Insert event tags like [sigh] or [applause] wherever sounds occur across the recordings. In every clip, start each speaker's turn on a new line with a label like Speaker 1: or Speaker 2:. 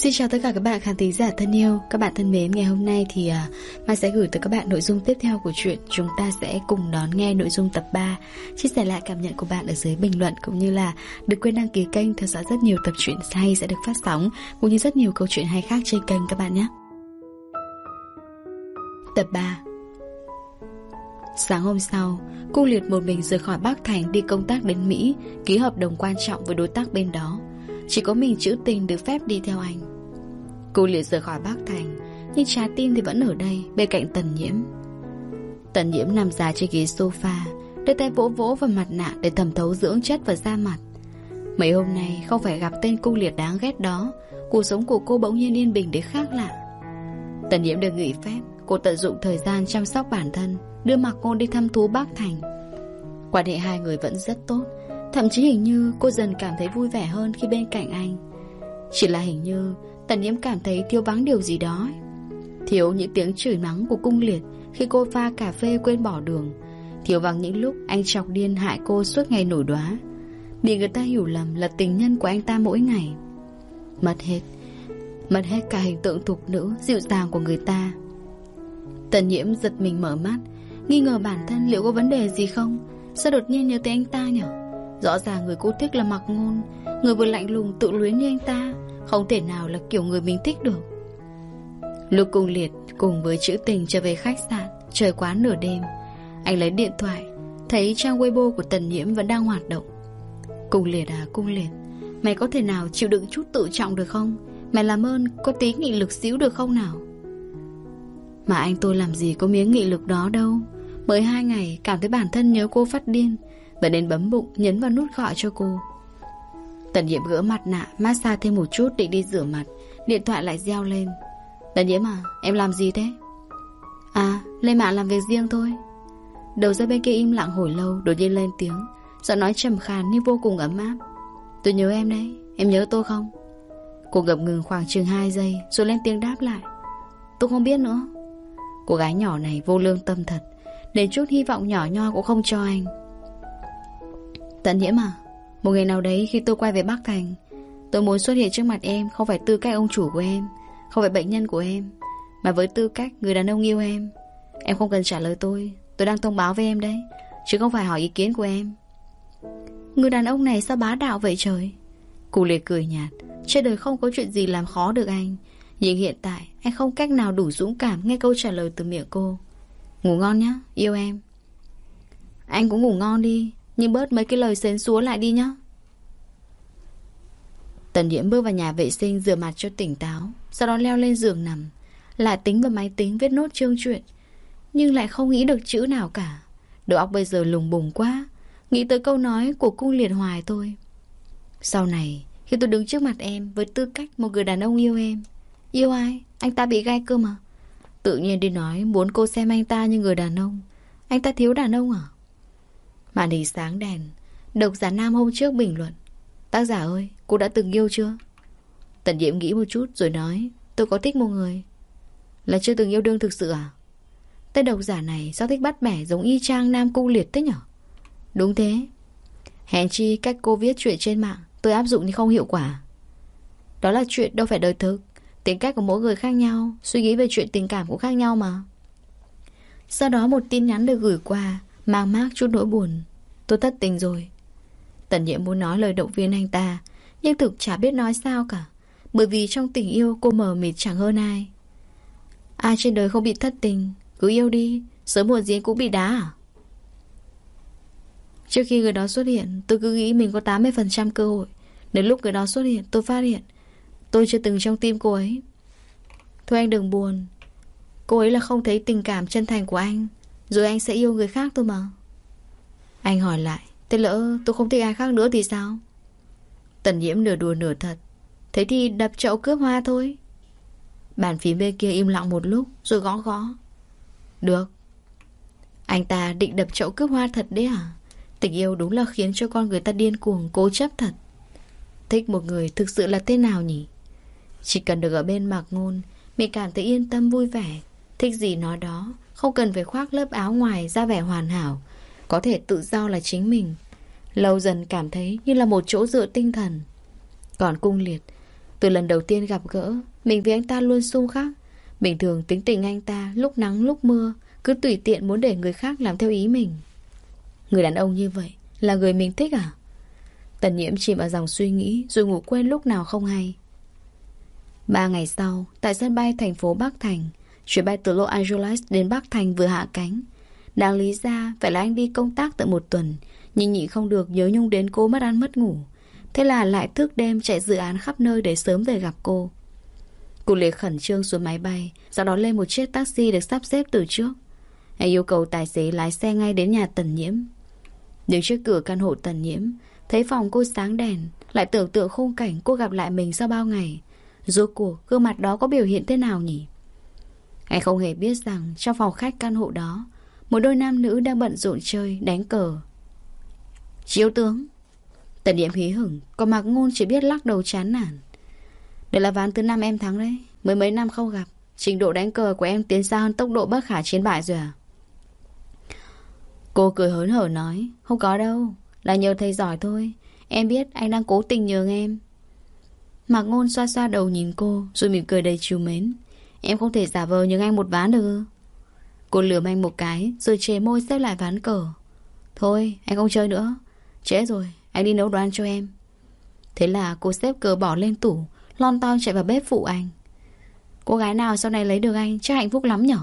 Speaker 1: Xin chào tất cả các bạn khán thính giả thân yêu Các bạn thân mến, ngày hôm nay thì uh, Mai sẽ gửi tới các bạn nội dung tiếp theo của chuyện Chúng ta sẽ cùng đón nghe nội dung tập 3 Chia sẻ lại cảm nhận của bạn ở dưới bình luận Cũng như là đừng quên đăng ký kênh Theo dõi rất nhiều tập truyện hay sẽ được phát sóng Cũng như rất nhiều câu chuyện hay khác trên kênh các bạn nhé. Tập 3 Sáng hôm sau, Cung Liệt một mình rời khỏi Bắc Thành đi công tác đến Mỹ, ký hợp đồng quan trọng với đối tác bên đó. Chỉ có mình chữ tình được phép đi theo anh. Cô liệt rời khỏi Bắc Thành, Nhưng trái tim thì vẫn ở đây, Bên cạnh Tần Nhiễm. Tần Nhiễm nằm dài trên ghế sofa, Đưa tay vỗ vỗ vào mặt nạ Để thẩm thấu dưỡng chất vào da mặt. Mấy hôm nay không phải gặp tên cung liệt đáng ghét đó, Cuộc sống của cô bỗng nhiên yên bình đến khác lạ. Tần Nhiễm được nghỉ phép, Cô tận dụng thời gian chăm sóc bản thân, Đưa mặc cô đi thăm thú Bắc Thành. Quan hệ hai người vẫn rất tốt, Thậm chí hình như cô dần cảm thấy vui vẻ hơn khi bên cạnh anh. Chỉ là hình như Tần nhiễm cảm thấy thiếu vắng điều gì đó. Thiếu những tiếng chửi mắng của cung liệt Khi cô pha cà phê quên bỏ đường. Thiếu vắng những lúc anh chọc điên hại cô suốt ngày nổi đoá. Bị người ta hiểu lầm là tình nhân của anh ta mỗi ngày. Mất hết Mất hết cả hình tượng thục nữ, Dịu dàng của người ta. Tần nhiễm giật mình mở mắt, Nghi ngờ bản thân liệu có vấn đề gì không? Sao đột nhiên nhớ tới anh ta nhở? Rõ ràng người cô thích là mặc ngôn, Người vừa lạnh lùng tự luyến như anh ta. Không thể nào là kiểu người mình thích được. Lúc cùng liệt Cùng với chữ tình trở về khách sạn, Trời quá nửa đêm, Anh lấy điện thoại, Thấy trang Weibo của Tần Nhiễm vẫn đang hoạt động. Cung liệt à cung liệt, Mày có thể nào chịu đựng chút tự trọng được không? Mày làm ơn, có tí nghị lực xíu được không nào? Mà anh tôi làm gì có miếng nghị lực đó đâu. Mới hai ngày, cảm thấy bản thân nhớ cô phát điên Vậy nên bấm bụng, nhấn vào nút gọi cho cô. Tần nhiễm gỡ mặt nạ, Massage thêm một chút định đi rửa mặt. Điện thoại lại reo lên. Tần nhiễm à em làm gì thế? À lên mạng làm việc riêng thôi. Đầu dây bên kia im lặng hồi lâu, Đột nhiên lên tiếng. Giọng nói trầm khàn nhưng vô cùng ấm áp. Tôi nhớ em đấy, Em nhớ tôi không? Cô ngập ngừng khoảng chừng 2 giây, Rồi lên tiếng đáp lại. Tôi không biết nữa. Cô gái nhỏ này vô lương tâm thật. Đến chút hy vọng nhỏ nho cũng không cho anh. Tận nhiễm à một ngày nào đấy khi tôi quay về Bắc Thành Tôi muốn xuất hiện trước mặt em Không phải tư cách ông chủ của em Không phải bệnh nhân của em Mà với tư cách người đàn ông yêu em. Em không cần trả lời tôi Tôi đang thông báo với em đấy Chứ không phải hỏi ý kiến của em. Người đàn ông này sao bá đạo vậy trời? Cụ liệt cười nhạt Trên đời không có chuyện gì làm khó được anh Nhưng hiện tại anh không cách nào đủ dũng cảm Nghe câu trả lời từ miệng cô. Ngủ ngon nhá, yêu em. Anh cũng ngủ ngon đi nhưng bớt mấy cái lời xến xúa lại đi nhá. Tần Nhiễm bước vào nhà vệ sinh, rửa mặt cho tỉnh táo, Sau đó leo lên giường nằm. Lại tính vào máy tính viết nốt chương chuyện Nhưng lại không nghĩ được chữ nào cả. Đầu óc bây giờ lùng bùng quá, Nghĩ tới câu nói của cung liệt hoài thôi. Sau này, Khi tôi đứng trước mặt em Với tư cách một người đàn ông yêu em, Yêu ai? Anh ta bị gai cơ mà. Tự nhiên đi nói muốn cô xem anh ta như người đàn ông. Anh ta thiếu đàn ông à? Màn hình sáng đèn Độc giả nam hôm trước bình luận Tác giả ơi, cô đã từng yêu chưa? Tần Diễm nghĩ một chút rồi nói Tôi có thích một người Là chưa từng yêu đương thực sự à? Tên độc giả này sao thích bắt bẻ giống y chang nam cung liệt thế nhở? Đúng thế Hèn chi cách cô viết chuyện trên mạng Tôi áp dụng thì không hiệu quả Đó là chuyện đâu phải đời thực Tính cách của mỗi người khác nhau Suy nghĩ về chuyện tình cảm cũng khác nhau mà Sau đó một tin nhắn được gửi qua Mang mát chút nỗi buồn. Tôi thất tình rồi. Tần nhiệm muốn nói lời động viên anh ta, Nhưng thực chả biết nói sao cả, Bởi vì trong tình yêu cô mờ mịt chẳng hơn ai. Ai trên đời không bị thất tình, Cứ yêu đi, Sớm muộn gì cũng bị đá à? Trước khi người đó xuất hiện, Tôi cứ nghĩ mình có 80% cơ hội. Đến lúc người đó xuất hiện, tôi phát hiện, Tôi chưa từng trong tim cô ấy. Thôi anh đừng buồn. Cô ấy là không thấy tình cảm chân thành của anh rồi anh sẽ yêu người khác thôi mà. Anh hỏi lại, Thế lỡ tôi không thích ai khác nữa thì sao? Tần nhiễm nửa đùa nửa thật, Thế thì đập chậu cướp hoa thôi. Bàn phím bên kia im lặng một lúc, Rồi gõ gõ. Được. Anh ta định đập chậu cướp hoa thật đấy à? Tình yêu đúng là khiến cho con người ta điên cuồng, Cố chấp thật. Thích một người thực sự là thế nào nhỉ? Chỉ cần được ở bên mạc ngôn, Mình cảm thấy yên tâm, vui vẻ. Thích gì nói đó không cần phải khoác lớp áo ngoài ra vẻ hoàn hảo, Có thể tự do là chính mình. Lâu dần cảm thấy như là một chỗ dựa tinh thần. Còn cung liệt, Từ lần đầu tiên gặp gỡ, Mình với anh ta luôn xung khắc. Bình thường tính tình anh ta lúc nắng lúc mưa, Cứ tùy tiện muốn để người khác làm theo ý mình. Người đàn ông như vậy Là người mình thích à? Tần nhiễm chìm vào dòng suy nghĩ Rồi ngủ quên lúc nào không hay. Ba ngày sau, Tại sân bay thành phố Bắc Thành Chuyến bay từ Los Angeles đến Bắc Thành vừa hạ cánh. Đáng lý ra, Phải là anh đi công tác tận một tuần, Nhưng nhị không được nhớ nhung đến cô mất ăn mất ngủ. Thế là lại thức đêm chạy dự án khắp nơi để sớm về gặp cô. Cô liệt khẩn trương xuống máy bay, Sau đó lên một chiếc taxi được sắp xếp từ trước. Anh yêu cầu tài xế lái xe ngay đến nhà tần nhiễm. Đứng trước cửa căn hộ tần nhiễm, Thấy phòng cô sáng đèn, Lại tưởng tượng khung cảnh cô gặp lại mình sau bao ngày. Rốt cuộc, gương mặt đó có biểu hiện thế nào nhỉ? Anh không hề biết rằng Trong phòng khách căn hộ đó, Một đôi nam nữ đang bận rộn chơi, Đánh cờ. Chiếu tướng, Tần Niệm hí hửng, Còn mặc ngôn chỉ biết lắc đầu chán nản. Đây là ván thứ năm em thắng đấy, Mới mấy năm không gặp, Trình độ đánh cờ của em tiến xa hơn tốc độ bất khả chiến bại rồi à? Cô cười hớn hở nói, Không có đâu, Là nhờ thầy giỏi thôi, Em biết anh đang cố tình nhường em. Mạc Ngôn xoa xoa đầu nhìn cô, Rồi mỉm cười đầy chiều mến. Em không thể giả vờ nhường anh một ván được. Cô lườm anh một cái, Rồi chế môi xếp lại ván cờ. Thôi, anh không chơi nữa. Trễ rồi, anh đi nấu đồ ăn cho em. Thế là cô xếp cờ bỏ lên tủ, Lon ton chạy vào bếp phụ anh. Cô gái nào sau này lấy được anh, Chắc hạnh phúc lắm nhở?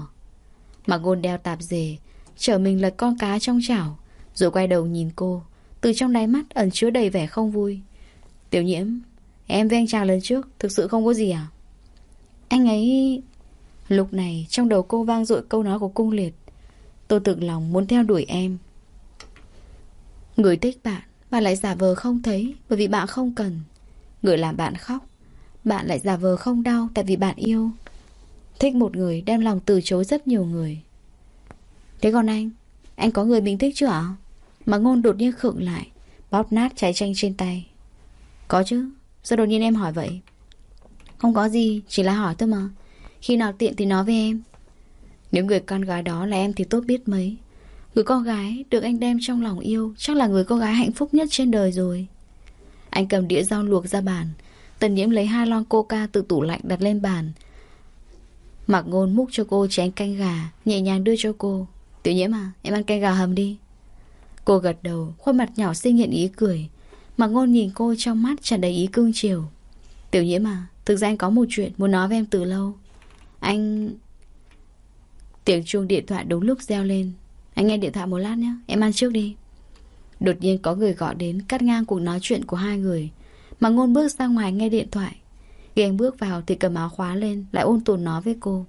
Speaker 1: Mà ngôn đeo tạp dề Chở mình lật con cá trong chảo, Rồi quay đầu nhìn cô, Từ trong đáy mắt ẩn chứa đầy vẻ không vui. Tiểu nhiễm, Em với anh chàng lần trước, Thực sự không có gì à? Anh ấy, Lúc này trong đầu cô vang dội câu nói của cung liệt. Tôi tự lòng muốn theo đuổi em. Người thích bạn Bạn lại giả vờ không thấy, Bởi vì bạn không cần. Người làm bạn khóc, Bạn lại giả vờ không đau Tại vì bạn yêu. Thích một người đem lòng từ chối rất nhiều người. Thế còn anh Anh có người mình thích chưa ạ? Mà ngôn đột nhiên khựng lại, Bóp nát trái chanh trên tay. Có chứ, Sao đột nhiên em hỏi vậy? Không có gì, Chỉ là hỏi thôi mà. Khi nào tiện thì nói với em. Nếu người con gái đó là em thì tốt biết mấy. Người con gái được anh đem trong lòng yêu, Chắc là người con gái hạnh phúc nhất trên đời rồi. Anh cầm đĩa rau luộc ra bàn. Tần nhiễm lấy hai lon coca từ tủ lạnh đặt lên bàn. Mặc ngôn múc cho cô chén canh gà, Nhẹ nhàng đưa cho cô. Tiểu nhiễm à em ăn canh gà hầm đi. Cô gật đầu, Khuôn mặt nhỏ xinh hiện ý cười. Mặc ngôn nhìn cô trong mắt tràn đầy ý cương chiều. Tiểu nhiễm à Thực ra anh có một chuyện muốn nói với em từ lâu. Anh Tiếng chuông điện thoại đúng lúc reo lên. Anh nghe điện thoại một lát nhé, Em ăn trước đi. Đột nhiên có người gọi đến, Cắt ngang cuộc nói chuyện của hai người. Mà ngôn bước ra ngoài nghe điện thoại. Khi anh bước vào thì cầm áo khóa lên, Lại ôn tồn nói với cô.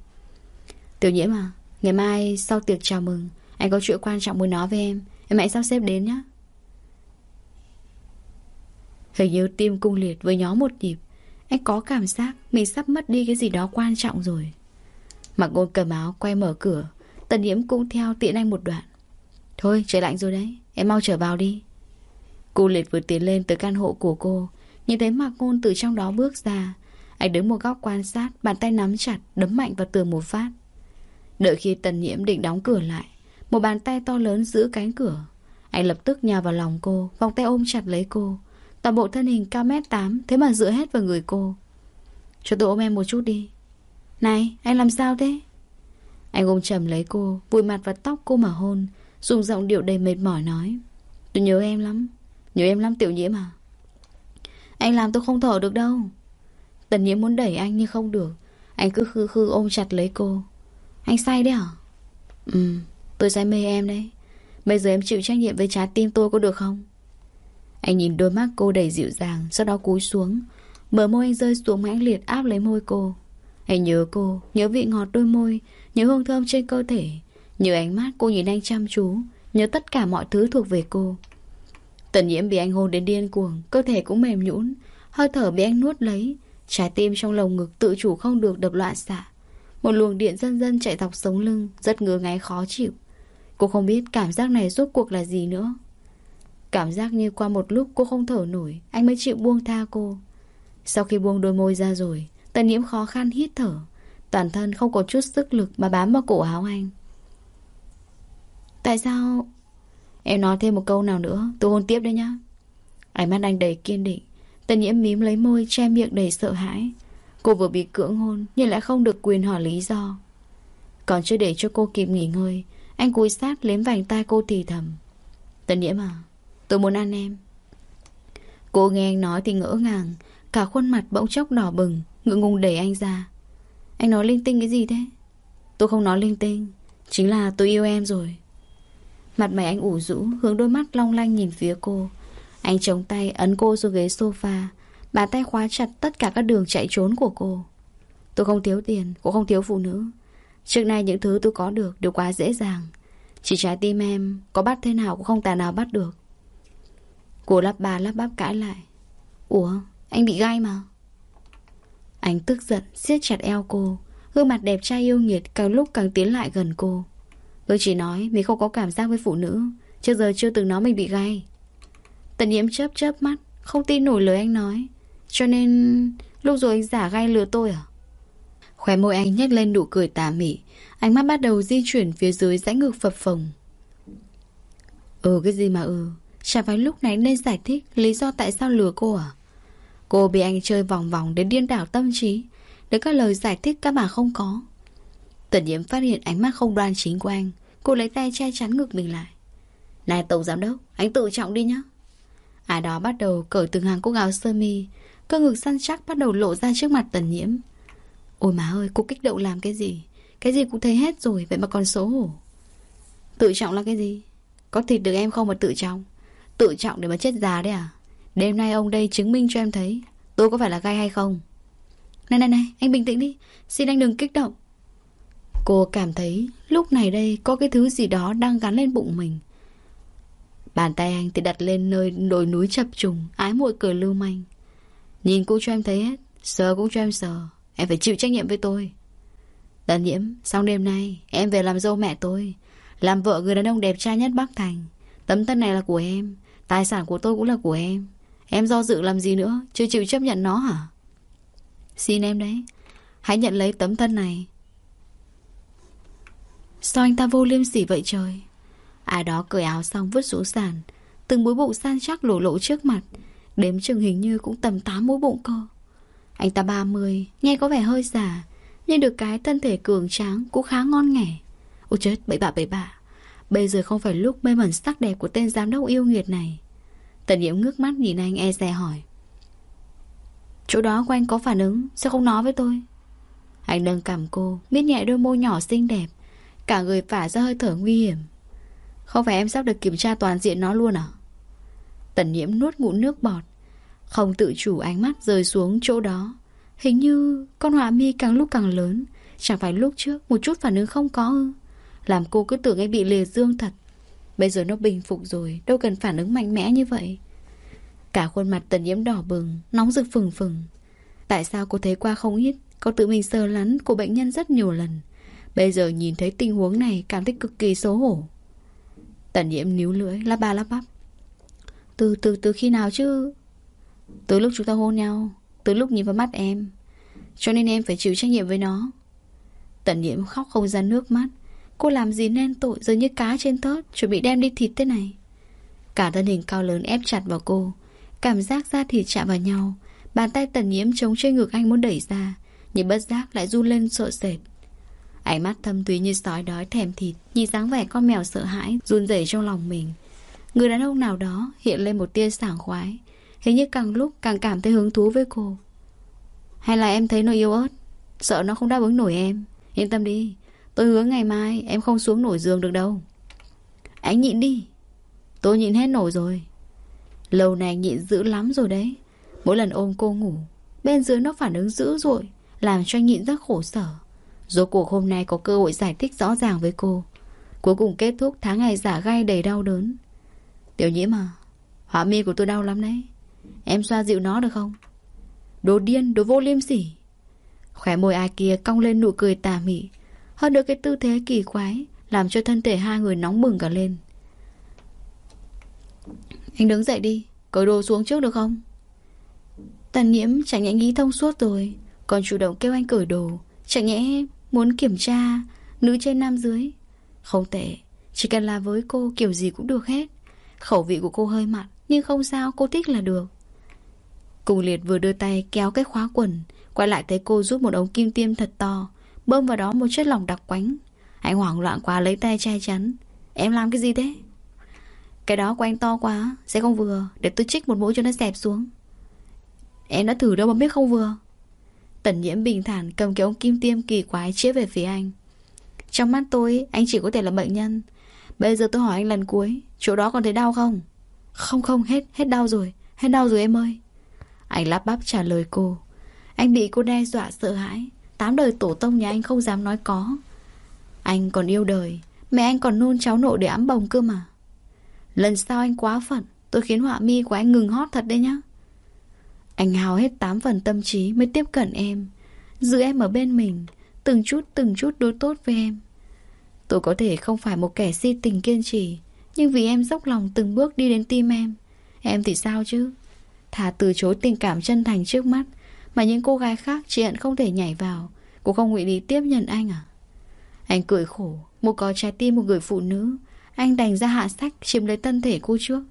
Speaker 1: Tiểu nhiễm à Ngày mai sau tiệc chào mừng, Anh có chuyện quan trọng muốn nói với em. Em hãy sắp xếp đến nhé. Hình như tim cung liệt với nhóm một nhịp. Anh có cảm giác Mình sắp mất đi cái gì đó quan trọng rồi. Mặc ngôn cầm áo, quay mở cửa. Tần nhiễm cũng theo tiện anh một đoạn. Thôi, trời lạnh rồi đấy. Em mau trở vào đi. Cô liệt vừa tiến lên tới căn hộ của cô. Nhìn thấy Mạc Ngôn từ trong đó bước ra. Anh đứng một góc quan sát, Bàn tay nắm chặt, đấm mạnh vào tường một phát. Đợi khi tần nhiễm định đóng cửa lại, Một bàn tay to lớn giữ cánh cửa. Anh lập tức nhào vào lòng cô, Vòng tay ôm chặt lấy cô. Toàn bộ thân hình cao mét 8 Thế mà dựa hết vào người cô. Cho tôi ôm em một chút đi. Này, anh làm sao thế? Anh ôm chầm lấy cô, Vùi mặt vào tóc cô mà hôn, Dùng giọng điệu đầy mệt mỏi nói. Tôi nhớ em lắm, Nhớ em lắm tiểu nhiễm à? Anh làm tôi không thở được đâu. Tần nhiễm muốn đẩy anh nhưng không được. Anh cứ khư khư ôm chặt lấy cô. Anh say đấy hả? Ừ tôi say mê em đấy. Bây giờ em chịu trách nhiệm với trái tim tôi có được không? Anh nhìn đôi mắt cô đầy dịu dàng, Sau đó cúi xuống, mở môi anh rơi xuống mãnh liệt áp lấy môi cô. Anh nhớ cô, Nhớ vị ngọt đôi môi, Nhớ hương thơm trên cơ thể, Nhớ ánh mắt cô nhìn anh chăm chú, Nhớ tất cả mọi thứ thuộc về cô. Tần nhiễm bị anh hôn đến điên cuồng, Cơ thể cũng mềm nhũn, Hơi thở bị anh nuốt lấy, Trái tim trong lồng ngực tự chủ không được đập loạn xạ. Một luồng điện dân dân chạy dọc sống lưng, Rất ngứa ngáy khó chịu. Cô không biết cảm giác này rốt cuộc là gì nữa. Cảm giác như qua một lúc cô không thở nổi, Anh mới chịu buông tha cô. Sau khi buông đôi môi ra rồi, Tần nhiễm khó khăn hít thở. Toàn thân không có chút sức lực mà bám vào cổ áo anh. Tại sao? Em nói thêm một câu nào nữa, Tôi hôn tiếp đấy nhá. Ánh mắt anh đầy kiên định. Tần nhiễm mím lấy môi, che miệng đầy sợ hãi. Cô vừa bị cưỡng hôn, Nhưng lại không được quyền hỏi lý do. Còn chưa để cho cô kịp nghỉ ngơi, Anh cúi sát lếm vành tai cô thì thầm. Tần nhiễm à Tôi muốn ăn em. Cô nghe anh nói thì ngỡ ngàng, Cả khuôn mặt bỗng chốc đỏ bừng, Ngượng ngùng đẩy anh ra. Anh nói linh tinh cái gì thế? Tôi không nói linh tinh, Chính là tôi yêu em rồi. Mặt mày anh ủ rũ, Hướng đôi mắt long lanh nhìn phía cô. Anh chống tay ấn cô xuống ghế sofa, Bàn tay khóa chặt tất cả các đường chạy trốn của cô. Tôi không thiếu tiền, Cũng không thiếu phụ nữ. Trước nay những thứ tôi có được đều quá dễ dàng. Chỉ trái tim em Có bắt thế nào cũng không tài nào bắt được. Cô lắp bà lắp bắp cãi lại. Ủa, anh bị gai mà. Anh tức giận, siết chặt eo cô. Gương mặt đẹp trai yêu nghiệt Càng lúc càng tiến lại gần cô. Tôi chỉ nói mình không có cảm giác với phụ nữ. Trước giờ chưa từng nói mình bị gai. Tần nhiễm chớp chớp mắt, Không tin nổi lời anh nói. Cho nên, lúc rồi anh giả gai lừa tôi à? Khóe môi anh nhếch lên nụ cười tà mị. Ánh mắt bắt đầu di chuyển phía dưới rãnh ngực phập phồng. Ừ cái gì mà ừ? Chả phải lúc này nên giải thích Lý do tại sao lừa cô à? Cô bị anh chơi vòng vòng đến điên đảo tâm trí. Để các lời giải thích các bà không có. Tần nhiễm phát hiện ánh mắt không đoan chính của anh. Cô lấy tay che chắn ngực mình lại. Này, tổng giám đốc, Anh tự trọng đi nhá. Ai đó bắt đầu cởi từng hàng cúc áo sơ mi. Cơ ngực săn chắc bắt đầu lộ ra trước mặt tần nhiễm Ôi má ơi, cô kích động làm cái gì? Cái gì cũng thấy hết rồi, Vậy mà còn xấu hổ. Tự trọng là cái gì? Có thịt được em không mà tự trọng? Tự trọng để mà chết già đấy à Đêm nay ông đây chứng minh cho em thấy Tôi có phải là gai hay không Này này này anh bình tĩnh đi Xin anh đừng kích động Cô cảm thấy lúc này đây có cái thứ gì đó đang gắn lên bụng mình. Bàn tay anh thì đặt lên nơi đồi núi chập trùng, ái muội cười lưu manh. Nhìn cũng cho em thấy hết, sờ cũng cho em sờ. Em phải chịu trách nhiệm với tôi. Tần nhiễm, xong đêm nay, em về làm dâu mẹ tôi. Làm vợ người đàn ông đẹp trai nhất Bắc Thành. Tấm thân này là của em, tài sản của tôi cũng là của em. Em do dự làm gì nữa, chưa chịu chấp nhận nó hả? Xin em đấy, hãy nhận lấy tấm thân này. Sao anh ta vô liêm sỉ vậy trời? Ai đó cởi áo xong vứt xuống sàn. Từng múi bụng san chắc lộ lộ trước mặt. Đếm chừng hình như cũng tầm 8 múi bụng cơ. Anh ta 30 Nghe có vẻ hơi già. Nhưng được cái thân thể cường tráng cũng khá ngon nghẻ. Ôi chết bậy bạ bậy bạ. Bây giờ không phải lúc mê mẩn sắc đẹp của tên giám đốc yêu nghiệt này. Tần Diễm ngước mắt nhìn anh e dè hỏi. Chỗ đó của anh có phản ứng, Sao không nói với tôi? Anh nâng cảm cô, Miết nhẹ đôi môi nhỏ xinh đẹp, Cả người phả ra hơi thở nguy hiểm. Không phải em sắp được kiểm tra toàn diện nó luôn à? Tần Diễm nuốt ngụm nước bọt, Không tự chủ ánh mắt rơi xuống chỗ đó. Hình như con họa mi càng lúc càng lớn, Chẳng phải lúc trước Một chút phản ứng không có ư? Làm cô cứ tưởng anh bị lìa dương thật. Bây giờ nó bình phục rồi, Đâu cần phản ứng mạnh mẽ như vậy. Cả khuôn mặt tần nhiễm đỏ bừng, Nóng rực phừng phừng. Tại sao cô thấy qua không ít Cô tự mình sờ lắn của bệnh nhân rất nhiều lần. Bây giờ nhìn thấy tình huống này, Cảm thấy cực kỳ xấu hổ. Tần nhiễm níu lưỡi, lắp ba, lắp bắp. Từ từ từ khi nào chứ? Từ lúc chúng ta hôn nhau, Từ lúc nhìn vào mắt em. Cho nên em phải chịu trách nhiệm với nó. Tần nhiễm khóc không ra nước mắt. Cô làm gì nên tội giờ như cá trên thớt Chuẩn bị đem đi thịt thế này. Cả thân hình cao lớn ép chặt vào cô. Cảm giác da thịt chạm vào nhau. Bàn tay tần nhiễm chống trên ngực anh muốn đẩy ra, Nhưng bất giác lại run lên sợ sệt. Ánh mắt thâm túy như sói đói thèm thịt, Nhìn dáng vẻ con mèo sợ hãi, Run rẩy trong lòng mình. Người đàn ông nào đó hiện lên một tia sảng khoái, Hình như càng lúc càng cảm thấy hứng thú với cô. Hay là em thấy nó yêu ớt, Sợ nó không đáp ứng nổi em. Yên tâm đi Tôi hứa ngày mai em không xuống nổi giường được đâu. Anh nhịn đi. Tôi nhịn hết nổi rồi. Lâu này nhịn dữ lắm rồi đấy. Mỗi lần ôm cô ngủ Bên dưới nó phản ứng dữ dội, Làm cho anh nhịn rất khổ sở. Rốt cuộc hôm nay có cơ hội giải thích rõ ràng với cô. Cuối cùng kết thúc tháng ngày giả gai đầy đau đớn. Tiểu nhiễm à Hỏa mi của tôi đau lắm đấy. Em xoa dịu nó được không? Đồ điên, đồ vô liêm sỉ. Khóe môi ai kia cong lên nụ cười tà mị. Hơn nữa cái tư thế kỳ quái Làm cho thân thể hai người nóng bừng cả lên. Anh đứng dậy đi, Cởi đồ xuống trước được không? Tàn nhiễm chẳng nhẽ nghĩ thông suốt rồi, Còn chủ động kêu anh cởi đồ Chẳng nhẽ Muốn kiểm tra Nữ trên nam dưới. Không tệ, Chỉ cần là với cô kiểu gì cũng được hết. Khẩu vị của cô hơi mặn, Nhưng không sao, cô thích là được. Cùng liệt vừa đưa tay kéo cái khóa quần, Quay lại thấy cô rút một ống kim tiêm thật to Bơm vào đó một chất lỏng đặc quánh. Anh hoảng loạn quá lấy tay che chắn. Em làm cái gì thế? Cái đó của anh to quá, Sẽ không vừa. Để tôi chích một mũi cho nó xẹp xuống. Em đã thử đâu mà biết không vừa. Tần nhiễm bình thản cầm cái ống kim tiêm kỳ quái chĩa về phía anh. Trong mắt tôi, Anh chỉ có thể là bệnh nhân. Bây giờ tôi hỏi anh lần cuối, Chỗ đó còn thấy đau không? Không không, hết hết đau rồi, Hết đau rồi em ơi. Anh lắp bắp trả lời cô. Anh bị cô đe dọa sợ hãi. Tám đời tổ tông nhà anh không dám nói có. Anh còn yêu đời, Mẹ anh còn nôn cháu nội để ấm bồng cơ mà. Lần sau anh quá phận, Tôi khiến họa mi của anh ngừng hót thật đấy nhá. Anh hào hết tám phần tâm trí Mới tiếp cận em, Giữ em ở bên mình, Từng chút từng chút đối tốt với em. Tôi có thể không phải một kẻ si tình kiên trì, Nhưng vì em dốc lòng từng bước đi đến tim em Em thì sao chứ? Thà từ chối tình cảm chân thành trước mắt mà những cô gái khác chị hận không thể nhảy vào. Cô không nguyện ý tiếp nhận anh à? Anh cười khổ. Một có trái tim một người phụ nữ. Anh đành ra hạ sách, chiếm lấy thân thể cô trước.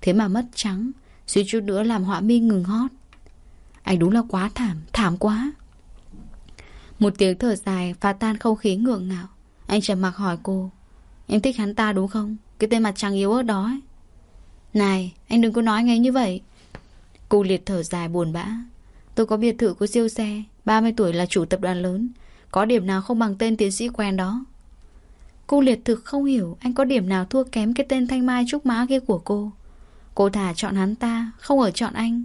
Speaker 1: Thế mà mất trắng Suy chút nữa làm họa mi ngừng hót. Anh đúng là quá thảm Thảm quá. Một tiếng thở dài phá tan không khí ngượng ngạo. Anh trầm mặc hỏi cô, Em thích hắn ta đúng không? Cái tên mặt trắng yếu ớt đó ấy. Này, anh đừng có nói ngay như vậy. Cô liệt thở dài buồn bã. Tôi có biệt thự của siêu xe 30 tuổi là chủ tập đoàn lớn. Có điểm nào không bằng tên tiến sĩ quen đó? Cô liệt thực không hiểu Anh có điểm nào thua kém cái tên thanh mai trúc mã kia của cô. Cô thả chọn hắn ta Không ở chọn anh.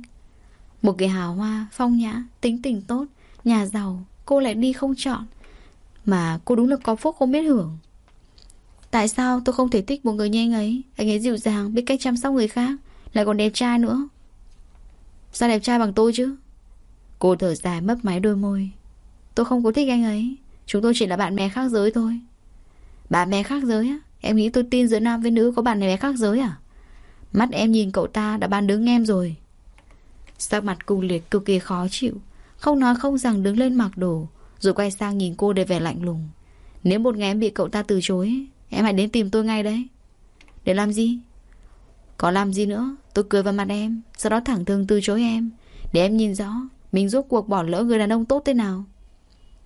Speaker 1: Một cái hào hoa, phong nhã, tính tình tốt Nhà giàu, cô lại đi không chọn. Mà cô đúng là có phúc không biết hưởng. Tại sao tôi không thể thích một người như anh ấy? Anh ấy dịu dàng, biết cách chăm sóc người khác Lại còn đẹp trai nữa. Sao đẹp trai bằng tôi chứ? Cô thở dài mấp máy đôi môi. Tôi không có thích anh ấy. Chúng tôi chỉ là bạn bè khác giới thôi. Bạn bè khác giới á? Em nghĩ tôi tin giữa nam với nữ có bạn bè khác giới à? Mắt em nhìn cậu ta đã ban đứng em rồi. Sắc mặt cung liệt cực kỳ khó chịu. Không nói không rằng đứng lên mặc đồ, Rồi quay sang nhìn cô để vẻ lạnh lùng. Nếu một ngày em bị cậu ta từ chối, Em hãy đến tìm tôi ngay đấy. Để làm gì? Có làm gì nữa, Tôi cười vào mặt em, Sau đó thẳng thừng từ chối em. Để em nhìn rõ mình rốt cuộc bỏ lỡ người đàn ông tốt thế nào?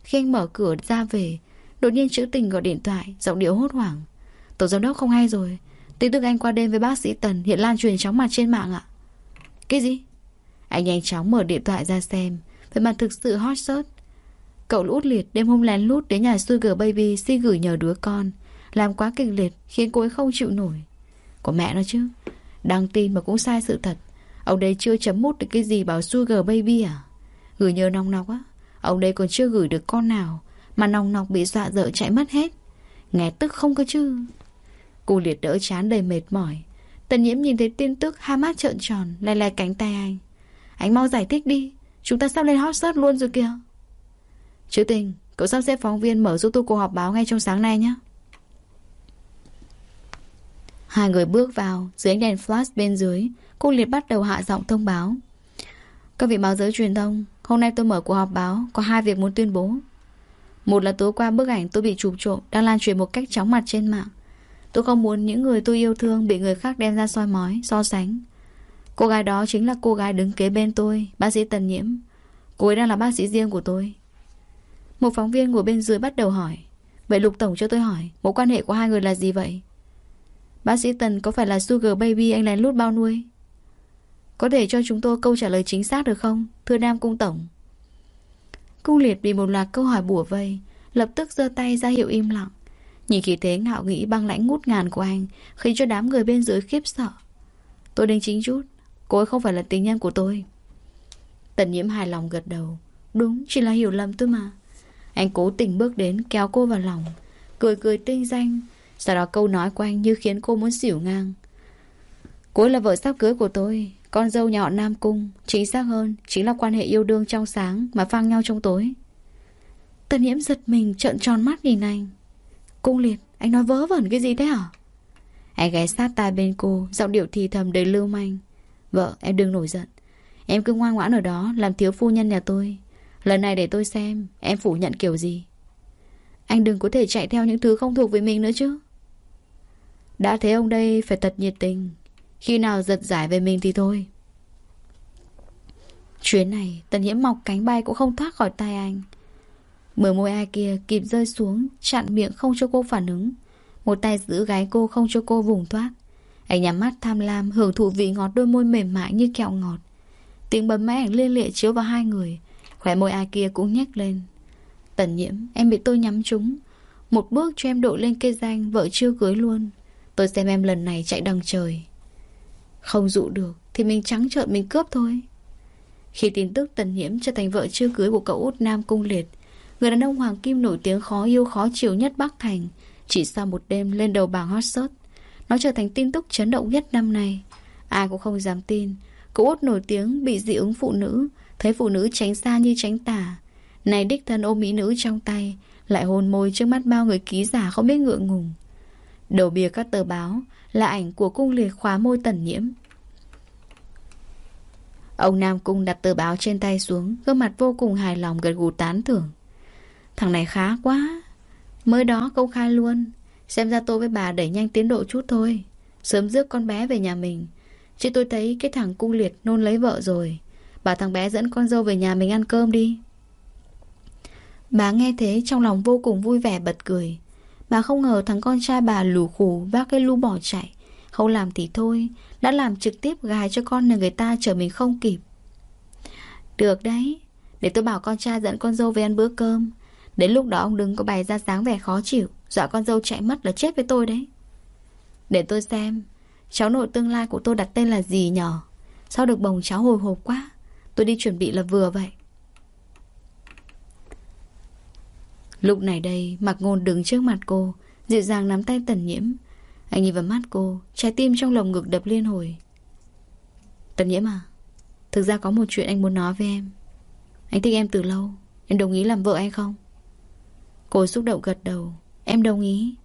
Speaker 1: Khi anh mở cửa ra về, Đột nhiên chữ tình gọi điện thoại, Giọng điệu hốt hoảng. Tổ giám đốc không hay rồi. Tin tức anh qua đêm với bác sĩ Tần Hiện lan truyền chóng mặt trên mạng ạ. Cái gì? Anh nhanh chóng mở điện thoại ra xem, Về mặt thực sự hot search. Cậu lút liệt đêm hôm lén lút đến nhà Sugar Baby xin gửi nhờ đứa con, Làm quá kịch liệt khiến cô ấy không chịu nổi. Của mẹ nó chứ? Đăng tin mà cũng sai sự thật. Ông đây chưa chấm mút được cái gì bảo Sugar Baby à? Gửi nhờ nòng nọc á. Ông đây còn chưa gửi được con nào, Mà nòng nọc bị dọa dở chạy mất hết. Nghe tức không cơ chứ? Cô liệt đỡ chán đầy mệt mỏi. Tần nhiễm nhìn thấy tin tức hai mắt trợn tròn, Lay lay cánh tay anh. Anh mau giải thích đi, Chúng ta sắp lên hot search luôn rồi kìa. Chữ tình, Cậu sắp xếp phóng viên mở giúp tôi cuộc họp báo ngay trong sáng nay nhé. Hai người bước vào, Dưới ánh đèn flash bên dưới, Cô liệt bắt đầu hạ giọng thông báo. Các vị báo giới truyền thông Hôm nay tôi mở cuộc họp báo Có hai việc muốn tuyên bố. Một là tối qua bức ảnh tôi bị chụp trộm Đang lan truyền một cách chóng mặt trên mạng. Tôi không muốn những người tôi yêu thương Bị người khác đem ra soi mói, so sánh. Cô gái đó chính là cô gái đứng kế bên tôi Bác sĩ Tần Nhiễm. Cô ấy đang là bác sĩ riêng của tôi. Một phóng viên ngồi bên dưới bắt đầu hỏi. Vậy Lục Tổng cho tôi hỏi Mối quan hệ của hai người là gì vậy? Bác sĩ Tần có phải là Sugar Baby anh lén lút bao nuôi? Có thể cho chúng tôi câu trả lời chính xác được không, Thưa Nam Cung Tổng? Cung liệt bị một loạt câu hỏi bủa vây, Lập tức giơ tay ra hiệu im lặng. Nhìn khí thế ngạo nghĩ băng lãnh ngút ngàn của anh, Khiến cho đám người bên dưới khiếp sợ. Tôi đinh chính chút, Cô ấy không phải là tình nhân của tôi. Tần nhiễm hài lòng gật đầu. Đúng, chỉ là hiểu lầm thôi mà. Anh cố tình bước đến kéo cô vào lòng, Cười cười tinh danh, Sau đó câu nói của anh như khiến cô muốn xỉu ngang. Cô ấy là vợ sắp cưới của tôi con dâu nhà họ Nam Cung, Chính xác hơn, Chính là quan hệ yêu đương trong sáng Mà phang nhau trong tối. Tần nhiễm giật mình, trợn tròn mắt nhìn anh. Cung liệt, Anh nói vớ vẩn cái gì thế hả? Anh ghé sát tai bên cô, Giọng điệu thì thầm đầy lưu manh. Vợ, em đừng nổi giận. Em cứ ngoan ngoãn ở đó, Làm thiếu phu nhân nhà tôi. Lần này để tôi xem, Em phủ nhận kiểu gì. Anh đừng có thể chạy theo những thứ không thuộc về mình nữa chứ. Đã thấy ông đây phải thật nhiệt tình. Khi nào giật giải về mình thì thôi. Chuyến này, Tần nhiễm mọc cánh bay cũng không thoát khỏi tay anh. Mở môi ai kia kịp rơi xuống, Chặn miệng không cho cô phản ứng. Một tay giữ gái cô không cho cô vùng thoát. Anh nhắm mắt tham lam Hưởng thụ vị ngọt đôi môi mềm mại như kẹo ngọt. Tiếng bấm máy ảnh liên lệ chiếu vào hai người. Khỏe môi ai kia cũng nhếch lên. Tần nhiễm em bị tôi nhắm trúng. Một bước cho em độ lên cây danh, Vợ chưa cưới luôn. Tôi xem em lần này chạy đằng trời. Không dụ được, Thì mình trắng trợn, mình cướp thôi. Khi tin tức tần nhiễm trở thành vợ chưa cưới của cậu út Nam Cung Liệt, Người đàn ông Hoàng Kim nổi tiếng khó yêu, khó chịu nhất Bắc Thành, Chỉ sau một đêm lên đầu bảng hot search, Nó trở thành tin tức chấn động nhất năm nay. Ai cũng không dám tin, Cậu út nổi tiếng bị dị ứng phụ nữ, Thấy phụ nữ tránh xa như tránh tả Này đích thân ôm mỹ nữ trong tay, Lại hôn môi trước mắt bao người ký giả không biết ngượng ngùng. Đầu bìa các tờ báo là ảnh của cung liệt khóa môi tần nhiễm. Ông Nam Cung đặt tờ báo trên tay xuống, Gương mặt vô cùng hài lòng gật gù tán thưởng. Thằng này khá quá, Mới đó công khai luôn. Xem ra tôi với bà đẩy nhanh tiến độ chút thôi. Sớm rước con bé về nhà mình. Chứ tôi thấy cái thằng cung liệt nôn lấy vợ rồi. Bà thằng bé dẫn con dâu về nhà mình ăn cơm đi. Bà nghe thế trong lòng vô cùng vui vẻ bật cười. Bà không ngờ thằng con trai bà lù khủ vác cái lu bỏ chạy. Không làm thì thôi, Đã làm trực tiếp gài cho con là người ta chờ mình không kịp. Được đấy, Để tôi bảo con trai dẫn con dâu về ăn bữa cơm. Đến lúc đó ông đừng có bày ra dáng vẻ khó chịu, Dọa con dâu chạy mất là chết với tôi đấy. Để tôi xem, Cháu nội tương lai của tôi đặt tên là gì nhở? Sao được bồng cháu hồi hộp quá? Tôi đi chuẩn bị là vừa vậy. Lúc này đây, Mạc Ngôn đứng trước mặt cô, Dịu dàng nắm tay tần nhiễm. Anh nhìn vào mắt cô, Trái tim trong lồng ngực đập liên hồi. Tần nhiễm à Thực ra có một chuyện anh muốn nói với em. Anh thích em từ lâu, Em đồng ý làm vợ anh không? Cô xúc động gật đầu. Em đồng ý.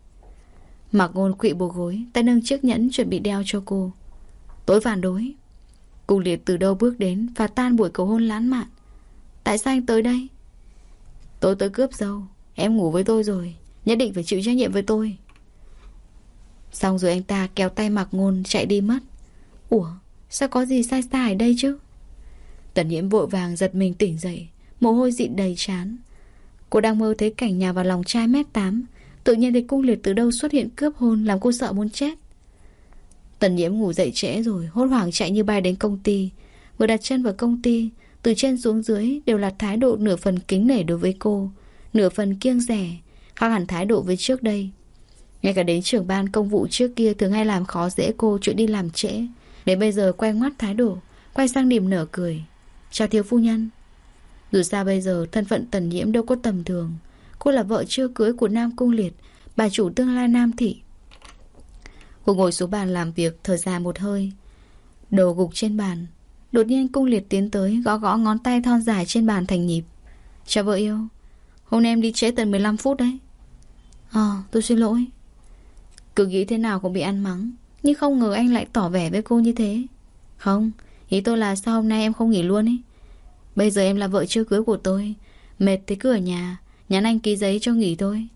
Speaker 1: Mạc ngôn quỵ bồ gối, Tay nâng chiếc nhẫn chuẩn bị đeo cho cô. Tối phản đối. Cung liệt từ đâu bước đến Và tan buổi cầu hôn lãng mạn. Tại sao anh tới đây? Tôi tới cướp dâu. Em ngủ với tôi rồi, Nhất định phải chịu trách nhiệm với tôi. Xong rồi anh ta kéo tay mặc ngôn chạy đi mất. Ủa, Sao có gì sai sai ở đây chứ? Tần nhiễm vội vàng giật mình tỉnh dậy, Mồ hôi dịn đầy chán Cô đang mơ thấy cảnh nhà vào lòng trai mét tám, Tự nhiên thấy cung liệt từ đâu xuất hiện cướp hôn Làm cô sợ muốn chết. Tần nhiễm ngủ dậy trễ rồi, Hốt hoảng chạy như bay đến công ty. Vừa đặt chân vào công ty, Từ trên xuống dưới đều là thái độ nửa phần kính nể đối với cô. Nửa phần kiêng rẻ, Khác hẳn thái độ với trước đây. Ngay cả đến trưởng ban công vụ trước kia Thường hay làm khó dễ cô chuyện đi làm trễ. Đến bây giờ quay ngoắt thái độ, Quay sang niềm nở cười. Chào thiếu phu nhân. Dù sao bây giờ thân phận tần nhiễm đâu có tầm thường. Cô là vợ chưa cưới của Nam Cung Liệt, Bà chủ tương lai Nam Thị. Cô ngồi xuống bàn làm việc, Thở dài một hơi. Đầu gục trên bàn, Đột nhiên Cung Liệt tiến tới Gõ gõ ngón tay thon dài trên bàn thành nhịp. Chào vợ yêu. Hôm nay em đi trễ tận 15 phút đấy. Ờ tôi xin lỗi. Cứ nghĩ thế nào cũng bị ăn mắng, Nhưng không ngờ anh lại tỏ vẻ với cô như thế. Không, Ý tôi là sao hôm nay em không nghỉ luôn ấy? Bây giờ em là vợ chưa cưới của tôi, Mệt thì cứ ở nhà, Nhắn anh ký giấy cho nghỉ thôi.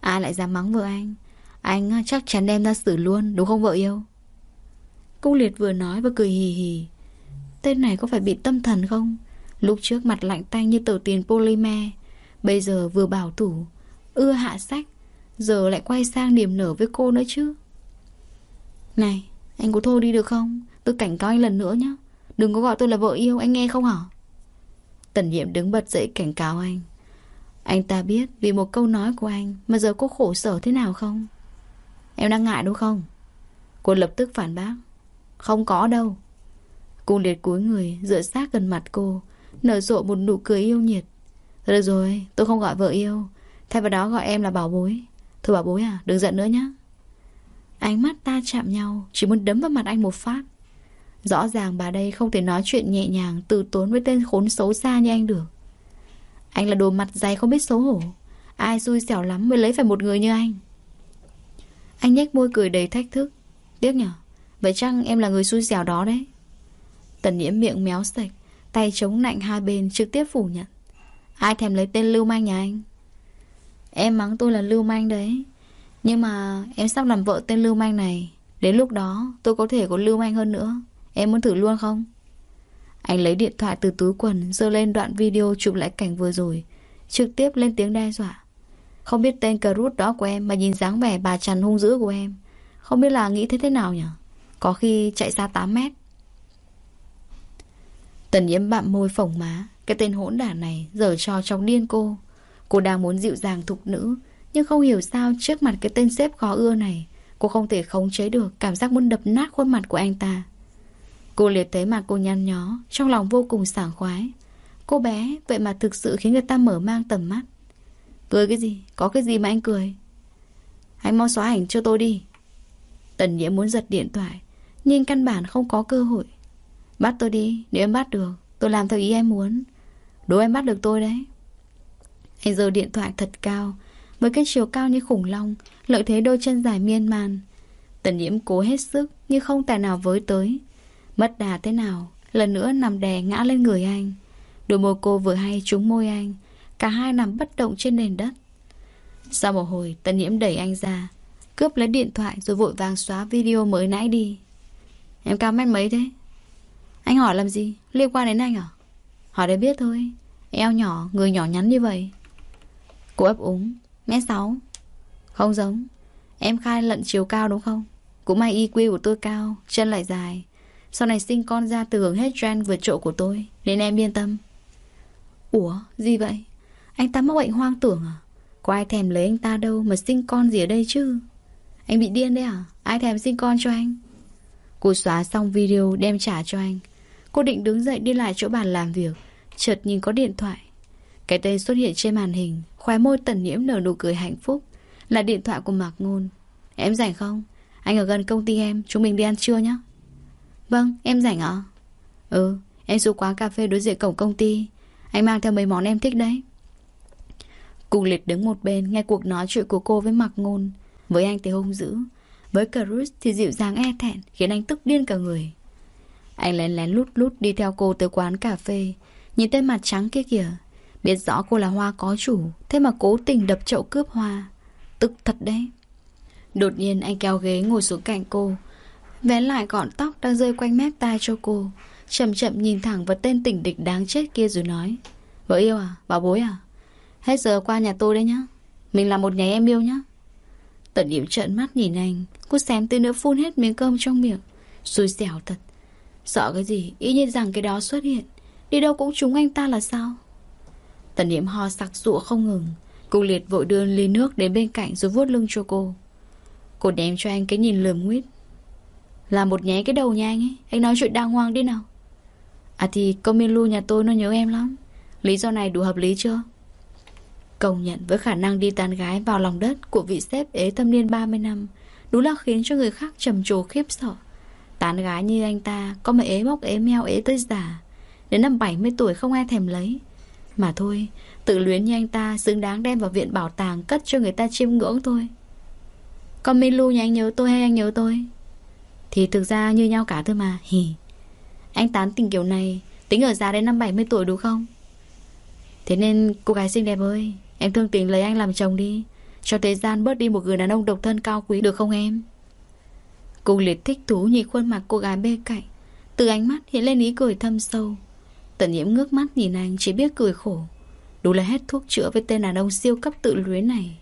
Speaker 1: Ai lại dám mắng vợ anh? Anh chắc chắn đem ra xử luôn, Đúng không vợ yêu? Cung liệt vừa nói và cười hì hì. Tên này có phải bị tâm thần không? Lúc trước mặt lạnh tanh như tờ tiền polymer Bây giờ vừa bảo thủ, Ưa hạ sách, Giờ lại quay sang niềm nở với cô nữa chứ. Này, Anh có thôi đi được không? Tôi cảnh cáo anh lần nữa nhé Đừng có gọi tôi là vợ yêu, anh nghe không hả? Tần nhiệm đứng bật dậy cảnh cáo anh. Anh ta biết vì một câu nói của anh Mà giờ cô khổ sở thế nào không? Em đang ngại đúng không? Cô lập tức phản bác. Không có đâu. Cô liệt cúi người dựa sát gần mặt cô, Nở rộ một nụ cười yêu nhiệt được rồi, tôi không gọi vợ yêu. Thay vào đó gọi em là bảo bối. Thôi bảo bối à, đừng giận nữa nhé Ánh mắt ta chạm nhau Chỉ muốn đấm vào mặt anh một phát. Rõ ràng bà đây không thể nói chuyện nhẹ nhàng Từ tốn với tên khốn xấu xa như anh được. Anh là đồ mặt dày không biết xấu hổ. Ai xui xẻo lắm mới lấy phải một người như anh. Anh nhếch môi cười đầy thách thức. Tiếc nhở Vậy chăng em là người xui xẻo đó đấy? Tần nhiễm miệng méo sạch Tay chống nạnh hai bên trực tiếp phủ nhận. Ai thèm lấy tên Lưu Manh nhà anh? Em mắng tôi là Lưu Manh đấy. Nhưng mà em sắp làm vợ tên Lưu Manh này. Đến lúc đó, tôi có thể có Lưu Manh hơn nữa. Em muốn thử luôn không? Anh lấy điện thoại từ túi quần Dơ lên đoạn video chụp lại cảnh vừa rồi. Trực tiếp lên tiếng đe dọa. Không biết tên cờ rút đó của em Mà nhìn dáng vẻ bà chằn hung dữ của em. Không biết là nghĩ thế thế nào nhỉ? Có khi chạy xa 8 mét. Tần nhiễm bạm môi phồng má. Cái tên hỗn đản này dở cho trong điên cô. Cô đang muốn dịu dàng thục nữ, Nhưng không hiểu sao trước mặt cái tên xếp khó ưa này, Cô không thể khống chế được Cảm giác muốn đập nát khuôn mặt của anh ta. Cô liệt thấy mặt cô nhăn nhó, Trong lòng vô cùng sảng khoái. Cô bé, vậy mà thực sự khiến người ta mở mang tầm mắt. Cười cái gì? Có cái gì mà anh cười? Anh mau xóa ảnh cho tôi đi. Tần nhiễm muốn giật điện thoại, Nhưng căn bản không có cơ hội. Bắt tôi đi, Nếu em bắt được, Tôi làm theo ý em muốn. Đố em bắt được tôi đấy. Anh giơ điện thoại thật cao, Với cái chiều cao như khủng long, Lợi thế đôi chân dài miên man. Tần nhiễm cố hết sức, Nhưng không tài nào với tới. Mất đà thế nào, Lần nữa nằm đè ngã lên người anh. Đôi môi cô vừa hay trúng môi anh, Cả hai nằm bất động trên nền đất. Sau một hồi, Tần nhiễm đẩy anh ra, Cướp lấy điện thoại rồi vội vàng xóa video mới nãy đi. Em cao mét mấy thế? Anh hỏi làm gì? Liên quan đến anh à? Hỏi để biết thôi. Eo nhỏ, người nhỏ nhắn như vậy. Cô ấp úng Mét sáu. Không giống. Em khai lận chiều cao đúng không? Cũng may IQ của tôi cao, Chân lại dài. Sau này sinh con ra từ hưởng hết gen vượt trội của tôi, Nên em yên tâm. Ủa, gì vậy? Anh ta mắc bệnh hoang tưởng à? Có ai thèm lấy anh ta đâu mà sinh con gì ở đây chứ? Anh bị điên đấy à? Ai thèm sinh con cho anh? Cô xóa xong video đem trả cho anh. Cô định đứng dậy đi lại chỗ bàn làm việc Chợt nhìn có điện thoại. Cái tên xuất hiện trên màn hình Khóe môi tần nhiễm nở nụ cười hạnh phúc. Là điện thoại của Mạc Ngôn. Em rảnh không? Anh ở gần công ty em Chúng mình đi ăn trưa nhé Vâng, em rảnh ạ. Ừ, em xuống quán cà phê đối diện cổng công ty. Anh mang theo mấy món em thích đấy. Cùng liệt đứng một bên Nghe cuộc nói chuyện của cô với Mạc Ngôn. Với anh thì hung dữ. Với carus thì dịu dàng e thẹn Khiến anh tức điên cả người. Anh lén lén lút lút đi theo cô tới quán cà phê. Nhìn tên mặt trắng kia kìa. Biết rõ cô là hoa có chủ, Thế mà cố tình đập chậu cướp hoa. Tức thật đấy. Đột nhiên anh kéo ghế ngồi xuống cạnh cô, Vén lại gọn tóc đang rơi quanh mép tai cho cô. Chậm chậm nhìn thẳng vào tên tỉnh địch đáng chết kia rồi nói, Vợ yêu à? bà bối à? Hết giờ qua nhà tôi đấy nhá. Mình là một nháy em yêu nhá. Tận điểm trợn mắt nhìn anh, Cô xém tí nữa phun hết miếng cơm trong miệng, Xui xẻo thật. Sợ cái gì? Ý nhiên rằng cái đó xuất hiện. Đi đâu cũng trúng anh ta là sao? Tần niệm ho sặc sụa không ngừng, Cô liệt vội đưa ly nước đến bên cạnh Rồi vuốt lưng cho cô. Cô đem cho anh cái nhìn lườm nguyết. Là một nháy cái đầu nha anh ấy, Anh nói chuyện đàng hoàng đi nào. À thì con Milu nhà tôi nó nhớ em lắm, Lý do này đủ hợp lý chưa? Công nhận với khả năng đi tán gái vào lòng đất Của vị sếp ế thâm niên 30 năm, Đúng là khiến cho người khác trầm trồ khiếp sợ. Tán gái như anh ta Có mà ế móc ế meo ế tới già Đến năm 70 tuổi không ai thèm lấy. Mà thôi, Tự luyến như anh ta, xứng đáng đem vào viện bảo tàng Cất cho người ta chiêm ngưỡng thôi. Còn Milu nhà anh nhớ tôi hay anh nhớ tôi? Thì thực ra như nhau cả thôi mà, Hì. Anh tán tình kiểu này, Tính ở già đến năm 70 tuổi đúng không? Thế nên cô gái xinh đẹp ơi, Em thương tình lấy anh làm chồng đi. Cho thời gian bớt đi một người đàn ông độc thân cao quý được không em? Cô liệt thích thú nhìn khuôn mặt cô gái bên cạnh. Từ ánh mắt hiện lên ý cười thâm sâu. Tần nhiễm ngước mắt nhìn anh Chỉ biết cười khổ. Đúng là hết thuốc chữa với tên đàn ông siêu cấp tự luyến này.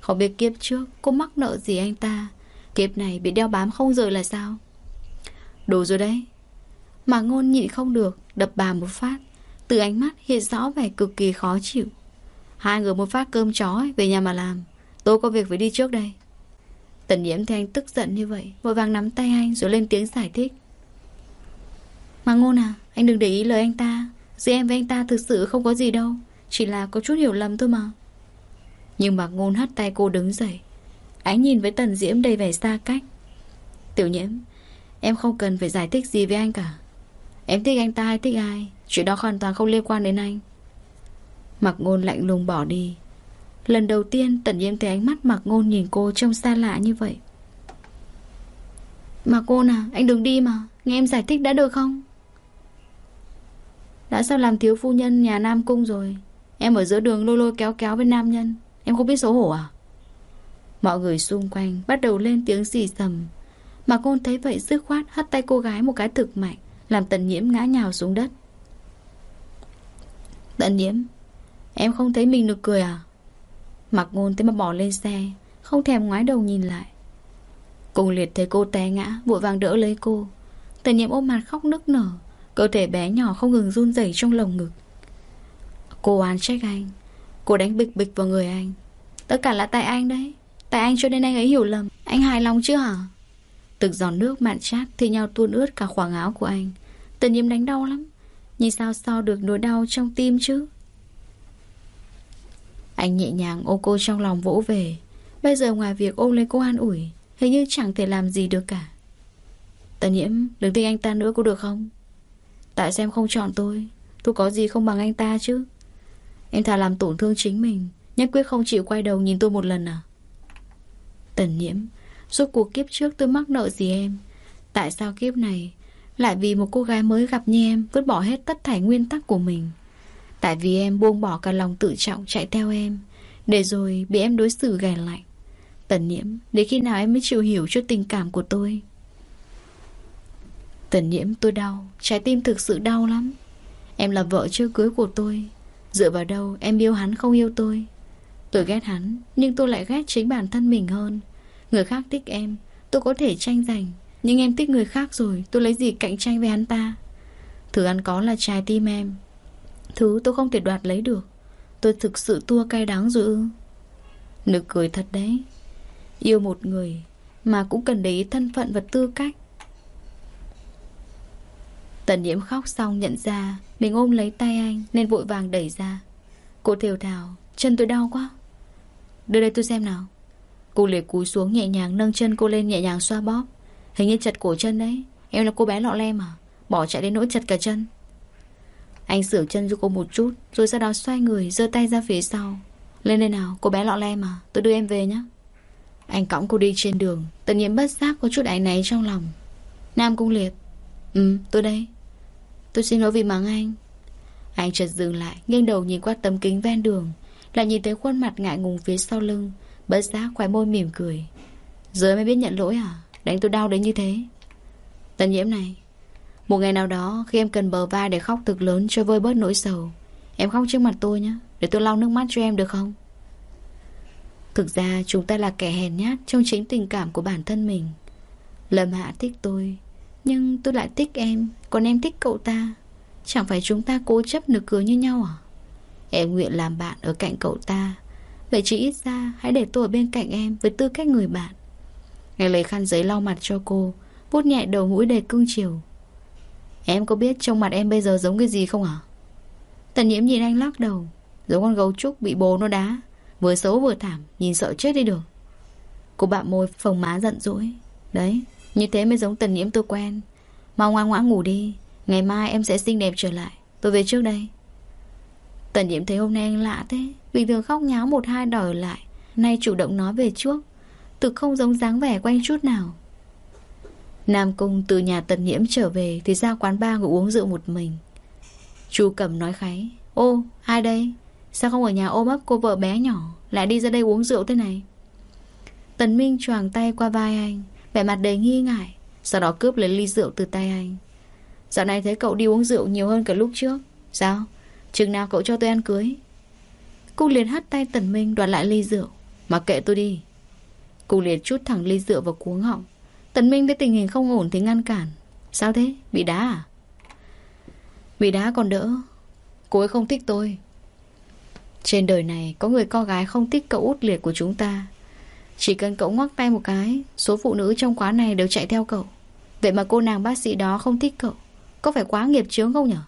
Speaker 1: Không biết kiếp trước Cô mắc nợ gì anh ta. Kiếp này bị đeo bám không rời là sao? Đủ rồi đấy. Mà ngôn nhịn không được Đập bà một phát. Từ ánh mắt hiện rõ vẻ cực kỳ khó chịu. Hai người một phát cơm chó ấy, Về nhà mà làm. Tôi có việc phải đi trước đây. Tần nhiễm thấy anh tức giận như vậy Vội vàng nắm tay anh rồi lên tiếng giải thích. Mà ngôn à anh đừng để ý lời anh ta. Giữa em với anh ta thực sự không có gì đâu. Chỉ là có chút hiểu lầm thôi mà. Nhưng mà ngôn hất tay cô đứng dậy. Ánh nhìn với tần diễm đầy vẻ xa cách. Tiểu nhiễm, Em không cần phải giải thích gì với anh cả. Em thích anh ta hay thích ai? Chuyện đó hoàn toàn không liên quan đến anh. Mặc ngôn lạnh lùng bỏ đi. Lần đầu tiên tần diễm thấy ánh mắt mặc ngôn nhìn cô trông xa lạ như vậy. Mà cô à Anh đừng đi mà. Nghe em giải thích đã được không? Đã sao làm thiếu phu nhân nhà Nam Cung rồi. Em ở giữa đường lôi lôi kéo kéo với nam nhân. Em không biết xấu hổ à? Mọi người xung quanh bắt đầu lên tiếng xì xầm. Mà côn thấy vậy dứt khoát hất tay cô gái một cái thực mạnh, Làm tần nhiễm ngã nhào xuống đất. Tần nhiễm, Em không thấy mình được cười à? Mặc ngôn thế mà bỏ lên xe, Không thèm ngoái đầu nhìn lại. Cùng liệt thấy cô té ngã, Vội vàng đỡ lấy cô. Tần nhiễm ôm mặt khóc nức nở. Cơ thể bé nhỏ không ngừng run rẩy trong lồng ngực. Cô oán trách anh. Cô đánh bịch bịch vào người anh. Tất cả là tại anh đấy. Tại anh cho nên anh ấy hiểu lầm. Anh hài lòng chưa hả? Từng giọt nước mặn chát thì nhau tuôn ướt cả khoảng áo của anh. Tần nhiễm đánh đau lắm. Nhìn sao so được nỗi đau trong tim chứ? Anh nhẹ nhàng ôm cô trong lòng vỗ về. Bây giờ ngoài việc ôm lấy cô an ủi, Hình như chẳng thể làm gì được cả. Tần nhiễm, đừng thích anh ta nữa có được không? Tại sao em không chọn tôi? Tôi có gì không bằng anh ta chứ? Em thà làm tổn thương chính mình, Nhất quyết không chịu quay đầu nhìn tôi một lần à? Tần nhiễm Suốt cuộc kiếp trước tôi mắc nợ gì em? Tại sao kiếp này Lại vì một cô gái mới gặp như em Vứt bỏ hết tất thảy nguyên tắc của mình? Tại vì em buông bỏ cả lòng tự trọng Chạy theo em, Để rồi bị em đối xử ghẻ lạnh Tần nhiễm Để khi nào em mới chịu hiểu cho tình cảm của tôi? Tần nhiễm, tôi đau. Trái tim thực sự đau lắm. Em là vợ chưa cưới của tôi. Dựa vào đâu em yêu hắn không yêu tôi? Tôi ghét hắn, Nhưng tôi lại ghét chính bản thân mình hơn. Người khác thích em, Tôi có thể tranh giành. Nhưng em thích người khác rồi, Tôi lấy gì cạnh tranh với hắn ta? Thứ ăn có là trái tim em. Thứ tôi không thể đoạt lấy được. Tôi thực sự tua cay đắng rồi ư? Nực cười thật đấy. Yêu một người Mà cũng cần để ý thân phận và tư cách. Tần nhiễm khóc xong nhận ra Mình ôm lấy tay anh Nên vội vàng đẩy ra. Cô thều thào, Chân tôi đau quá. Đưa đây tôi xem nào. Cô liệt cúi xuống nhẹ nhàng, nâng chân cô lên nhẹ nhàng xoa bóp. Hình như chật cổ chân đấy, Em là cô bé lọ lem à? Bỏ chạy đến nỗi chật cả chân. Anh sửa chân cho cô một chút, Rồi sau đó xoay người, giơ tay ra phía sau. Lên đây nào, cô bé lọ lem à? Tôi đưa em về nhé Anh cõng cô đi trên đường. Tự nhiên bất giác có chút áy náy trong lòng. Nam Cung Liệt. Ừ tôi đây. Tôi xin lỗi vì mắng anh. Anh chợt dừng lại, Nghiêng đầu nhìn qua tấm kính ven đường, Lại nhìn thấy khuôn mặt ngại ngùng phía sau lưng, Bất giác khóe môi mỉm cười. Giờ mới biết nhận lỗi à Đánh tôi đau đến như thế. Tần nhiễm này, Một ngày nào đó khi em cần bờ vai để khóc thực lớn Cho vơi bớt nỗi sầu, Em khóc trước mặt tôi nhé Để tôi lau nước mắt cho em được không? Thực ra chúng ta là kẻ hèn nhát Trong chính tình cảm của bản thân mình. Lâm Hạ thích tôi nhưng tôi lại thích em. Còn em thích cậu ta. Chẳng phải chúng ta cố chấp nực cười như nhau à? Em nguyện làm bạn ở cạnh cậu ta. Vậy chỉ ít ra, hãy để tôi ở bên cạnh em Với tư cách người bạn. Anh lấy khăn giấy lau mặt cho cô, vuốt nhẹ đầu mũi đầy cương chiều. Em có biết trong mặt em bây giờ giống cái gì không hả? Tần nhiễm nhìn anh lắc đầu, Giống con gấu trúc bị bố nó đá. Vừa xấu vừa thảm, Nhìn sợ chết đi được. Cô bạn môi, phồng má giận dỗi. Đấy như thế mới giống tần nhiễm tôi quen. Mau ngoan ngoãn ngủ đi. Ngày mai em sẽ xinh đẹp trở lại. Tôi về trước đây. Tần nhiễm thấy hôm nay anh lạ thế. Bình thường khóc nháo một hai đòi lại. Nay chủ động nói về trước. Thực không giống dáng vẻ của anh chút nào. Nam Cung từ nhà tần nhiễm trở về Thì ra quán ba ngủ uống rượu một mình. Chu Cẩm nói kháy. Ô, ai đây? Sao không ở nhà ôm ấp cô vợ bé nhỏ? Lại đi ra đây uống rượu thế này. Tần Minh choàng tay qua vai anh. Vẻ mặt đầy nghi ngại, Sau đó cướp lấy ly rượu từ tay anh. Dạo này thấy cậu đi uống rượu nhiều hơn cả lúc trước. Sao? Chừng nào cậu cho tôi ăn cưới? Cô liền hất tay Tần Minh đoạt lại ly rượu. Mà kệ tôi đi. Cô liền chút thẳng ly rượu vào cuống họng. Tần Minh thấy tình hình không ổn thì ngăn cản. Sao thế? Bị đá à? Bị đá còn đỡ. Cô ấy không thích tôi. Trên đời này có người con gái không thích cậu út liệt của chúng ta. Chỉ cần cậu ngoắc tay một cái, Số phụ nữ trong quán này đều chạy theo cậu. Vậy mà cô nàng bác sĩ đó không thích cậu. Có phải quá nghiệp chướng không nhở?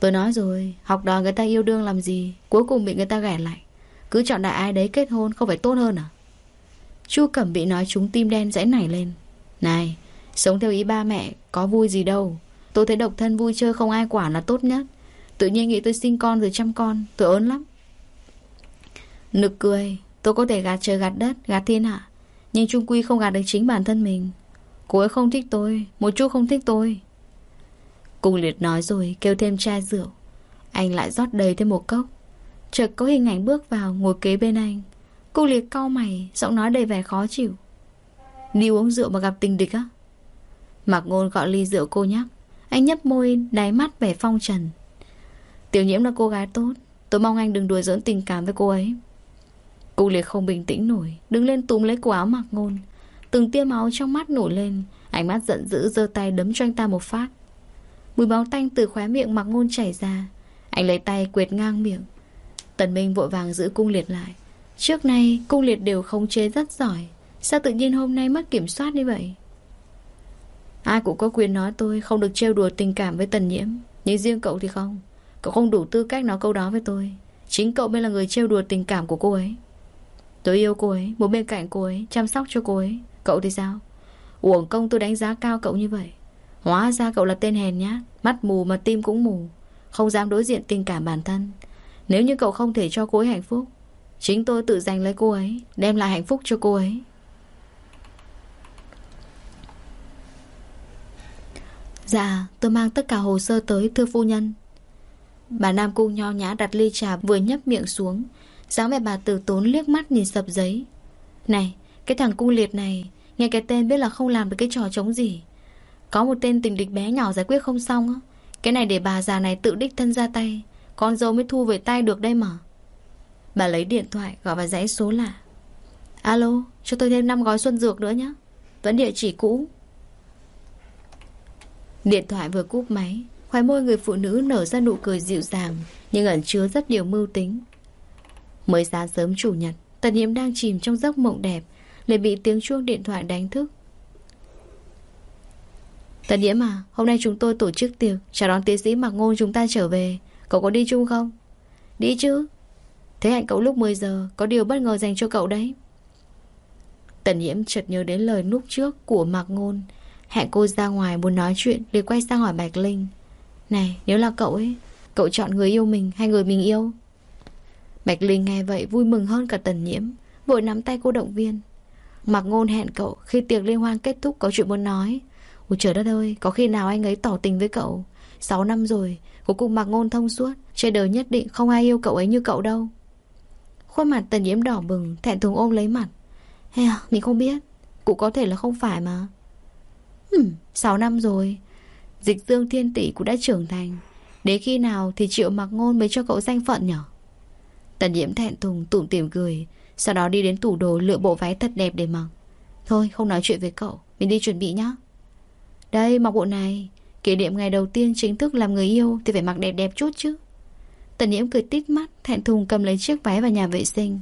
Speaker 1: Tôi nói rồi, Học đòi người ta yêu đương làm gì, Cuối cùng bị người ta ghẻ lại. Cứ chọn đại ai đấy kết hôn không phải tốt hơn à? Chu Cẩm bị nói trúng tim đen dãy nảy lên. Này, Sống theo ý ba mẹ, có vui gì đâu. Tôi thấy độc thân vui chơi không ai quản là tốt nhất. Tự nhiên nghĩ tôi sinh con rồi chăm con, Tôi ớn lắm. Nực cười Tôi có thể gạt trời gạt đất, Gạt thiên hạ, Nhưng trung quy không gạt được chính bản thân mình. Cô ấy không thích tôi, Một chút không thích tôi. Cung liệt nói rồi kêu thêm chai rượu. Anh lại rót đầy thêm một cốc. Chợt có hình ảnh bước vào ngồi kế bên anh. Cung liệt cau mày, Giọng nói đầy vẻ khó chịu. Đi uống rượu mà gặp tình địch á? Mặc ngôn gọi ly rượu cô nhắc. Anh nhấp môi, đáy mắt vẻ phong trần. Tiểu nhiễm là cô gái tốt. Tôi mong anh đừng đùa giỡn tình cảm với cô ấy. Cô liệt không bình tĩnh nổi, Đứng lên túm lấy cổ áo mặc ngôn. Từng tia máu trong mắt nổi lên, Ánh mắt giận dữ giơ tay đấm cho anh ta một phát. Mùi máu tanh từ khóe miệng mặc ngôn chảy ra, Anh lấy tay quệt ngang miệng. Tần Minh vội vàng giữ cung liệt lại. Trước nay, cung liệt đều khống chế rất giỏi, Sao tự nhiên hôm nay mất kiểm soát như vậy? Ai cũng có quyền nói tôi Không được trêu đùa tình cảm với tần nhiễm, Nhưng riêng cậu thì không. Cậu không đủ tư cách nói câu đó với tôi. Chính cậu mới là người trêu đùa tình cảm của cô ấy. Tôi yêu cô ấy Muốn bên cạnh cô ấy, Chăm sóc cho cô ấy. Cậu thì sao? Uổng công tôi đánh giá cao cậu như vậy. Hóa ra cậu là tên hèn nhát, Mắt mù mà tim cũng mù, Không dám đối diện tình cảm bản thân. Nếu như cậu không thể cho cô ấy hạnh phúc, Chính tôi tự giành lấy cô ấy, Đem lại hạnh phúc cho cô ấy. Dạ tôi mang tất cả hồ sơ tới, thưa phu nhân. Bà Nam Cung nho nhã đặt ly trà vừa nhấp miệng xuống giáo mẹ bà tử tốn liếc mắt nhìn sập giấy. Này, Cái thằng cung liệt này, Nghe cái tên biết là không làm được cái trò chống gì. Có một tên tình địch bé nhỏ giải quyết không xong á. Cái này để bà già này tự đích thân ra tay. Con dâu mới thu về tay được đây mà. Bà lấy điện thoại, gọi vào dãy số lạ. Alo, Cho tôi thêm 5 gói xuân dược nữa nhé Vẫn địa chỉ cũ. Điện thoại vừa cúp máy, Khoai môi người phụ nữ nở ra nụ cười dịu dàng, Nhưng ẩn chứa rất nhiều mưu tính. Mới sáng sớm chủ nhật, Tần Nhiễm đang chìm trong giấc mộng đẹp, lại bị tiếng chuông điện thoại đánh thức. Tần Nhiễm à Hôm nay chúng tôi tổ chức tiệc, Chào đón tiến sĩ Mạc Ngôn chúng ta trở về. Cậu có đi chung không? Đi chứ. Thế hẹn cậu lúc 10 giờ, Có điều bất ngờ dành cho cậu đấy. Tần Nhiễm chợt nhớ đến lời lúc trước Của Mạc Ngôn. Hẹn cô ra ngoài muốn nói chuyện, liền quay sang hỏi Bạch Linh. Này, nếu là cậu ấy, Cậu chọn người yêu mình hay người mình yêu? Bạch Linh nghe vậy vui mừng hơn cả Tần Nhiễm, Vội nắm tay cô động viên. Mặc ngôn hẹn cậu khi tiệc liên hoan kết thúc có chuyện muốn nói. Ôi trời đất ơi, Có khi nào anh ấy tỏ tình với cậu? 6 năm rồi, Cuối cùng mặc ngôn thông suốt, Trên đời nhất định không ai yêu cậu ấy như cậu đâu. Khuôn mặt tần nhiễm đỏ bừng, Thẹn thùng ôm lấy mặt. Hay mình không biết, Cũng có thể là không phải mà. Ừm 6 năm rồi, Dịch dương thiên tỷ cũng đã trưởng thành. Đến khi nào thì chịu mặc ngôn mới cho cậu danh phận nhở? Tần nhiễm thẹn thùng tủm tỉm cười, sau đó đi đến tủ đồ lựa bộ váy thật đẹp để mặc. Thôi, không nói chuyện với cậu, Mình đi chuẩn bị nhá. Đây, mặc bộ này. Kỷ niệm ngày đầu tiên chính thức làm người yêu Thì phải mặc đẹp đẹp chút chứ. Tần nhiễm cười tít mắt, Thẹn thùng cầm lấy chiếc váy vào nhà vệ sinh.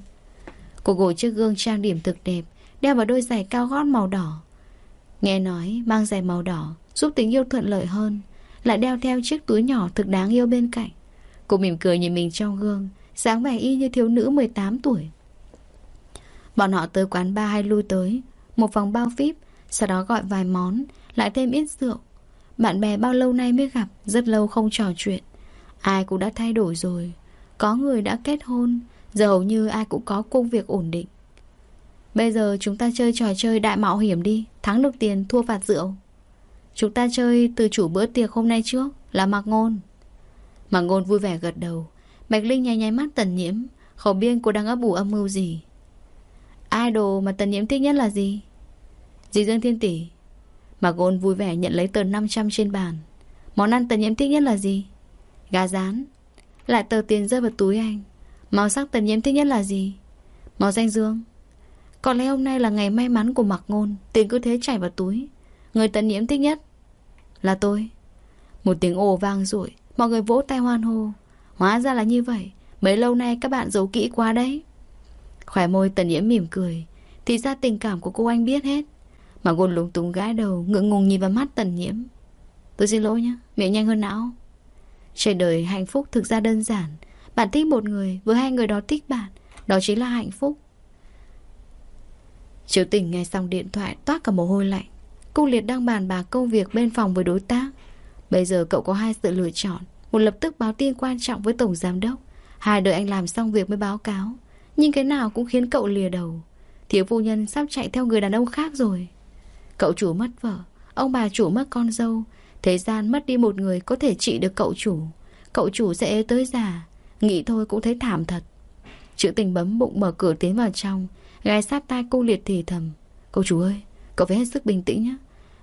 Speaker 1: Cô ngồi trước gương trang điểm thực đẹp, Đeo vào đôi giày cao gót màu đỏ. Nghe nói mang giày màu đỏ Giúp tình yêu thuận lợi hơn, Lại đeo theo chiếc túi nhỏ thực đáng yêu bên cạnh. Cô mỉm cười nhìn mình trong gương dáng vẻ y như thiếu nữ 18 tuổi. Bọn họ tới quán bar hay lui tới Một phòng bao phíp, Sau đó gọi vài món Lại thêm ít rượu. Bạn bè bao lâu nay mới gặp Rất lâu không trò chuyện. Ai cũng đã thay đổi rồi. Có người đã kết hôn Giờ hầu như ai cũng có công việc ổn định. Bây giờ chúng ta chơi trò chơi đại mạo hiểm đi Thắng được tiền thua phạt rượu. Chúng ta chơi từ chủ bữa tiệc hôm nay trước Là Mạc Ngôn. Mạc Ngôn vui vẻ gật đầu. Bạch Linh nháy nháy mắt tần nhiễm. Khẩu biên cô đang ấp ủ âm mưu gì? Idol mà Tần Nhiễm thích nhất là gì? Dì Dương Thiên Tỷ. Mà Gôn vui vẻ nhận lấy tờ 500 trên bàn. Món ăn Tần Nhiễm thích nhất là gì? Gà rán. Lại tờ tiền rơi vào túi anh. Màu sắc Tần Nhiễm thích nhất là gì? Màu xanh dương. Có lẽ hôm nay là ngày may mắn của Mạc Ngôn. Tiền cứ thế chảy vào túi. Người Tần Nhiễm thích nhất Là tôi. Một tiếng ồ vang rội Mọi người vỗ tay hoan hô. Hóa ra là như vậy. Mấy lâu nay các bạn giấu kỹ quá đấy. Khỏe môi tần nhiễm mỉm cười. Thì ra tình cảm của cô anh biết hết. Mà gôn lúng túng gãi đầu Ngượng ngùng nhìn vào mắt tần nhiễm Tôi xin lỗi nhé, miệng nhanh hơn não. Trên đời hạnh phúc thực ra đơn giản. Bạn thích một người Với hai người đó thích bạn. Đó chính là hạnh phúc. Chiếu tình nghe xong điện thoại Toát cả mồ hôi lạnh. Cung liệt đang bàn bạc công việc bên phòng với đối tác. Bây giờ cậu có hai sự lựa chọn. Một lập tức báo tin quan trọng với tổng giám đốc. Hai đợi anh làm xong việc mới báo cáo. Nhưng cái nào cũng khiến cậu lìa đầu. Thiếu phu nhân sắp chạy theo người đàn ông khác rồi. Cậu chủ mất vợ. Ông bà chủ mất con dâu. Thế gian mất đi một người có thể trị được cậu chủ. Cậu chủ sẽ ế tới già. Nghĩ thôi cũng thấy thảm thật. Chữ tình bấm bụng mở cửa tiến vào trong. Gai sát tai cô liệt thì thầm. Cậu chủ ơi, Cậu phải hết sức bình tĩnh nhé.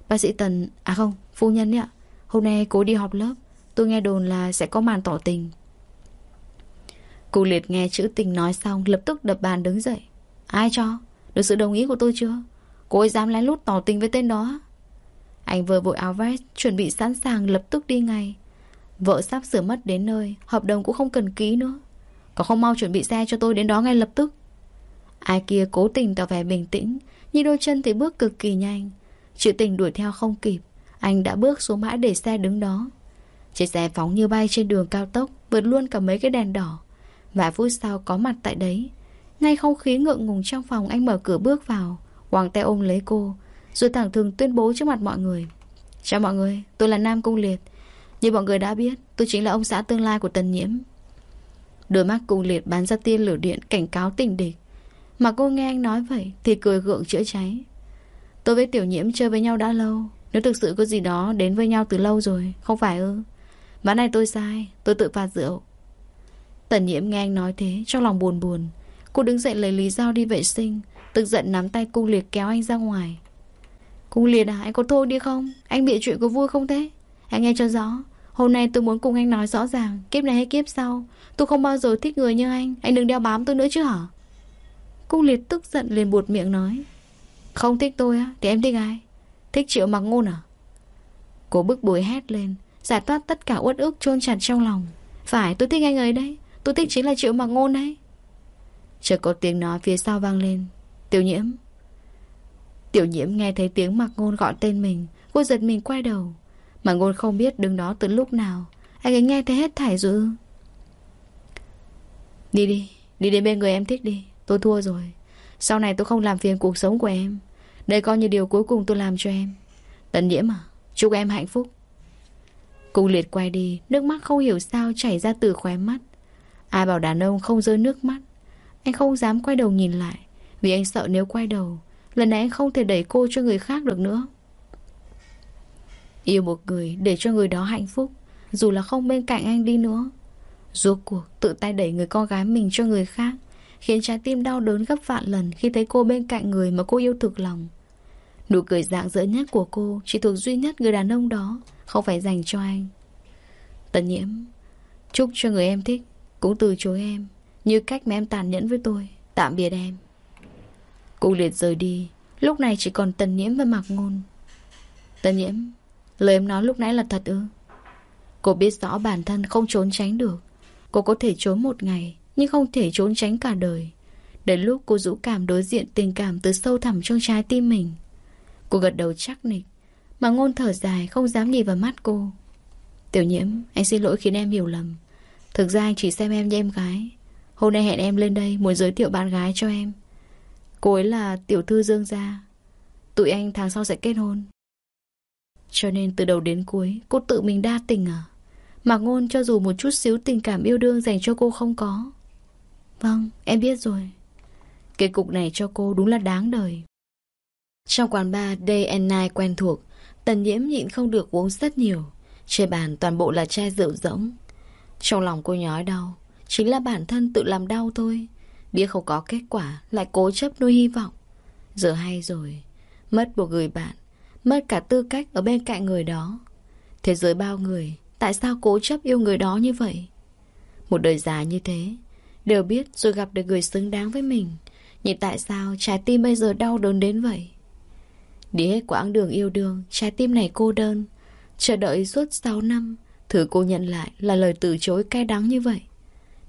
Speaker 1: Bác sĩ Tần À không, Phu nhân ạ Hôm nay cô đi họp lớp. Tôi nghe đồn là sẽ có màn tỏ tình. Cô liệt nghe chữ tình nói xong, Lập tức đập bàn đứng dậy. Ai cho? Được sự đồng ý của tôi chưa? Cô ấy dám lén lút tỏ tình với tên đó. Anh vừa vội áo vest, Chuẩn bị sẵn sàng lập tức đi ngay. Vợ sắp sửa mất đến nơi, Hợp đồng cũng không cần ký nữa. Có không mau chuẩn bị xe cho tôi đến đó ngay lập tức? Ai kia cố tình tỏ vẻ bình tĩnh, Nhưng đôi chân thì bước cực kỳ nhanh. Chữ tình đuổi theo không kịp, Anh đã bước xuống mãi để xe đứng đó. Chiếc xe phóng như bay trên đường cao tốc Vượt luôn cả mấy cái đèn đỏ. Vài phút sau có mặt tại đấy. Ngay không khí ngượng ngùng trong phòng Anh mở cửa bước vào. Hoàng tay ôm lấy cô Rồi thẳng thừng tuyên bố trước mặt mọi người. Chào mọi người, tôi là Nam Cung Liệt. Như mọi người đã biết Tôi chính là ông xã tương lai của Tần Nhiễm. Đôi mắt Cung Liệt bắn ra tia lửa điện Cảnh cáo tình địch. Mà cô nghe anh nói vậy Thì cười gượng chữa cháy. Tôi với Tiểu Nhiễm chơi với nhau đã lâu Nếu thực sự có gì đó đến với nhau từ lâu rồi Không phải ư? Ván này tôi sai, Tôi tự phạt rượu. Tần nhiễm nghe anh nói thế, Trong lòng buồn buồn. Cô đứng dậy lấy lý do đi vệ sinh, Tức giận nắm tay cung liệt kéo anh ra ngoài. Cung liệt à anh có thôi đi không? Anh bị chuyện có vui không thế? Anh nghe cho rõ, Hôm nay tôi muốn cùng anh nói rõ ràng, Kiếp này hay kiếp sau. Tôi không bao giờ thích người như anh Anh đừng đeo bám tôi nữa chứ hả? Cung liệt tức giận liền buột miệng nói. Không thích tôi á, Thì em thích ai? Thích triệu mặc ngôn à? Cô bức bối hét lên. Giải thoát tất cả uất ức chôn chặt trong lòng. Phải, tôi thích anh ấy đấy. Tôi thích chính là triệu mặc ngôn đấy. Chợt có tiếng nói phía sau vang lên. Tiểu nhiễm. Tiểu nhiễm nghe thấy tiếng mặc ngôn gọi tên mình. Cô giật mình quay đầu. Mà ngôn không biết đứng đó từ lúc nào. Anh ấy nghe thấy hết thảy rồi Đi đi Đi đến bên người em thích đi. Tôi thua rồi. Sau này tôi không làm phiền cuộc sống của em. Đây coi như điều cuối cùng tôi làm cho em. Tần nhiễm à Chúc em hạnh phúc. Cung liệt quay đi, Nước mắt không hiểu sao chảy ra từ khóe mắt. Ai bảo đàn ông không rơi nước mắt? Anh không dám quay đầu nhìn lại, Vì anh sợ nếu quay đầu, Lần này anh không thể đẩy cô cho người khác được nữa. Yêu một người để cho người đó hạnh phúc, Dù là không bên cạnh anh đi nữa. Rốt cuộc, tự tay đẩy người con gái mình cho người khác, Khiến trái tim đau đớn gấp vạn lần Khi thấy cô bên cạnh người mà cô yêu thực lòng. Nụ cười dạng dỡ nhất của cô Chỉ thuộc duy nhất người đàn ông đó. Không phải dành cho anh. Tần nhiễm, Chúc cho người em thích Cũng từ chối em, Như cách mà em tàn nhẫn với tôi, Tạm biệt em. Cô liệt rời đi, Lúc này chỉ còn tần nhiễm và mặc ngôn. Tần nhiễm, Lời em nói lúc nãy là thật ư? Cô biết rõ bản thân không trốn tránh được. Cô có thể trốn một ngày, Nhưng không thể trốn tránh cả đời. Đến lúc cô dũng cảm đối diện tình cảm Từ sâu thẳm trong trái tim mình. Cô gật đầu chắc nịch. Mà ngôn thở dài, không dám nhìn vào mắt cô. Tiểu nhiễm, Anh xin lỗi khiến em hiểu lầm. Thực ra anh chỉ xem em như em gái. Hôm nay hẹn em lên đây, muốn giới thiệu bạn gái cho em. Cô ấy là tiểu thư Dương Gia. Tụi anh tháng sau sẽ kết hôn. Cho nên từ đầu đến cuối, Cô tự mình đa tình à? Mà ngôn cho dù một chút xíu tình cảm yêu đương Dành cho cô không có. Vâng em biết rồi. Kết cục này cho cô đúng là đáng đời. Trong quán bar Day and Night quen thuộc Tần nhiễm nhịn không được uống rất nhiều. Trên bàn toàn bộ là chai rượu rỗng. Trong lòng cô nhói đau, Chính là bản thân tự làm đau thôi. Biết không có kết quả, Lại cố chấp nuôi hy vọng. Giờ hay rồi, Mất một người bạn, Mất cả tư cách ở bên cạnh người đó. Thế giới bao người, Tại sao cố chấp yêu người đó như vậy? Một đời dài như thế, Đều biết rồi gặp được người xứng đáng với mình. Nhưng tại sao trái tim bây giờ đau đớn đến vậy? Đi hết quãng đường yêu đương, Trái tim này cô đơn. Chờ đợi suốt 6 năm Thử cô nhận lại là lời từ chối cay đắng như vậy.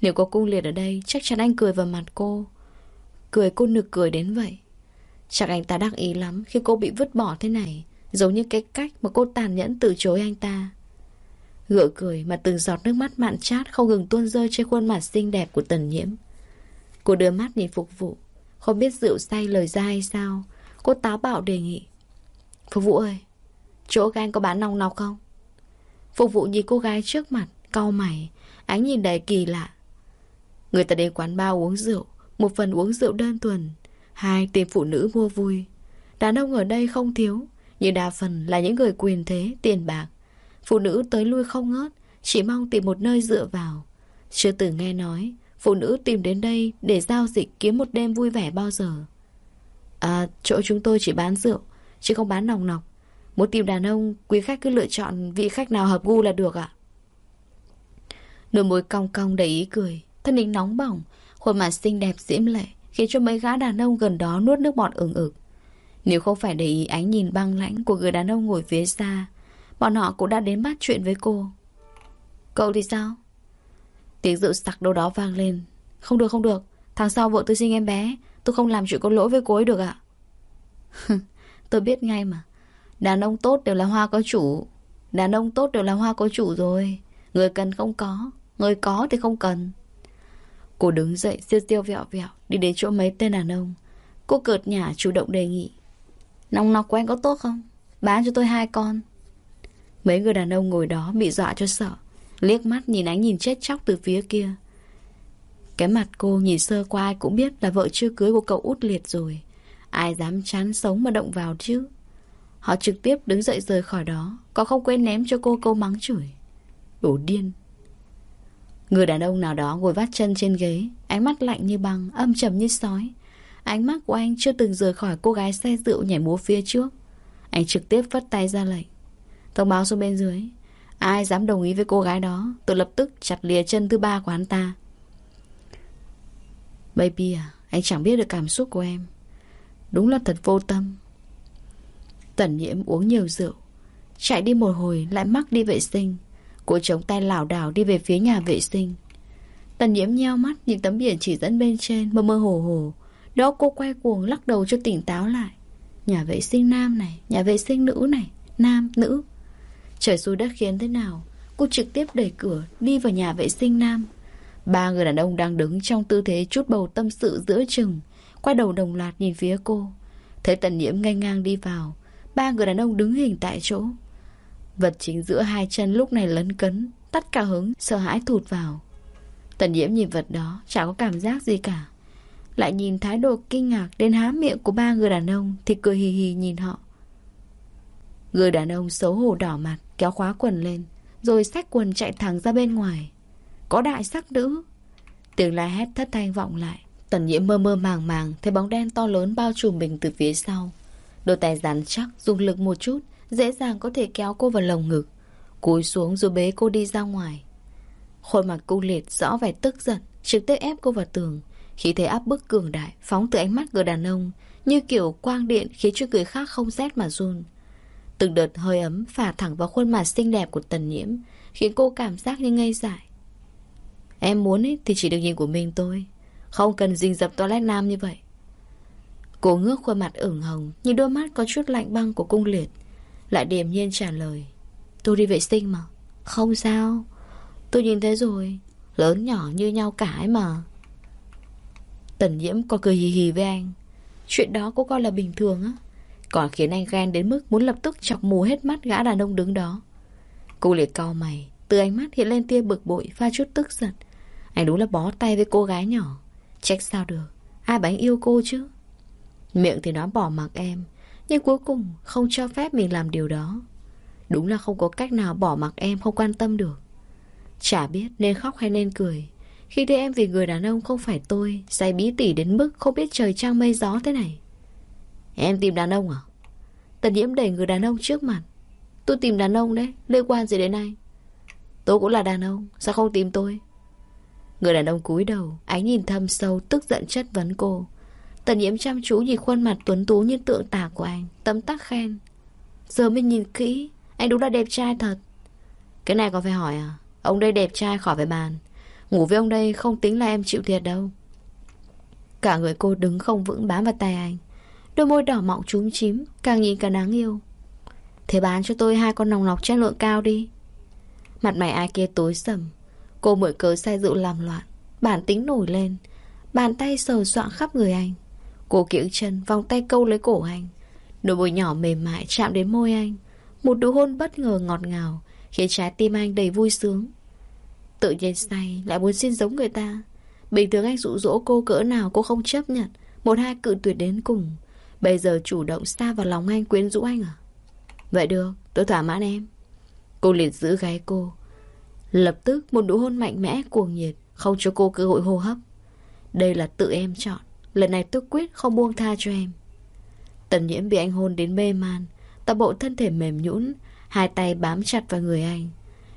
Speaker 1: Nếu có cung liệt ở đây, Chắc chắn anh cười vào mặt cô. Cười cô nực cười đến vậy. Chắc anh ta đắc ý lắm khi cô bị vứt bỏ thế này, Giống như cái cách mà cô tàn nhẫn từ chối anh ta. Gượng cười mà từng giọt nước mắt mặn chát Không ngừng tuôn rơi trên khuôn mặt xinh đẹp của tần nhiễm. Cô đưa mắt nhìn phục vụ, Không biết rượu say lời ra hay sao. Cô táo bạo đề nghị Phục vụ ơi Chỗ gan có bán nòng nọc không? Phục vụ nhìn cô gái trước mặt cau mày Ánh nhìn đầy kỳ lạ. Người ta đến quán bar uống rượu Một phần uống rượu đơn thuần Hai tìm phụ nữ mua vui. Đàn ông ở đây không thiếu Nhưng đa phần là những người quyền thế, tiền bạc. Phụ nữ tới lui không ngớt Chỉ mong tìm một nơi dựa vào. Chưa từng nghe nói Phụ nữ tìm đến đây để giao dịch kiếm một đêm vui vẻ bao giờ. À chỗ chúng tôi chỉ bán rượu Chứ không bán nòng nọc. Muốn tìm đàn ông, Quý khách cứ lựa chọn vị khách nào hợp gu là được ạ. Đôi môi cong cong đầy ý cười, Thân hình nóng bỏng, Khuôn mặt xinh đẹp diễm lệ, Khiến cho mấy gã đàn ông gần đó nuốt nước bọt ửng ực. Nếu không phải để ý ánh nhìn băng lãnh Của người đàn ông ngồi phía xa, Bọn họ cũng đã đến bắt chuyện với cô. Cậu thì sao? Tiếng rượu sặc đâu đó vang lên. Không được không được. Tháng sau vợ tôi sinh em bé, Tôi không làm chuyện có lỗi với cô ấy được ạ. [laughs] Tôi biết ngay mà. Đàn ông tốt đều là hoa có chủ. Đàn ông tốt đều là hoa có chủ rồi. Người cần không có, Người có thì không cần. Cô đứng dậy, siêu siêu vẹo vẹo, Đi đến chỗ mấy tên đàn ông. Cô cợt nhả, chủ động đề nghị. Nòng nọc của anh có tốt không? Bán cho tôi hai con. Mấy người đàn ông ngồi đó bị dọa cho sợ. Liếc mắt nhìn ánh nhìn chết chóc từ phía kia. Cái mặt cô nhìn sơ qua ai cũng biết Là vợ chưa cưới của cậu út liệt rồi. Ai dám chán sống mà động vào chứ? Họ trực tiếp đứng dậy rời khỏi đó, Có không quên ném cho cô câu mắng chửi. Đủ điên. Người đàn ông nào đó ngồi vắt chân trên ghế, Ánh mắt lạnh như băng, Âm trầm như sói. Ánh mắt của anh chưa từng rời khỏi cô gái xe rượu nhảy múa phía trước. Anh trực tiếp vất tay ra lệnh. Thông báo xuống bên dưới. Ai dám đồng ý với cô gái đó, Tôi lập tức chặt lìa chân thứ ba của hắn ta. Baby à Anh chẳng biết được cảm xúc của em. Đúng là thật vô tâm. Tần nhiễm uống nhiều rượu Chạy đi một hồi lại mắc đi vệ sinh. Cô chống tay lảo đảo đi về phía nhà vệ sinh. Tần nhiễm nheo mắt Nhìn tấm biển chỉ dẫn bên trên Mơ mơ hồ hồ. Đó cô quay cuồng lắc đầu cho tỉnh táo lại. Nhà vệ sinh nam này Nhà vệ sinh nữ này Nam, nữ. Trời xui đất khiến thế nào Cô trực tiếp đẩy cửa Đi vào nhà vệ sinh nam. Ba người đàn ông đang đứng trong tư thế chút bầu tâm sự giữa chừng. Quay đầu đồng loạt nhìn phía cô. Thấy tần nhiễm ngay ngang đi vào, Ba người đàn ông đứng hình tại chỗ. Vật chính giữa hai chân lúc này lấn cấn Tắt cả hứng Sợ hãi thụt vào. Tần nhiễm nhìn vật đó, Chả có cảm giác gì cả. Lại nhìn thái độ kinh ngạc Đến há miệng của ba người đàn ông Thì cười hì hì nhìn họ. Người đàn ông xấu hổ đỏ mặt, Kéo khóa quần lên, Rồi xách quần chạy thẳng ra bên ngoài. Có đại sắc nữ. Tiếng la hét thất thanh vọng lại. Tần nhiễm mơ mơ màng màng Thấy bóng đen to lớn bao trùm mình từ phía sau. Đôi tay rắn chắc dùng lực một chút Dễ dàng có thể kéo cô vào lồng ngực. Cúi xuống rồi bế cô đi ra ngoài. Khuôn mặt cô liệt rõ vẻ tức giận Trực tiếp ép cô vào tường. Khi thấy áp bức cường đại Phóng từ ánh mắt người đàn ông Như kiểu quang điện khiến cho người khác không rét mà run. Từng đợt hơi ấm phả thẳng vào khuôn mặt xinh đẹp của tần nhiễm Khiến cô cảm giác như ngây dại. Em muốn ấy, thì chỉ được nhìn của mình tôi không cần rình dập toilet nam như vậy. Cô ngước khuôn mặt ửng hồng, Nhìn đôi mắt có chút lạnh băng của cung liệt. Lại điềm nhiên trả lời, Tôi đi vệ sinh mà. Không sao. Tôi nhìn thấy rồi. Lớn nhỏ như nhau cả ấy mà. Tần nhiễm có cười hì hì với anh. Chuyện đó cô coi là bình thường á. Còn khiến anh ghen đến mức muốn lập tức chọc mù hết mắt gã đàn ông đứng đó. Cô liệt cau mày, Từ ánh mắt hiện lên tia bực bội pha chút tức giận. Anh đúng là bó tay với cô gái nhỏ. Trách sao được? Ai bảo anh yêu cô chứ? Miệng thì nói bỏ mặc em, Nhưng cuối cùng không cho phép mình làm điều đó. Đúng là không có cách nào bỏ mặc em không quan tâm được. Chả biết nên khóc hay nên cười. Khi thấy em vì người đàn ông không phải tôi, Say bí tỉ đến mức không biết trời trăng mây gió thế này. Em tìm đàn ông à? Tần nhiễm đẩy người đàn ông trước mặt. Tôi tìm đàn ông đấy, Liên quan gì đến anh? Tôi cũng là đàn ông, Sao không tìm tôi? Người đàn ông cúi đầu, Ánh nhìn thâm sâu, tức giận chất vấn cô. Tần nhiễm chăm chú nhìn khuôn mặt tuấn tú như tượng tả của anh, Tấm tắc khen. Giờ mình nhìn kỹ, Anh đúng là đẹp trai thật. Cái này còn phải hỏi à? Ông đây đẹp trai khỏi phải bàn. Ngủ với ông đây không tính là em chịu thiệt đâu. Cả người cô đứng không vững bám vào tay anh. Đôi môi đỏ mọng chúm chím, Càng nhìn càng đáng yêu. Thế bán cho tôi hai con nòng nọc chất lượng cao đi. Mặt mày ai kia tối sầm. Cô mượn cớ say rượu làm loạn. Bản tính nổi lên. Bàn tay sờ soạn khắp người anh. Cô kiễng chân, vòng tay câu lấy cổ anh. Đôi môi nhỏ mềm mại chạm đến môi anh. Một nụ hôn bất ngờ ngọt ngào, Khiến trái tim anh đầy vui sướng. Tự nhiên say, lại muốn xin giống người ta. Bình thường anh dụ dỗ cô cỡ nào cô không chấp nhận. Một hai cự tuyệt đến cùng. Bây giờ chủ động xa vào lòng anh quyến rũ anh à? Vậy được, tôi thỏa mãn em. Cô liền giữ gái cô Lập tức một nụ hôn mạnh mẽ cuồng nhiệt, Không cho cô cơ hội hô hấp. Đây là tự em chọn, Lần này tôi quyết không buông tha cho em. Tần nhiễm bị anh hôn đến mê man, Toàn bộ thân thể mềm nhũn, Hai tay bám chặt vào người anh,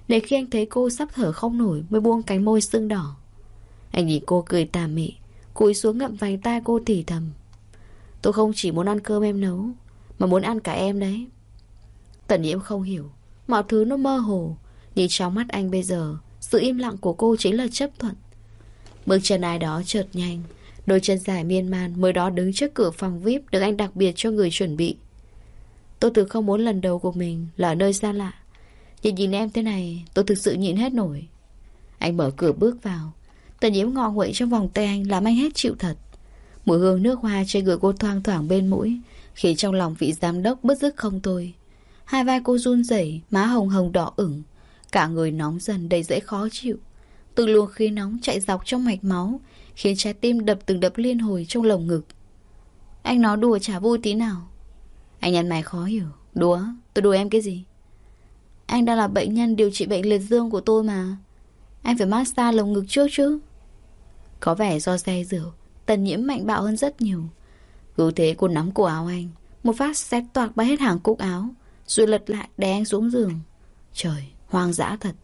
Speaker 1: Để khi anh thấy cô sắp thở không nổi Mới buông cánh môi sưng đỏ. Anh nhìn cô cười tà mị, Cúi xuống ngậm vành tay cô tỉ thầm. Tôi không chỉ muốn ăn cơm em nấu, Mà muốn ăn cả em đấy. Tần nhiễm không hiểu, Mọi thứ nó mơ hồ Nhìn trong mắt anh bây giờ, Sự im lặng của cô chính là chấp thuận. Bước chân ai đó chợt nhanh, Đôi chân dài miên man mới đó đứng trước cửa phòng VIP Được anh đặc biệt cho người chuẩn bị. Tôi từ không muốn lần đầu của mình Là ở nơi xa lạ. Nhìn nhìn em thế này, tôi thực sự nhịn hết nổi. Anh mở cửa bước vào. Tần nhiễm ngọ nguậy trong vòng tay anh Làm anh hết chịu thật. Mùi hương nước hoa trên người cô thoang thoảng bên mũi, Khiến trong lòng vị giám đốc bứt rứt không thôi. Hai vai cô run rẩy, Má hồng hồng đỏ ửng. Cả người nóng dần đầy dễ khó chịu. Từ luồng khí nóng chạy dọc trong mạch máu Khiến trái tim đập từng đập liên hồi trong lồng ngực. Anh nói đùa chả vui tí nào. Anh nhăn mày khó hiểu. Đùa? Tôi đùa em cái gì? Anh đang là bệnh nhân điều trị bệnh liệt dương của tôi mà. Anh phải massage lồng ngực trước chứ. Có vẻ do xe rượu Tần nhiễm mạnh bạo hơn rất nhiều. Cứ thế cô nắm cổ áo anh Một phát xét toạc bay hết hàng cúc áo Rồi lật lại đè anh xuống giường. Trời, hoang dã thật.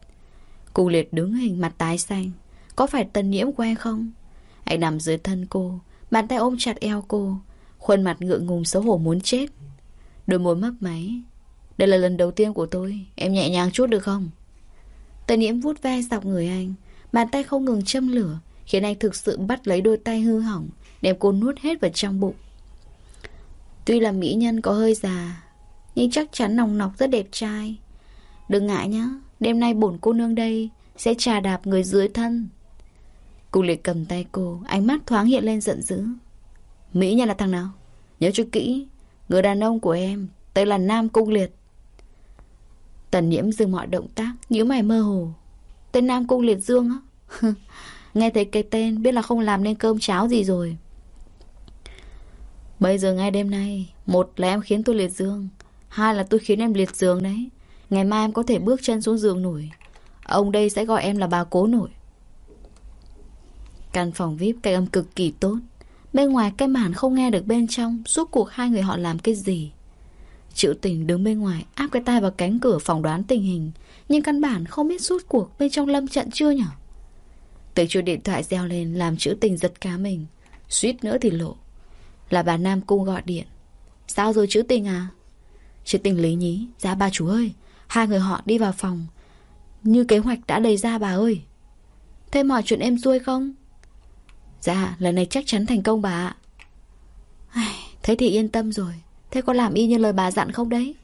Speaker 1: Cô liệt đứng hình mặt tái xanh. Có phải tần nhiễm của anh không? Anh nằm dưới thân cô, Bàn tay ôm chặt eo cô. Khuôn mặt ngượng ngùng xấu hổ muốn chết. Đôi môi mấp máy. Đây là lần đầu tiên của tôi. Em nhẹ nhàng chút được không? Tần nhiễm vuốt ve dọc người anh. Bàn tay không ngừng châm lửa, Khiến anh thực sự bắt lấy đôi tay hư hỏng, Đem cô nuốt hết vào trong bụng. Tuy là mỹ nhân có hơi già, Nhưng chắc chắn nòng nọc rất đẹp trai. Đừng ngại nhá, Đêm nay bổn cô nương đây Sẽ trà đạp người dưới thân. Cung liệt cầm tay cô, Ánh mắt thoáng hiện lên giận dữ. Mỹ nhân là thằng nào? Nhớ cho kỹ, Người đàn ông của em Tên là Nam Cung Liệt. Tần nhiễm dừng mọi động tác, nhíu mày mơ hồ. Tên Nam Cung Liệt Dương á? [laughs] Nghe thấy cái tên, biết là không làm nên cơm cháo gì rồi. Bây giờ ngay đêm nay, Một là em khiến tôi liệt dương, Hai là tôi khiến em liệt giường đấy. Ngày mai em có thể bước chân xuống giường nổi Ông đây sẽ gọi em là bà cố nổi Căn phòng VIP cách âm cực kỳ tốt Bên ngoài cái màn không nghe được bên trong, Suốt cuộc hai người họ làm cái gì Chữ tình đứng bên ngoài, Áp cái tay vào cánh cửa phòng đoán tình hình, Nhưng căn bản không biết suốt cuộc Bên trong lâm trận chưa nhở từ chuông điện thoại reo lên làm chữ tình giật cá mình. Suýt nữa thì lộ. Là bà Nam Cung gọi điện. Sao rồi chữ tình à? Chữ tình lý nhí. Dạ ba chú ơi. Hai người họ đi vào phòng. Như kế hoạch đã đầy ra bà ơi. Thế mọi chuyện em xuôi không? Dạ lần này chắc chắn thành công bà ạ. Ai, thế thì yên tâm rồi. Thế có làm y như lời bà dặn không đấy?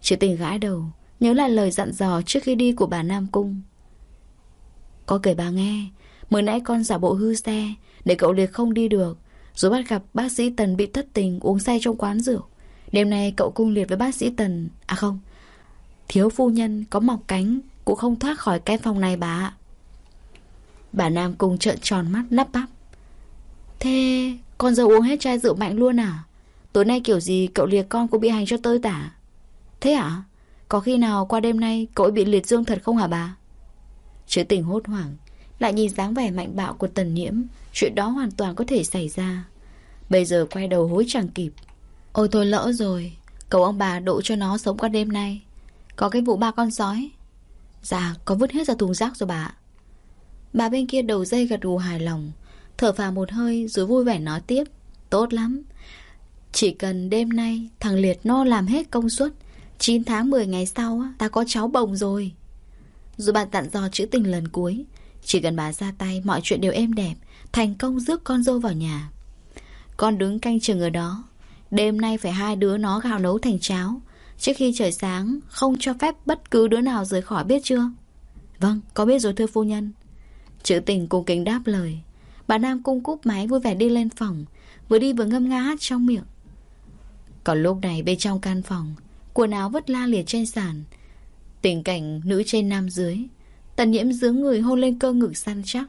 Speaker 1: Chữ tình gãi đầu. Nhớ lại lời dặn dò trước khi đi của bà Nam Cung. Có kể bà nghe Mới nãy con giả bộ hư xe Để cậu Liệt không đi được Rồi bắt gặp bác sĩ Tần bị thất tình uống say trong quán rượu Đêm nay cậu cung liệt với bác sĩ Tần À không Thiếu phu nhân có mọc cánh Cũng không thoát khỏi cái phòng này bà ạ. Bà Nam Cung trợn tròn mắt, lắp bắp. Thế con giờ uống hết chai rượu mạnh luôn à? Tối nay kiểu gì cậu liệt con cũng bị hành cho tơi tả. Thế à Có khi nào qua đêm nay cậu ấy bị liệt dương thật không hả bà? Chữ tình hốt hoảng, Lại nhìn dáng vẻ mạnh bạo của tần nhiễm, Chuyện đó hoàn toàn có thể xảy ra. Bây giờ quay đầu hối chẳng kịp. Ôi thôi lỡ rồi, Cầu ông bà độ cho nó sống qua đêm nay. Có cái vụ ba con sói. Dạ có vứt hết ra thùng rác rồi bà Bà bên kia đầu dây gật gù hài lòng, Thở phào một hơi rồi vui vẻ nói tiếp. Tốt lắm. Chỉ cần đêm nay thằng Liệt no làm hết công suất 9 tháng 10 ngày sau Ta có cháu bồng rồi. Rồi bạn dặn dò chữ tình lần cuối, Chỉ cần bà ra tay mọi chuyện đều êm đẹp, Thành công rước con dâu vào nhà. Con đứng canh chừng ở đó. Đêm nay phải hai đứa nó gạo nấu thành cháo Trước khi trời sáng, Không cho phép bất cứ đứa nào rời khỏi biết chưa? Vâng có biết rồi thưa phu nhân. Chữ tình cung kính đáp lời. Bà Nam cung cúp máy vui vẻ đi lên phòng, Vừa đi vừa ngâm nga hát trong miệng. Còn lúc này bên trong căn phòng, Quần áo vứt la liệt trên sàn. Tình cảnh nữ trên nam dưới, Tần nhiễm dướng người hôn lên cơ ngực săn chắc.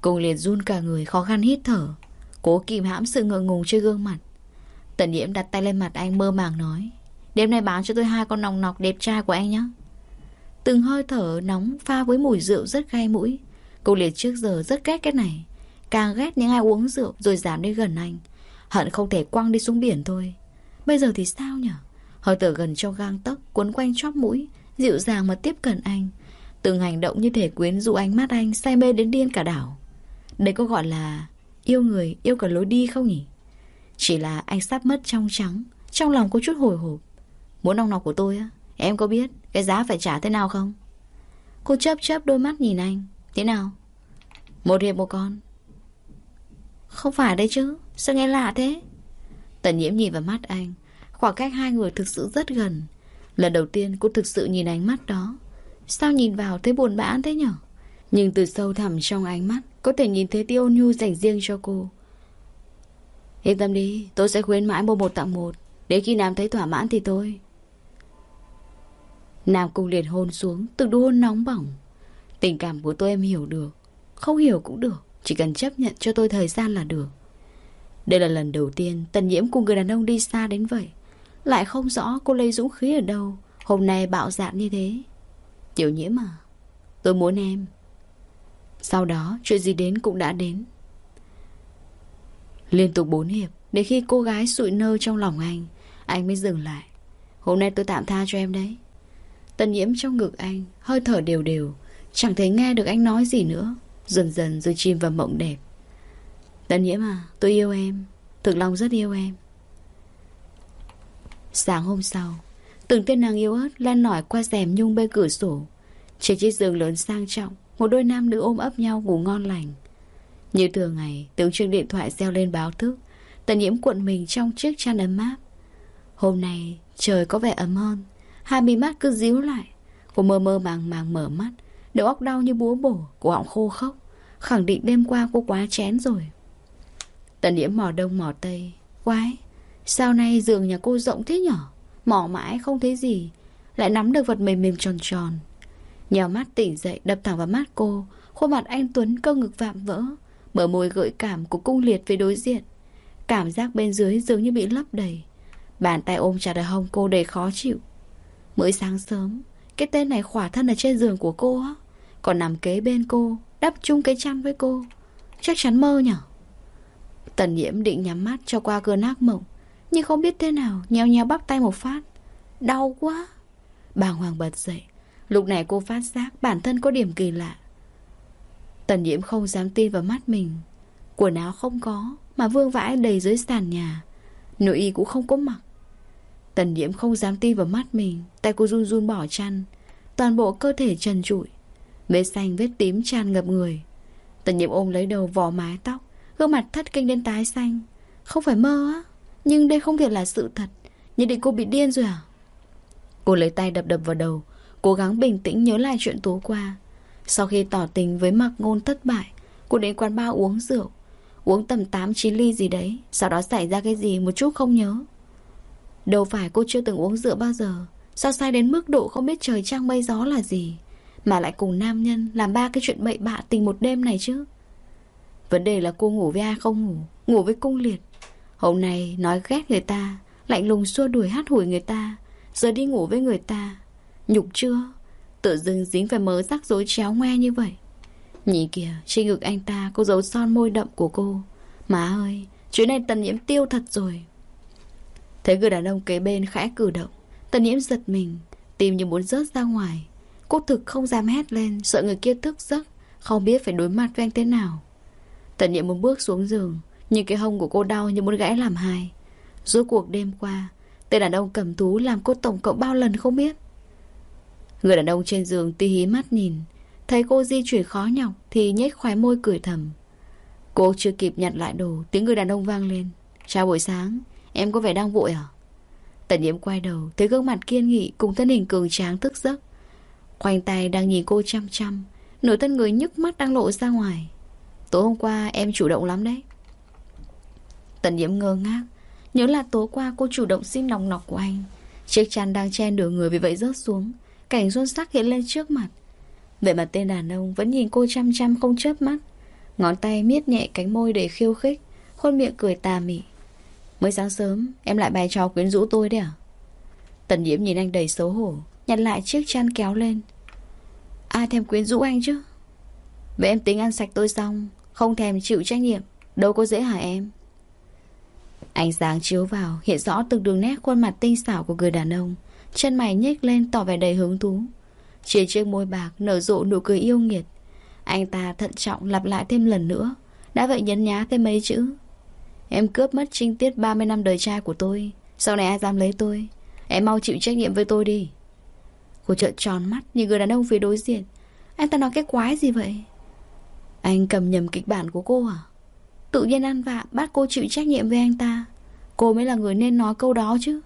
Speaker 1: Cùng liền run cả người khó khăn hít thở, Cố kìm hãm sự ngượng ngùng trên gương mặt. Tần nhiễm đặt tay lên mặt anh mơ màng nói. Đêm nay bán cho tôi hai con nòng nọc đẹp trai của anh nhé Từng hơi thở nóng pha với mùi rượu rất gai mũi. Cô liệt trước giờ rất ghét cái này. Càng ghét những ai uống rượu rồi dám đi gần anh. Hận không thể quăng đi xuống biển thôi. Bây giờ thì sao nhở? Hơi thở gần trong gang tấc Cuốn quanh chóp mũi, Dịu dàng mà tiếp cận anh. Từng hành động như thể quyến rũ ánh mắt anh Say mê đến điên cả đảo. Đây có gọi là yêu người Yêu cả lối đi không nhỉ? Chỉ là anh sắp mất trong trắng, Trong lòng có chút hồi hộp. Muốn nong nọc của tôi á, Em có biết cái giá phải trả thế nào không? Cô chớp chớp đôi mắt nhìn anh. Thế nào? Một hiệp một con. Không phải đấy chứ, Sao nghe lạ thế? Tần nhiễm nhìn vào mắt anh. Khoảng cách hai người thực sự rất gần. Lần đầu tiên cô thực sự nhìn ánh mắt đó. Sao nhìn vào thấy buồn bã thế nhở? Nhưng từ sâu thẳm trong ánh mắt, Có thể nhìn thấy tiêu nhu dành riêng cho cô. Yên tâm đi, Tôi sẽ khuyến mãi mua một tặng một. Để khi nào thấy thỏa mãn thì tôi Nam cung liền hôn xuống Từng đu hôn nóng bỏng. Tình cảm của tôi em hiểu được, Không hiểu cũng được, Chỉ cần chấp nhận cho tôi thời gian là được. Đây là lần đầu tiên Tần nhiễm cùng người đàn ông đi xa đến vậy. Lại không rõ cô lấy dũng khí ở đâu, Hôm nay bạo dạn như thế. Tiểu nhiễm à Tôi muốn em. Sau đó, chuyện gì đến cũng đã đến. Liên tục bốn hiệp, Đến khi cô gái sụi nơ trong lòng anh Anh mới dừng lại. Hôm nay tôi tạm tha cho em đấy. Tần nhiễm trong ngực anh, Hơi thở đều đều. Chẳng thể nghe được anh nói gì nữa. Dần dần rồi chìm vào mộng đẹp. Tần nhiễm à tôi yêu em. Thực lòng rất yêu em. Sáng hôm sau, Từng tên nàng yêu ớt Lan nổi qua rèm nhung bên cửa sổ. Trên chiếc giường lớn sang trọng, Một đôi nam nữ ôm ấp nhau ngủ ngon lành. Như thường ngày, Tiếng chuông điện thoại reo lên báo thức. Tần nhiễm cuộn mình trong chiếc chăn ấm áp. Hôm nay, trời có vẻ ấm hơn. Hai mí mắt cứ díu lại. Cô mơ mơ màng màng mở mắt. Đầu óc đau như búa bổ, Cổ họng khô khốc. Khẳng định đêm qua cô quá chén rồi. Tần nhiễm mò đông mò tây. Quái, Sao nay giường nhà cô rộng thế nhở? Mỏ mãi không thấy gì. Lại nắm được vật mềm mềm tròn tròn. Nhào mắt tỉnh dậy, đập thẳng vào mắt cô. Khuôn mặt anh Tuấn cơ ngực vạm vỡ. Bờ môi gợi cảm của cung liệt về đối diện. Cảm giác bên dưới dường như bị lấp đầy. Bàn tay ôm chặt ở hông cô đầy khó chịu. Mới sáng sớm, Cái tên này khỏa thân ở trên giường của cô á. Còn nằm kế bên cô, Đắp chung cái chăn với cô. Chắc chắn mơ nhở? Tần nhiễm định nhắm mắt cho qua cơn ác mộng, Nhưng không biết thế nào, Nheo nheo bắp tay một phát. Đau quá. Bà hoàng bật dậy. Lúc này cô phát giác bản thân có điểm kỳ lạ. Tần nhiễm không dám tin vào mắt mình. Quần áo không có, Mà vương vãi đầy dưới sàn nhà. Nội y cũng không có mặc. Tần nhiễm không dám tin vào mắt mình, Tay cô run run bỏ chăn, Toàn bộ cơ thể trần trụi, Vết xanh, vết tím tràn ngập người. Tần nhiễm ôm lấy đầu vò mái tóc, Gương mặt thất kinh đến tái xanh. Không phải mơ á, Nhưng đây không thể là sự thật. Nhất định cô bị điên rồi à? Cô lấy tay đập đập vào đầu, Cố gắng bình tĩnh nhớ lại chuyện tối qua. Sau khi tỏ tình với mặc ngôn thất bại, Cô đến quán bar uống rượu. Uống tầm 8-9 ly gì đấy, Sau đó xảy ra cái gì một chút không nhớ. Đâu phải cô chưa từng uống rượu bao giờ. Sao sai đến mức độ không biết trời trăng mây gió là gì? Mà lại cùng nam nhân Làm ba cái chuyện bậy bạ tình một đêm này chứ? Vấn đề là cô ngủ với ai không ngủ? Ngủ với cung liệt. Hôm nay nói ghét người ta, Lạnh lùng xua đuổi hát hủi người ta. Giờ đi ngủ với người ta. Nhục chưa? Tự dưng dính phải mớ rắc rối chéo ngoe như vậy. Nhìn kìa, Trên ngực anh ta cô giấu son môi đậm của cô. Má ơi Chuyện này tần nhiễm tiêu thật rồi. Thấy người đàn ông kế bên khẽ cử động. Tần nhiễm giật mình Tim như muốn rớt ra ngoài. Cô thực không dám hét lên, Sợ người kia thức giấc, Không biết phải đối mặt với anh thế nào. Tần nhiễm muốn bước xuống giường, Nhưng cái hông của cô đau như muốn gãy làm hai. Rốt cuộc đêm qua, Tên đàn ông cầm thú làm cô tổng cộng bao lần không biết. Người đàn ông trên giường tí hí mắt nhìn, Thấy cô di chuyển khó nhọc Thì nhếch khóe môi cười thầm. Cô chưa kịp nhặt lại đồ, Tiếng người đàn ông vang lên. Chào buổi sáng. Em có vẻ đang vội à? Tần nhiễm quay đầu, Thấy gương mặt kiên nghị Cùng thân hình cường tráng thức giấc. Khoanh tay đang nhìn cô chăm chăm, nửa thân người nhức mắt đang lộ ra ngoài. Tối hôm qua em chủ động lắm đấy. Tần nhiễm ngơ ngác, Nhớ là tối qua cô chủ động xin nòng nọc của anh. Chiếc chăn đang che nửa người vì vậy rớt xuống, Cảnh xuân sắc hiện lên trước mặt. Vậy mà tên đàn ông vẫn nhìn cô chăm chăm không chớp mắt. Ngón tay miết nhẹ cánh môi để khiêu khích Hôn miệng cười tà mị. Mới sáng sớm, em lại bày trò quyến rũ tôi đấy à? Tần nhiễm nhìn anh đầy xấu hổ, Nhặt lại chiếc chăn kéo lên. Ai thèm quyến rũ anh chứ? Vậy em tính ăn sạch tôi xong, Không thèm chịu trách nhiệm, Đâu có dễ hả em? Ánh sáng chiếu vào, Hiện rõ từng đường nét khuôn mặt tinh xảo của người đàn ông. Chân mày nhếch lên tỏ vẻ đầy hứng thú. Trên chiếc môi bạc nở rộ nụ cười yêu nghiệt. Anh ta thận trọng lặp lại thêm lần nữa. Đã vậy nhấn nhá thêm mấy chữ. Em cướp mất trinh tiết 30 năm đời trai của tôi. Sau này ai dám lấy tôi? Em mau chịu trách nhiệm với tôi đi. Cô trợn tròn mắt nhìn người đàn ông phía đối diện. Anh ta nói cái quái gì vậy? Anh cầm nhầm kịch bản của cô à? Tự nhiên ăn vạ, bắt cô chịu trách nhiệm với anh ta. Cô mới là người nên nói câu đó chứ.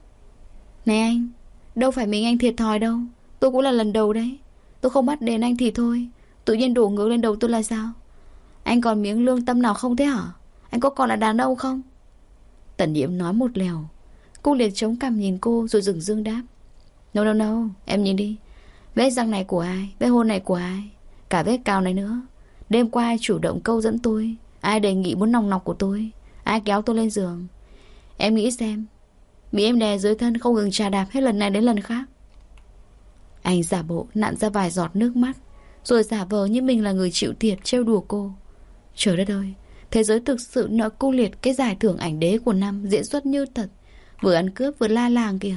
Speaker 1: Này anh, Đâu phải mình anh thiệt thòi đâu. Tôi cũng là lần đầu đấy. Tôi không bắt đền anh thì thôi. Tự nhiên đổ ngược lên đầu tôi là sao? Anh còn miếng lương tâm nào không thế hả? Anh có còn là đàn ông không? Tần nhiễm nói một lèo. Cô liền chống cằm nhìn cô rồi dừng dương đáp. No no no, Em nhìn đi. Vết răng này của ai? Vết hôn này của ai? Cả vết cào này nữa. Đêm qua ai chủ động câu dẫn tôi? Ai đề nghị muốn nòng nọc của tôi? Ai kéo tôi lên giường? Em nghĩ xem. Bị em đè dưới thân không ngừng trà đạp hết lần này đến lần khác. Anh giả bộ nặn ra vài giọt nước mắt, Rồi giả vờ như mình là người chịu thiệt trêu đùa cô. Trời đất ơi Thế giới thực sự nợ cô liệt cái giải thưởng ảnh đế của năm, diễn xuất như thật. Vừa ăn cướp, vừa la làng kìa.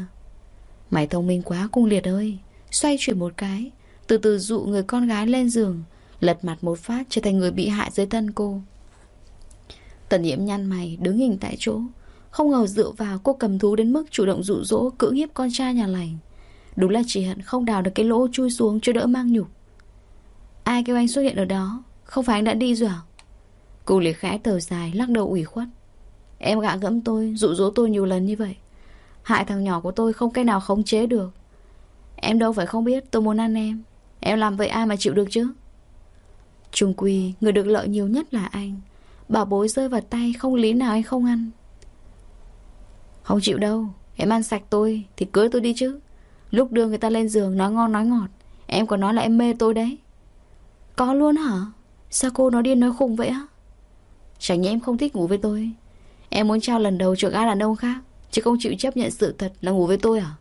Speaker 1: Mày thông minh quá cung liệt ơi. Xoay chuyển một cái, Từ từ dụ người con gái lên giường, Lật mặt một phát, trở thành người bị hại dưới thân cô. Tần nhiễm nhăn mày, đứng hình tại chỗ. Không ngờ dựa vào, cô cầm thú đến mức chủ động dụ dỗ, cưỡng hiếp con trai nhà lành. Đúng là chỉ hận không đào được cái lỗ chui xuống, cho đỡ mang nhục. Ai kêu anh xuất hiện ở đó? Không phải anh đã đi rồi à? Cô liệt khẽ thở dài, lắc đầu ủy khuất. Em gạ gẫm tôi, Dụ dỗ tôi nhiều lần như vậy. Hại thằng nhỏ của tôi không cái nào khống chế được. Em đâu phải không biết, tôi muốn ăn em. Em làm vậy ai mà chịu được chứ? Trung quy, Người được lợi nhiều nhất là anh. Bảo bối rơi vào tay, không lý nào anh không ăn. Không chịu đâu, Em ăn sạch tôi Thì cưới tôi đi chứ. Lúc đưa người ta lên giường, nói ngon, nói ngọt. Em còn nói là em mê tôi đấy. Có luôn hả? Sao cô nói điên nói khùng vậy á? Chẳng nhẽ em không thích ngủ với tôi? Em muốn trao lần đầu cho gái đàn ông khác, Chứ không chịu chấp nhận sự thật là ngủ với tôi à?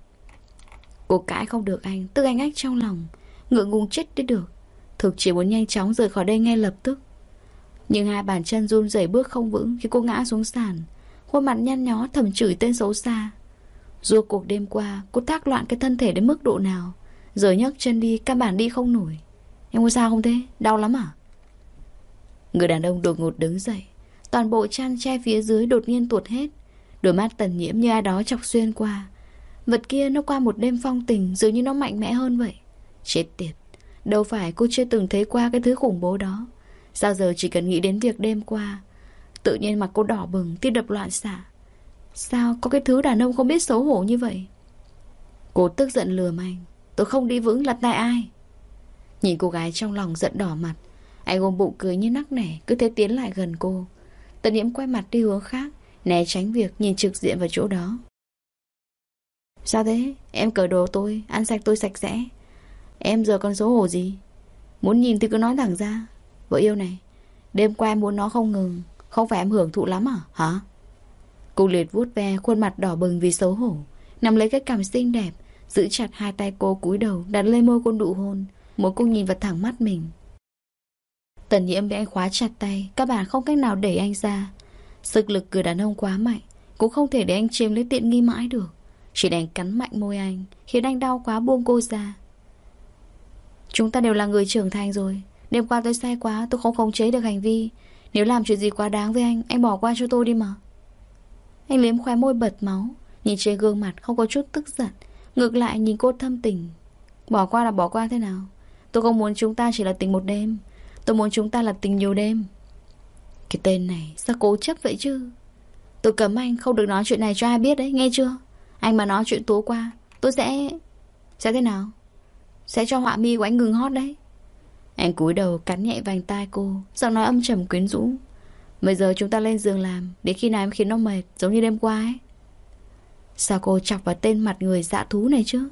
Speaker 1: Cô cãi không được anh, Tức anh ách trong lòng ngựa ngùng chết đi được. Thực chỉ muốn nhanh chóng rời khỏi đây ngay lập tức. Nhưng hai bàn chân run rẩy bước không vững Khi cô ngã xuống sàn. Khuôn mặt nhăn nhó thầm chửi tên xấu xa. Dù cuộc đêm qua, Cô thác loạn cái thân thể đến mức độ nào? Giờ nhấc chân đi, căn bản đi không nổi. Em có sao không thế? Đau lắm à? Người đàn ông đột ngột đứng dậy. Toàn bộ chăn che phía dưới đột nhiên tuột hết. Đôi mắt tần nhiễm như ai đó chọc xuyên qua. Vật kia nó qua một đêm phong tình, Dường như nó mạnh mẽ hơn vậy. Chết tiệt, Đâu phải cô chưa từng thấy qua cái thứ khủng bố đó. Sao giờ chỉ cần nghĩ đến việc đêm qua, Tự nhiên mặt cô đỏ bừng, Tim đập loạn xạ. Sao có cái thứ đàn ông không biết xấu hổ như vậy? Cô tức giận lừa anh. Tôi không đi vững là tại ai. Nhìn cô gái trong lòng giận đỏ mặt anh ôm bụng cười như nắc nẻ, Cứ thế tiến lại gần cô. Tần nhiễm quay mặt đi hướng khác, Né tránh việc nhìn trực diện vào chỗ đó. Sao thế? Em cởi đồ tôi, Ăn sạch tôi sạch sẽ. Em giờ còn xấu hổ gì? Muốn nhìn thì cứ nói thẳng ra. Vợ yêu này, Đêm qua em muốn nó không ngừng, Không phải em hưởng thụ lắm à? Hả? Cô liệt vuốt ve khuôn mặt đỏ bừng vì xấu hổ Nằm lấy cái cằm xinh đẹp, Giữ chặt hai tay cô cúi đầu Đặt lên môi cô nụ hôn. Muốn cô nhìn vào thẳng mắt mình Tần nhiễm bị anh khóa chặt tay, Các bạn không cách nào đẩy anh ra. Sức lực người đàn ông quá mạnh, Cũng không thể để anh chiếm lấy tiện nghi mãi được. Chỉ đành cắn mạnh môi anh, Khiến anh đau quá buông cô ra. Chúng ta đều là người trưởng thành rồi, Đêm qua tôi sai quá, Tôi không khống chế được hành vi. Nếu làm chuyện gì quá đáng với anh Anh bỏ qua cho tôi đi mà. Anh liếm khóe môi bật máu, Nhìn trên gương mặt không có chút tức giận. Ngược lại, nhìn cô thâm tình. Bỏ qua là bỏ qua thế nào? Tôi không muốn chúng ta chỉ là tình một đêm. Tôi muốn chúng ta là tình nhiều đêm. Cái tên này, sao cố chấp vậy chứ? Tôi cấm anh không được nói chuyện này cho ai biết đấy, Nghe chưa? Anh mà nói chuyện tố qua, Tôi sẽ Sẽ thế nào? Sẽ cho họa mi của anh ngừng hót đấy. Anh cúi đầu cắn nhẹ vành tai cô, Giọng nói âm trầm quyến rũ. Bây giờ chúng ta lên giường làm, Để khi nào em khiến nó mệt, Giống như đêm qua ấy. Sao cô chọc vào tên mặt người dạ thú này chứ?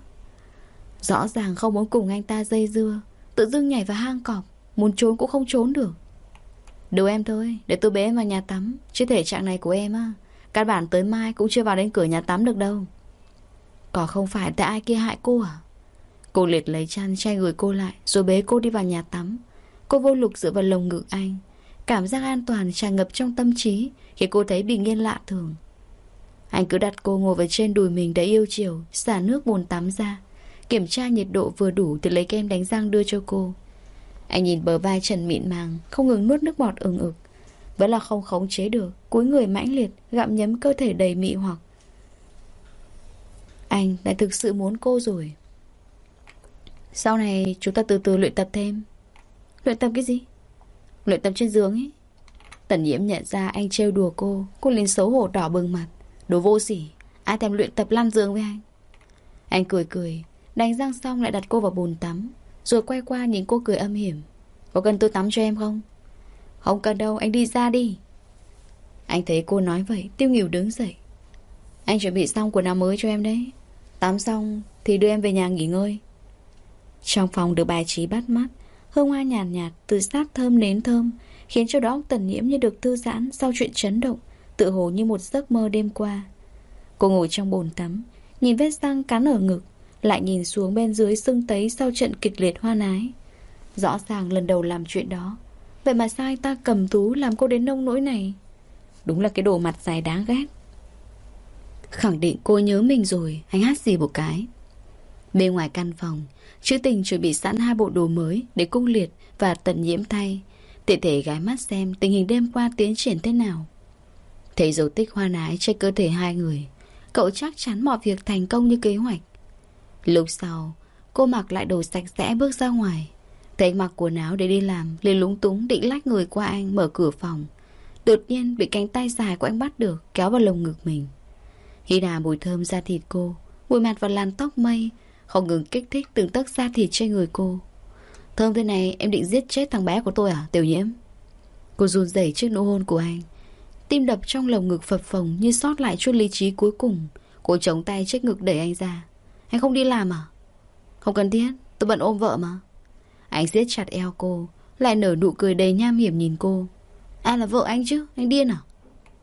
Speaker 1: Rõ ràng không muốn cùng anh ta dây dưa, Tự dưng nhảy vào hang cọp. Muốn trốn cũng không trốn được. Đồ em thôi, Để tôi bế em vào nhà tắm. Chứ thể trạng này của em á, Căn bản tới mai cũng chưa vào đến cửa nhà tắm được đâu. Có không phải tại ai kia hại cô à? Cô liệt lấy chăn, che người cô lại, Rồi bế cô đi vào nhà tắm. Cô vô lục dựa vào lồng ngực anh. Cảm giác an toàn tràn ngập trong tâm trí Khi cô thấy bình yên lạ thường. Anh cứ đặt cô ngồi vào trên đùi mình để yêu chiều, Xả nước bồn tắm ra. Kiểm tra nhiệt độ vừa đủ thì lấy kem đánh răng đưa cho cô. Anh nhìn bờ vai trần mịn màng, Không ngừng nuốt nước bọt ừng ực. Vẫn là không khống chế được, Cúi người mãnh liệt, Gặm nhấm cơ thể đầy mị hoặc. Anh đã thực sự muốn cô rồi. Sau này chúng ta từ từ luyện tập thêm. Luyện tập cái gì? Luyện tập trên giường ấy. Tần nhiễm nhận ra anh trêu đùa cô Cô liền xấu hổ đỏ bừng mặt. Đồ vô sỉ, Ai thèm luyện tập lăn giường với anh? Anh cười cười, Đánh răng xong lại đặt cô vào bồn tắm. Rồi quay qua nhìn cô cười âm hiểm. Có cần tôi tắm cho em không? Không cần đâu anh đi ra đi. Anh thấy cô nói vậy Tiêu nghỉu đứng dậy. Anh chuẩn bị xong quần áo mới cho em đấy. Tắm xong thì đưa em về nhà nghỉ ngơi. Trong phòng được bài trí bắt mắt Hương hoa nhàn nhạt, nhạt từ sát thơm nến thơm Khiến cho đó tần nhiễm như được thư giãn Sau chuyện chấn động Tự hồ như một giấc mơ đêm qua. Cô ngồi trong bồn tắm Nhìn vết răng cắn ở ngực lại nhìn xuống bên dưới sưng tấy Sau trận kịch liệt hoa nái. Rõ ràng lần đầu làm chuyện đó. Vậy mà sai ta cầm tú làm cô đến nông nỗi này? Đúng là cái đồ mặt dài đáng ghét Khẳng định cô nhớ mình rồi, Anh hát gì một cái. Bên ngoài căn phòng Chữ tình chuẩn bị sẵn hai bộ đồ mới Để cung liệt và tận nhiễm thay. Tiện thể gái mắt xem tình hình đêm qua tiến triển thế nào. Thấy dấu tích hoa nái trên cơ thể hai người, Cậu chắc chắn mọi việc thành công như kế hoạch. Lúc sau, Cô mặc lại đồ sạch sẽ bước ra ngoài. Thấy mặc quần áo để đi làm, liền lúng túng định lách người qua anh mở cửa phòng. Đột nhiên bị cánh tay dài của anh bắt được, Kéo vào lồng ngực mình. Hy đà mùi thơm da thịt cô, Mùi mặt và làn tóc mây, Không ngừng kích thích từng tấc da thịt trên người cô. Thơm thế này, em định giết chết thằng bé của tôi à Tiểu nhiễm? Cô run rẩy trước nụ hôn của anh. Tim đập trong lồng ngực phập phồng Như sót lại chút lý trí cuối cùng. Cô chống tay trước ngực đẩy anh ra. Anh không đi làm à? Không cần thiết, tôi bận ôm vợ mà. Anh siết chặt eo cô, Lại nở nụ cười đầy nham hiểm nhìn cô. Ai là vợ anh chứ, Anh điên à?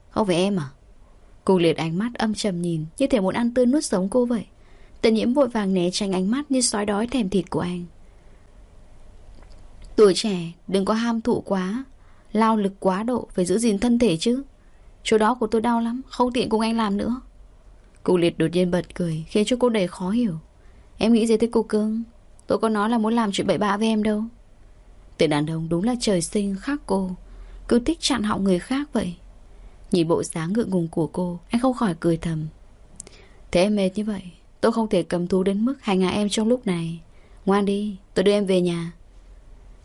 Speaker 1: Không phải em à? Cô liệt ánh mắt âm trầm nhìn, Như thể muốn ăn tươi nuốt sống cô vậy. Tần nhiễm vội vàng né tránh ánh mắt như sói đói thèm thịt của anh. Tuổi trẻ, đừng có ham thụ quá, Lao lực quá độ Phải giữ gìn thân thể chứ. Chỗ đó của tôi đau lắm, Không tiện cùng anh làm nữa. Cô liệt đột nhiên bật cười, Khiến cho cô đầy khó hiểu. Em nghĩ gì thế cô cưng Tôi có nói là muốn làm chuyện bậy bạ với em đâu. Tên đàn ông đúng là trời sinh khác cô. Cứ thích chặn họng người khác vậy. Nhìn bộ dáng ngượng ngùng của cô, Anh không khỏi cười thầm. Thế em mệt như vậy, Tôi không thể cầm thú đến mức hành hạ em trong lúc này. Ngoan đi, tôi đưa em về nhà.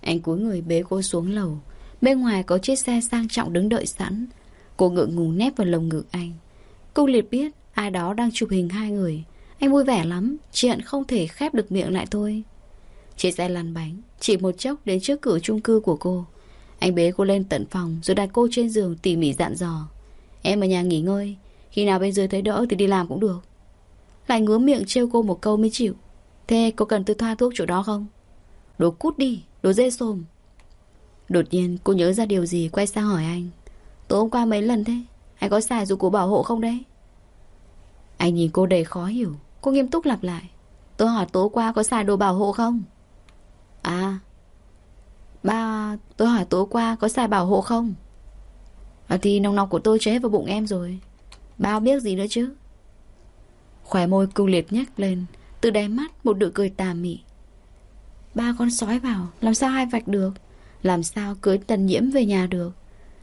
Speaker 1: Anh cúi người bế cô xuống lầu. Bên ngoài có chiếc xe sang trọng đứng đợi sẵn. Cô ngượng ngùng nép vào lồng ngực anh. Cô liệt biết ai đó đang chụp hình hai người. Anh vui vẻ lắm, Chị hận không thể khép được miệng lại thôi. Chị xe lăn bánh, Chỉ một chốc đến trước cửa chung cư của cô. Anh bế cô lên tận phòng Rồi đặt cô trên giường tỉ mỉ dặn dò. Em ở nhà nghỉ ngơi, Khi nào bên dưới thấy đỡ thì đi làm cũng được. Lại ngứa miệng trêu cô một câu mới chịu. Thế cô cần tôi thoa thuốc chỗ đó không? Đồ cút đi, Đồ dê xồm. Đột nhiên, cô nhớ ra điều gì quay sang hỏi anh. Tối hôm qua mấy lần thế? Anh có xài dụng cụ bảo hộ không đấy? Anh nhìn cô đầy khó hiểu. Cô nghiêm túc lặp lại. Tôi hỏi tối qua có xài đồ bảo hộ không? À Ba, Tôi hỏi tối qua có xài bảo hộ không? À thì nòng nọc của tôi chế vào bụng em rồi. Bao biết gì nữa chứ? Khỏe môi cung liệt nhắc lên. Từ đáy mắt, một nụ cười tà mị. Ba con sói vào, Làm sao hai vạch được? Làm sao cưới tần nhiễm về nhà được?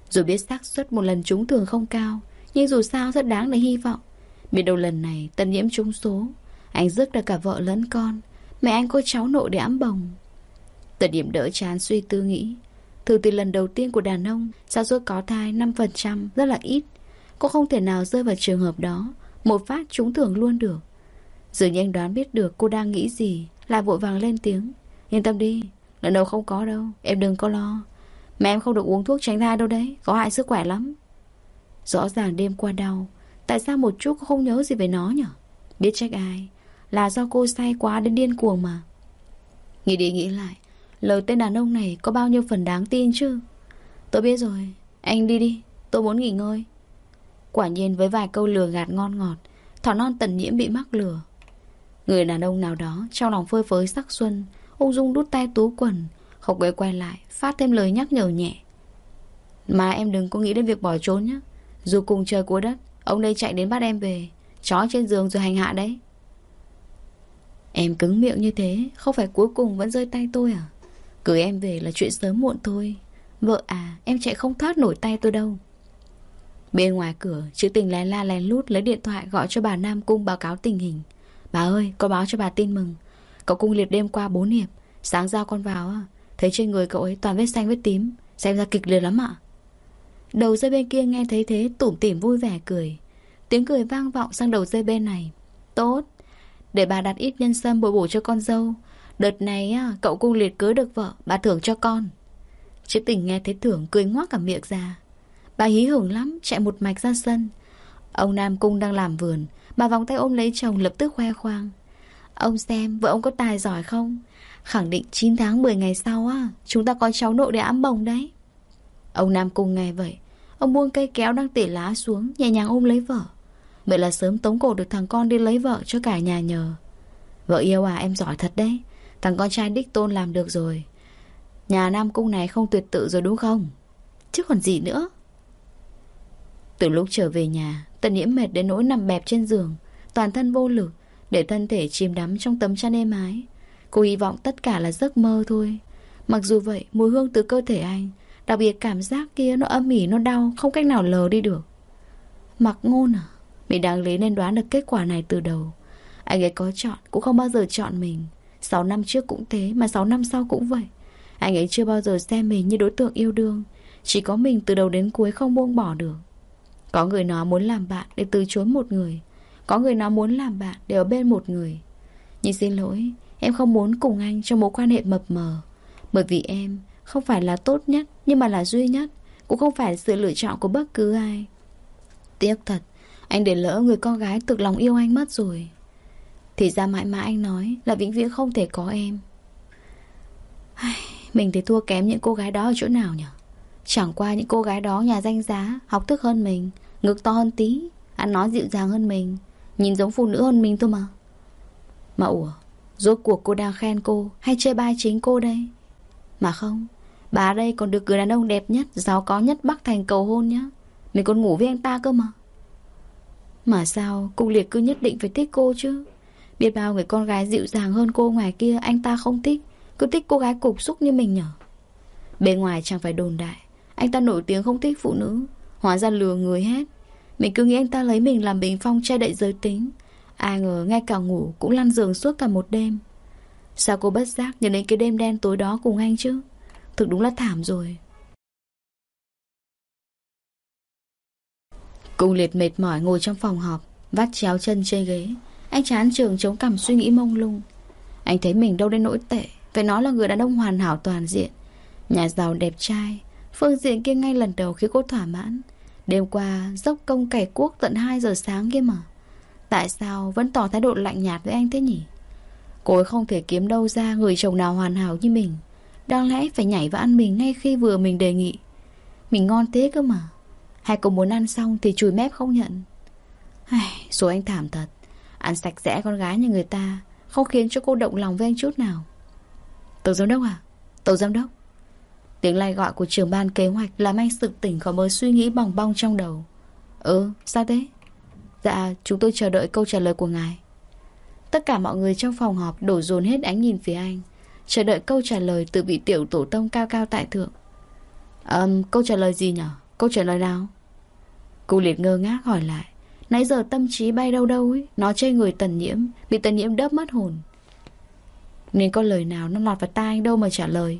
Speaker 1: Dù biết xác suất một lần trúng thường không cao, Nhưng dù sao rất đáng để hy vọng. Biết đâu lần này tần nhiễm trúng số. Anh rước được cả vợ lẫn con. Mẹ anh có cháu nội để ấm bồng. Tần điểm đỡ chán suy tư nghĩ. Thử từ lần đầu tiên của đàn ông Sao suất có thai 5% rất là ít. Cô không thể nào rơi vào trường hợp đó. Một phát trúng thưởng luôn được. Dường như anh đoán biết được cô đang nghĩ gì, Lại vội vàng lên tiếng. Yên tâm đi, Lần đầu không có đâu, Em đừng có lo. Mẹ em không được uống thuốc tránh thai đâu đấy, Có hại sức khỏe lắm. Rõ ràng đêm qua đau Tại sao một chút cô không nhớ gì về nó nhở? Biết trách ai? Là do cô say quá đến điên cuồng mà. Nghĩ đi nghĩ lại, Lời tên đàn ông này có bao nhiêu phần đáng tin chứ? Tôi biết rồi, Anh đi đi, Tôi muốn nghỉ ngơi. Quả nhiên với vài câu lừa gạt ngon ngọt, Thỏ non tần nhiễm bị mắc lừa. Người đàn ông nào đó Trong lòng phơi phới sắc xuân ông dung đút tay tú quần, Không quay quay lại, Phát thêm lời nhắc nhở nhẹ. Mà em đừng có nghĩ đến việc bỏ trốn nhé. Dù cùng trời cuối đất Ông đây chạy đến bắt em về. Chó trên giường rồi hành hạ đấy. Em cứng miệng như thế, Không phải cuối cùng vẫn rơi tay tôi à? Cứ em về là chuyện sớm muộn thôi. Vợ à em chạy không thoát nổi tay tôi đâu. Bên ngoài cửa Chữ tình lén la lén lút lấy điện thoại Gọi cho bà Nam Cung báo cáo tình hình. Bà ơi, có báo cho bà tin mừng. Cậu cung liệt đêm qua bốn hiệp, Sáng ra con vào à Thấy trên người cậu ấy toàn vết xanh vết tím, Xem ra kịch liệt lắm ạ. Đầu dây bên kia nghe thấy thế, tủm tỉm vui vẻ cười. Tiếng cười vang vọng sang đầu dây bên này. Tốt, Để bà đặt ít nhân sâm bồi bổ cho con dâu. Đợt này cậu cung liệt cưới được vợ, Bà thưởng cho con. Chứ tình nghe thấy thưởng cười ngoác cả miệng ra. Bà hí hưởng lắm, Chạy một mạch ra sân. Ông Nam Cung đang làm vườn, Bà vòng tay ôm lấy chồng lập tức khoe khoang. Ông xem, vợ ông có tài giỏi không? Khẳng định 9 tháng 10 ngày sau á, Chúng ta có cháu nội để ám bồng đấy. Ông Nam Cung nghe vậy Ông buông cây kéo đang tỉ lá xuống, Nhẹ nhàng ôm lấy vợ. Vậy là sớm tống cổ được thằng con đi lấy vợ cho cả nhà nhờ. Vợ yêu à em giỏi thật đấy. Thằng con trai đích tôn làm được rồi. Nhà Nam Cung này không tuyệt tự rồi đúng không? Chứ còn gì nữa? Từ lúc trở về nhà, Tần nhiễm mệt đến nỗi nằm bẹp trên giường, Toàn thân vô lực, Để thân thể chìm đắm trong tấm chăn êm ái. Cô hy vọng tất cả là giấc mơ thôi. Mặc dù vậy, mùi hương từ cơ thể anh Đặc biệt cảm giác kia nó âm ỉ, Nó đau, không cách nào lờ đi được. Mặc ngôn à? Mình đáng lý nên đoán được kết quả này từ đầu. Anh ấy có chọn, cũng không bao giờ chọn mình. 6 năm trước cũng thế, Mà 6 năm sau cũng vậy. Anh ấy chưa bao giờ xem mình như đối tượng yêu đương. Chỉ có mình từ đầu đến cuối không buông bỏ được. Có người nói muốn làm bạn Để từ chối một người. Có người nói muốn làm bạn để ở bên một người. Nhưng xin lỗi, Em không muốn cùng anh trong mối quan hệ mập mờ. Bởi vì em không phải là tốt nhất, Nhưng mà là duy nhất. Cũng không phải sự lựa chọn của bất cứ ai. Tiếc thật, Anh để lỡ người con gái thực lòng yêu anh mất rồi. Thì ra mãi mãi anh nói Là vĩnh viễn không thể có em. Mình thì thua kém những cô gái đó ở chỗ nào nhỉ Chẳng qua những cô gái đó nhà danh giá, Học thức hơn mình, Ngực to hơn tí, Ăn nói dịu dàng hơn mình, Nhìn giống phụ nữ hơn mình thôi mà. Mà ủa, Rốt cuộc cô đang khen cô Hay chê bai chính cô đây? Mà không Bà đây còn được người đàn ông đẹp nhất, Giàu có nhất Bắc Thành cầu hôn nhá. Mình còn ngủ với anh ta cơ mà. Mà sao, Cung liệt cứ nhất định phải thích cô chứ? Biết bao người con gái dịu dàng hơn cô ngoài kia, Anh ta không thích. Cứ thích cô gái cục xúc như mình nhở? Bên ngoài chẳng phải đồn đại, Anh ta nổi tiếng không thích phụ nữ, Hóa ra lừa người hết. Mình cứ nghĩ anh ta lấy mình làm bình phong che đậy giới tính. Ai ngờ ngay cả ngủ cũng lăn giường suốt cả một đêm. Sao cô bất giác nhớ đến cái đêm đen tối đó cùng anh chứ? Thực đúng là thảm rồi. Cung liệt mệt mỏi ngồi trong phòng họp, Vắt chéo chân trên ghế. Anh chán trường chống cằm suy nghĩ mông lung. Anh thấy mình đâu đến nỗi tệ, Phải nói là người đàn ông hoàn hảo toàn diện. Nhà giàu đẹp trai, Phương diện kia ngay lần đầu khi cô thỏa mãn. Đêm qua, dốc công cày cuốc tận 2 giờ sáng kia mà. Tại sao vẫn tỏ thái độ lạnh nhạt với anh thế nhỉ? Cô ấy không thể kiếm đâu ra Người chồng nào hoàn hảo như mình. Đáng lẽ phải nhảy vào ăn mình ngay khi vừa mình đề nghị. Mình ngon thế cơ mà. Hay cô muốn ăn xong thì chùi mép không nhận. Ai, Số anh thảm thật. Ăn sạch sẽ con gái như người ta Không khiến cho cô động lòng với anh chút nào. Tổng giám đốc à Tổng giám đốc. Tiếng lai gọi của trưởng ban kế hoạch Làm anh sực tỉnh khỏi mớ suy nghĩ bòng bong trong đầu. Ừ sao thế? Dạ chúng tôi chờ đợi câu trả lời của ngài. Tất cả mọi người trong phòng họp Đổ dồn hết ánh nhìn phía anh. Chờ đợi câu trả lời từ vị tiểu tổ tông cao cao tại thượng. Um, Câu trả lời gì nhở? Câu trả lời nào? Cô liệt ngơ ngác hỏi lại. Nãy giờ tâm trí bay đâu đâu ấy Nó chê người tần nhiễm Bị tần nhiễm đớp mất hồn. Nên có lời nào nó lọt vào tai anh đâu mà trả lời.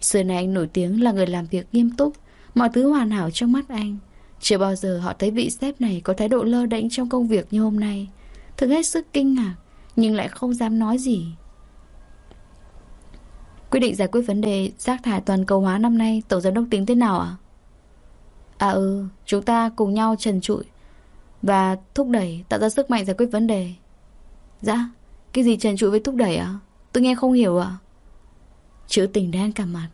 Speaker 1: Xưa nay anh nổi tiếng là người làm việc nghiêm túc Mọi thứ hoàn hảo trong mắt anh. Chưa bao giờ họ thấy vị sếp này có thái độ lơ đễnh trong công việc như hôm nay. Thực hết sức kinh ngạc, nhưng lại không dám nói gì. Quyết định giải quyết vấn đề rác thải toàn cầu hóa năm nay Tổng giám đốc tính thế nào ạ? À? ừ, chúng ta cùng nhau trần trụi Và thúc đẩy tạo ra sức mạnh giải quyết vấn đề Dạ, cái gì trần trụi với thúc đẩy ạ? À? Tôi nghe không hiểu ạ à? Chữ tình đen cả mặt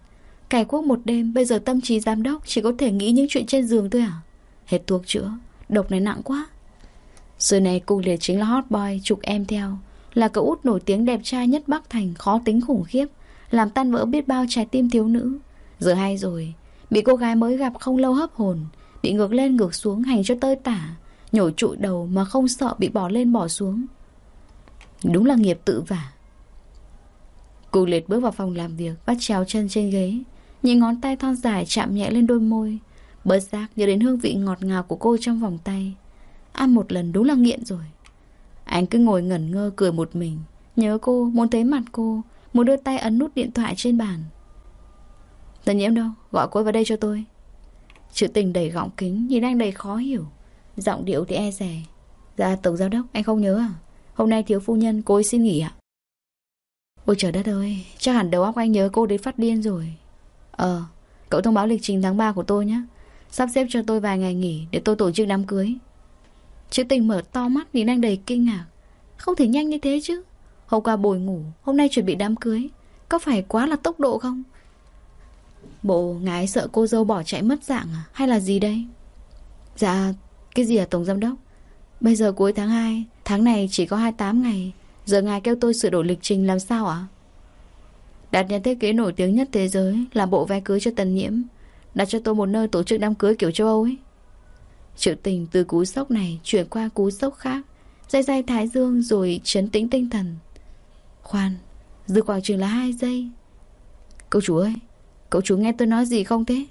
Speaker 1: Cải quốc một đêm Bây giờ tâm trí giám đốc Chỉ có thể nghĩ những chuyện trên giường thôi à Hết thuốc chữa Độc này nặng quá Xưa này cùng liệt chính là hot boy chụp em theo Là cậu út nổi tiếng đẹp trai nhất Bắc Thành Khó tính khủng khiếp làm tan vỡ biết bao trái tim thiếu nữ. Giờ hay rồi Bị cô gái mới gặp không lâu hấp hồn Bị ngược lên ngược xuống hành cho tơi tả Nhổ trụi đầu mà không sợ bị bỏ lên bỏ xuống. Đúng là nghiệp tự vả. Cụ liệt bước vào phòng làm việc Bắt chéo chân trên ghế những ngón tay thon dài chạm nhẹ lên đôi môi Bớt giác nhớ đến hương vị ngọt ngào của cô trong vòng tay. Ăn một lần đúng là nghiện rồi. Anh cứ ngồi ngẩn ngơ cười một mình Nhớ cô, muốn thấy mặt cô Muốn đưa tay ấn nút điện thoại trên bàn. Tần nhiễm đâu, gọi cô vào đây cho tôi. Chữ tình đầy gọng kính Nhìn anh đầy khó hiểu. Giọng điệu thì e rè Dạ tổng giám đốc anh không nhớ à? Hôm nay thiếu phu nhân cô ấy xin nghỉ ạ. Ôi trời đất ơi Chắc hẳn đầu óc anh nhớ cô đến phát điên rồi. Ờ Cậu thông báo lịch trình tháng 3 của tôi nhé. Sắp xếp cho tôi vài ngày nghỉ Để tôi tổ chức đám cưới. Chữ tình mở to mắt nhìn anh đầy kinh ngạc. Không thể nhanh như thế chứ. Hôm qua bồi ngủ, Hôm nay chuẩn bị đám cưới. Có phải quá là tốc độ không? Bộ ngái sợ cô dâu bỏ chạy mất dạng à? Hay là gì đây? Dạ Cái gì à Tổng Giám Đốc? Bây giờ cuối tháng 2 Tháng này chỉ có 28 ngày. Giờ ngài kêu tôi sửa đổi lịch trình làm sao ạ? Đặt nhà thiết kế nổi tiếng nhất thế giới Làm bộ vé cưới cho tần nhiễm. Đặt cho tôi một nơi tổ chức đám cưới kiểu châu Âu ấy. Triệu tình từ cú sốc này Chuyển qua cú sốc khác. Dây dây thái dương rồi chấn tĩnh tinh thần. Khoan Dư khoảng chừng là hai giây. Cậu chủ ơi, Cậu chủ nghe tôi nói gì không thế?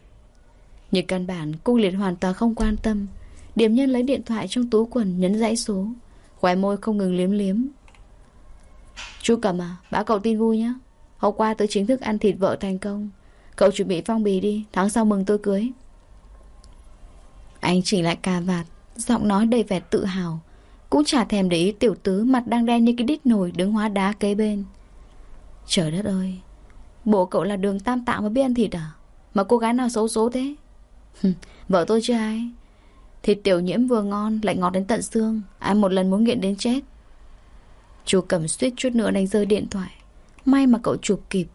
Speaker 1: Nhưng căn bản cung liệt hoàn toàn không quan tâm. Điểm nhân lấy điện thoại trong túi quần Nhấn dãy số, Khóe môi không ngừng liếm liếm. Chú Cầm à Báo cậu tin vui nhé Hôm qua tôi chính thức ăn thịt vợ thành công. Cậu chuẩn bị phong bì đi, Tháng sau mừng tôi cưới. Anh chỉ lại cà vạt, Giọng nói đầy vẻ tự hào. Cũng chả thèm để ý tiểu tứ Mặt đang đen như cái đít nồi đứng hóa đá kế bên. Trời đất ơi Bộ cậu là đường tam tạo mà biết ăn thịt à? Mà cô gái nào xấu số thế? Vợ tôi chứ ai. Thịt tiểu nhiễm vừa ngon, Lại ngọt đến tận xương. Ai một lần muốn nghiện đến chết. Chú cầm suýt chút nữa đánh rơi điện thoại. May mà cậu chụp kịp.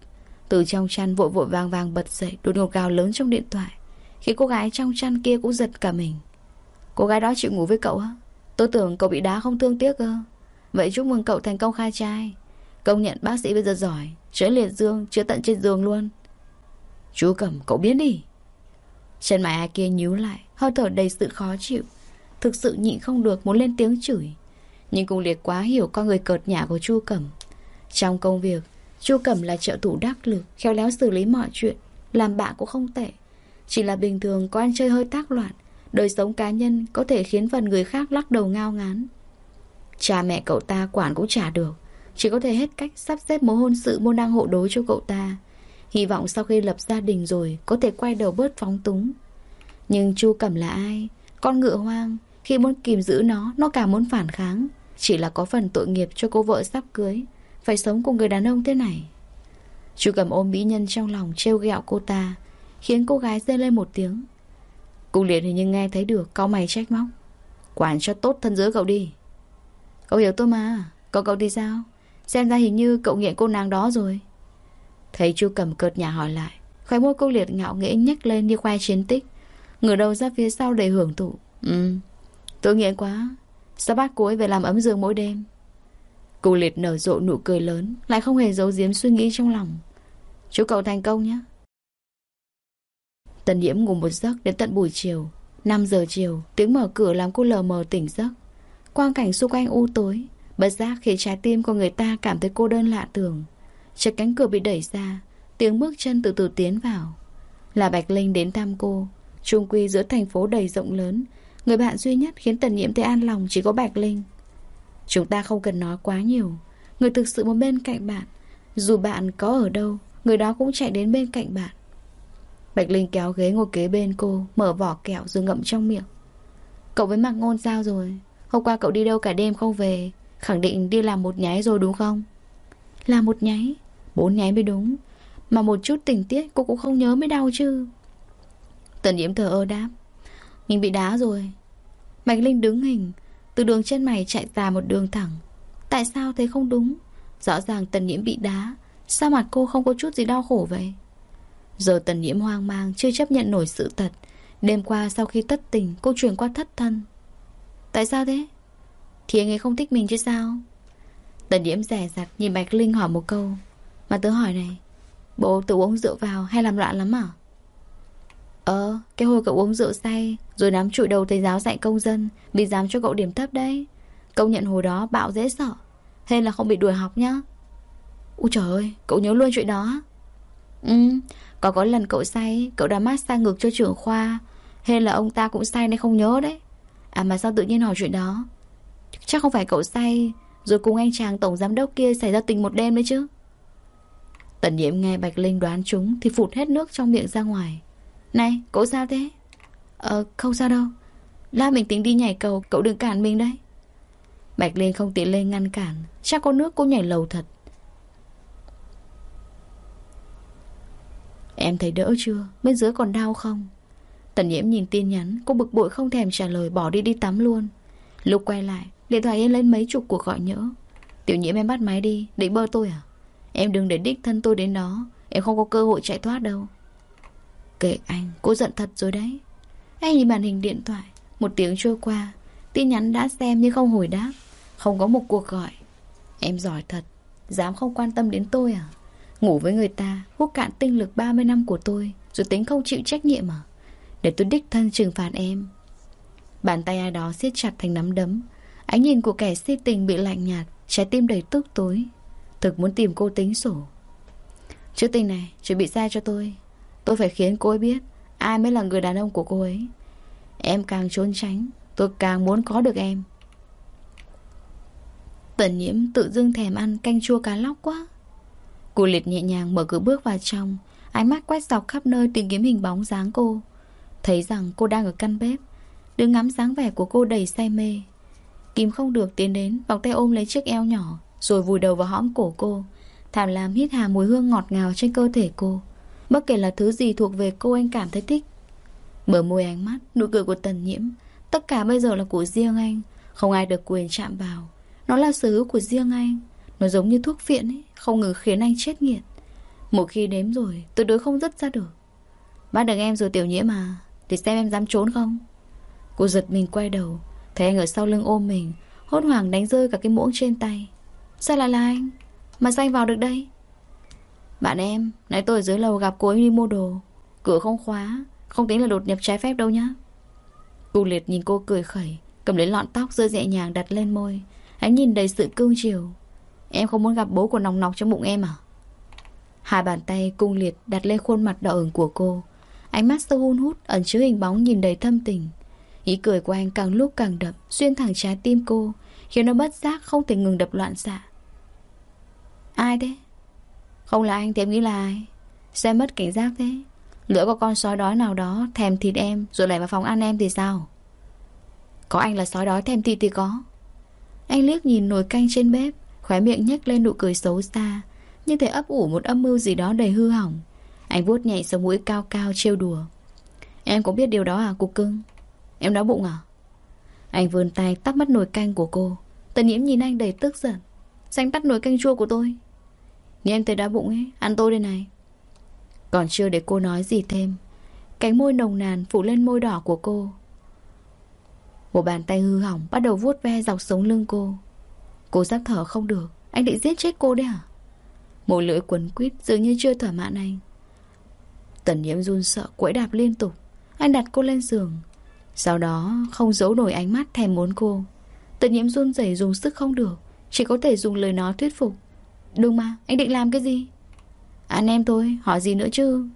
Speaker 1: Từ trong chăn vội vội vàng vàng bật dậy, Đột ngột gào lớn trong điện thoại. Khi cô gái trong chăn kia cũng giật cả mình. Cô gái đó chịu ngủ với cậu á? Tôi tưởng cậu bị đá không thương tiếc cơ. Vậy chúc mừng cậu thành công khai trai. Công nhận bác sĩ bây giờ giỏi Chữa liệt dương, chữa tận trên giường luôn. Chú cẩm cậu biến đi. Chân mày ai kia nhíu lại Hơi thở đầy sự khó chịu. Thực sự nhịn không được muốn lên tiếng chửi. Nhưng cũng liệt quá hiểu con người cợt nhả của chu Cẩm. Trong công việc chu Cẩm là trợ thủ đắc lực Khéo léo xử lý mọi chuyện Làm bạn cũng không tệ. Chỉ là bình thường có ăn chơi hơi tác loạn Đời sống cá nhân có thể khiến phần người khác lắc đầu ngao ngán. Cha mẹ cậu ta quản cũng trả được. Chỉ có thể hết cách sắp xếp mối hôn sự môn đăng hộ đối cho cậu ta. Hy vọng sau khi lập gia đình rồi, Có thể quay đầu bớt phóng túng. Nhưng Chu Cẩm là ai? Con ngựa hoang, Khi muốn kìm giữ nó Nó càng muốn phản kháng. Chỉ là có phần tội nghiệp cho cô vợ sắp cưới. Phải sống cùng người đàn ông thế này. Chu Cẩm ôm mỹ nhân trong lòng trêu ghẹo cô ta, Khiến cô gái rơi lên một tiếng. Cô liệt hình như nghe thấy được Cao mày trách móc. Quản cho tốt thân dưới cậu đi. Cậu hiểu tôi mà. Còn cậu thì sao? Xem ra hình như cậu nghiện cô nàng đó rồi. Thấy chu cầm cợt nhà hỏi lại Khói môi cô liệt ngạo nghễ nhếch lên như khoai chiến tích. Ngửa đầu ra phía sau để hưởng thụ. Ừ Tôi nghiện quá. Sao bác cô ấy về làm ấm giường mỗi đêm? Cô liệt nở rộ nụ cười lớn, Lại không hề giấu giếm suy nghĩ trong lòng. Chúc cậu thành công nhé. Tần nhiễm ngủ một giấc đến tận buổi chiều. 5 giờ chiều, Tiếng mở cửa làm cô lờ mờ tỉnh giấc. Quang cảnh xung quanh u tối, Bất giác khiến trái tim của người ta cảm thấy cô đơn lạ thường. Chợt cánh cửa bị đẩy ra, Tiếng bước chân từ từ tiến vào. Là Bạch Linh đến thăm cô Trung quy giữa thành phố đầy rộng lớn, Người bạn duy nhất khiến tần nhiễm thấy an lòng Chỉ có Bạch Linh. Chúng ta không cần nói quá nhiều, Người thực sự muốn bên cạnh bạn, Dù bạn có ở đâu, Người đó cũng chạy đến bên cạnh bạn. Bạch Linh kéo ghế ngồi kế bên cô, Mở vỏ kẹo rồi ngậm trong miệng. Cậu với Mạc Ngôn sao rồi? Hôm qua cậu đi đâu cả đêm không về? Khẳng định đi làm một nháy rồi đúng không? Làm một nháy? Bốn nháy mới đúng. Mà một chút tình tiết cô cũng không nhớ mới đau chứ. Tần nhiễm thờ ơ đáp. Mình bị đá rồi. Bạch Linh đứng hình, Từ đường chân mày chạy tà một đường thẳng. Tại sao thế không đúng? Rõ ràng tần nhiễm bị đá. Sao mặt cô không có chút gì đau khổ vậy? Giờ tần nhiễm hoang mang Chưa chấp nhận nổi sự thật. Đêm qua sau khi tất tình Cô chuyển qua thất thân. Tại sao thế? Thì anh ấy không thích mình chứ sao? Tần nhiễm rẻ rặt nhìn Bạch Linh hỏi một câu. Mà tớ hỏi này Bố tự uống rượu vào hay làm loạn lắm à? Ờ, cái hồi cậu uống rượu say Rồi nắm trụi đầu thầy giáo dạy công dân Bị dám cho cậu điểm thấp đấy. Công nhận hồi đó bạo dễ sợ hay là không bị đuổi học nhá. Úi trời ơi, cậu nhớ luôn chuyện đó Ừ, có có lần cậu say, Cậu đã mát sang ngực cho trưởng khoa. Hay là ông ta cũng say nên không nhớ đấy. À mà sao tự nhiên hỏi chuyện đó? Chắc không phải cậu say, Rồi cùng anh chàng tổng giám đốc kia xảy ra tình một đêm đấy chứ. Tần nhiễm nghe Bạch Linh đoán chúng Thì phụt hết nước trong miệng ra ngoài. Này, cậu sao thế? Ờ không sao đâu. La mình tính đi nhảy cầu, Cậu đừng cản mình đấy. Bạch Linh không tiện lên ngăn cản. Chắc có nước cô nhảy lầu thật. Em thấy đỡ chưa? Bên dưới còn đau không? Tần nhiễm nhìn tin nhắn, Cô bực bội không thèm trả lời, bỏ đi đi tắm luôn. Lúc quay lại, Điện thoại em lên mấy chục cuộc gọi nhỡ. Tiểu nhiễm em bắt máy đi, Định bơ tôi à? Em đừng để đích thân tôi đến đó, Em không có cơ hội chạy thoát đâu. Kệ anh, Cô giận thật rồi đấy. Anh nhìn màn hình điện thoại, Một tiếng trôi qua, Tin nhắn đã xem nhưng không hồi đáp. Không có một cuộc gọi. Em giỏi thật, Dám không quan tâm đến tôi à? Ngủ với người ta, Hút cạn tinh lực 30 năm của tôi, Rồi tính không chịu trách nhiệm à? Để tôi đích thân trừng phạt em. Bàn tay ai đó siết chặt thành nắm đấm. Ánh nhìn của kẻ si tình bị lạnh nhạt, Trái tim đầy tức tối. Thực muốn tìm cô tính sổ. Trước tình này, chuẩn bị ra cho tôi. Tôi phải khiến cô ấy biết Ai mới là người đàn ông của cô ấy. Em càng trốn tránh, Tôi càng muốn có được em. Tần nhiễm tự dưng thèm ăn canh chua cá lóc quá. Cô liệt nhẹ nhàng mở cửa bước vào trong. Ánh mắt quét dọc khắp nơi tìm kiếm hình bóng dáng cô. Thấy rằng cô đang ở căn bếp. Đứng ngắm dáng vẻ của cô đầy say mê. Kim không được tiến đến, Vòng tay ôm lấy chiếc eo nhỏ, Rồi vùi đầu vào hõm cổ cô. Thảm làm hít hà mùi hương ngọt ngào trên cơ thể cô. Bất kể là thứ gì thuộc về cô anh cảm thấy thích. Mở môi ánh mắt, Nụ cười của tần nhiễm. Tất cả bây giờ là của riêng anh. Không ai được quyền chạm vào. Nó là sở hữu của riêng anh. Nó giống như thuốc phiện ấy, Không ngừng khiến anh chết nghiện. Một khi đếm rồi tôi đối không dứt ra được. Bắt được em rồi, tiểu nhiễm mà Thì xem em dám trốn không? Cô giật mình quay đầu, Thấy anh ở sau lưng ôm mình, Hốt hoảng đánh rơi cả cái muỗng trên tay. Sao lại là anh? Mà sao anh vào được đây? Bạn em Nãy tôi ở dưới lầu gặp cô ấy đi mua đồ. Cửa không khóa, Không tính là đột nhập trái phép đâu nhá. Cô liệt nhìn cô cười khẩy, Cầm lấy lọn tóc rơi nhẹ nhàng đặt lên môi. Anh nhìn đầy sự cương chiều. Em không muốn gặp bố của nòng nọc trong bụng em à? Hai bàn tay cung liệt đặt lên khuôn mặt đỏ ửng của cô. Ánh mắt sâu hun hút ẩn chứa hình bóng nhìn đầy thâm tình. Ý cười của anh càng lúc càng đậm, Xuyên thẳng trái tim cô Khiến nó bất giác không thể ngừng đập loạn xạ. Ai thế? Không là anh thì em nghĩ là ai? Sao mất cảnh giác thế. Lỡ có con sói đói nào đó thèm thịt em Rồi lại vào phòng ăn em thì sao? Có anh là sói đói thèm thịt thì có. Anh liếc nhìn nồi canh trên bếp. Khóe miệng nhếch lên nụ cười xấu xa Như thể ấp ủ một âm mưu gì đó đầy hư hỏng. Anh vuốt nhẹ sống mũi cao cao trêu đùa. Em cũng biết điều đó à cục cưng? Em đói bụng à? Anh vươn tay tắt mất nồi canh của cô. Tần nhiễm nhìn anh đầy tức giận. Xanh tắt nồi canh chua của tôi. Nếu em thấy đói bụng ấy, Ăn tôi đây này. Còn chưa để cô nói gì thêm, Cánh môi nồng nàn phủ lên môi đỏ của cô. Một bàn tay hư hỏng Bắt đầu vuốt ve dọc sống lưng cô. Cô sắp thở không được. Anh định giết chết cô đấy à Một lưỡi quấn quýt dường như chưa thỏa mãn anh. Tần nhiễm run sợ, quẫy đạp liên tục. Anh đặt cô lên giường. Sau đó, không giấu nổi ánh mắt thèm muốn cô. Tần nhiễm run rẩy dùng sức không được. Chỉ có thể dùng lời nói thuyết phục. Đừng mà, anh định làm cái gì? Anh em thôi, hỏi gì nữa chứ?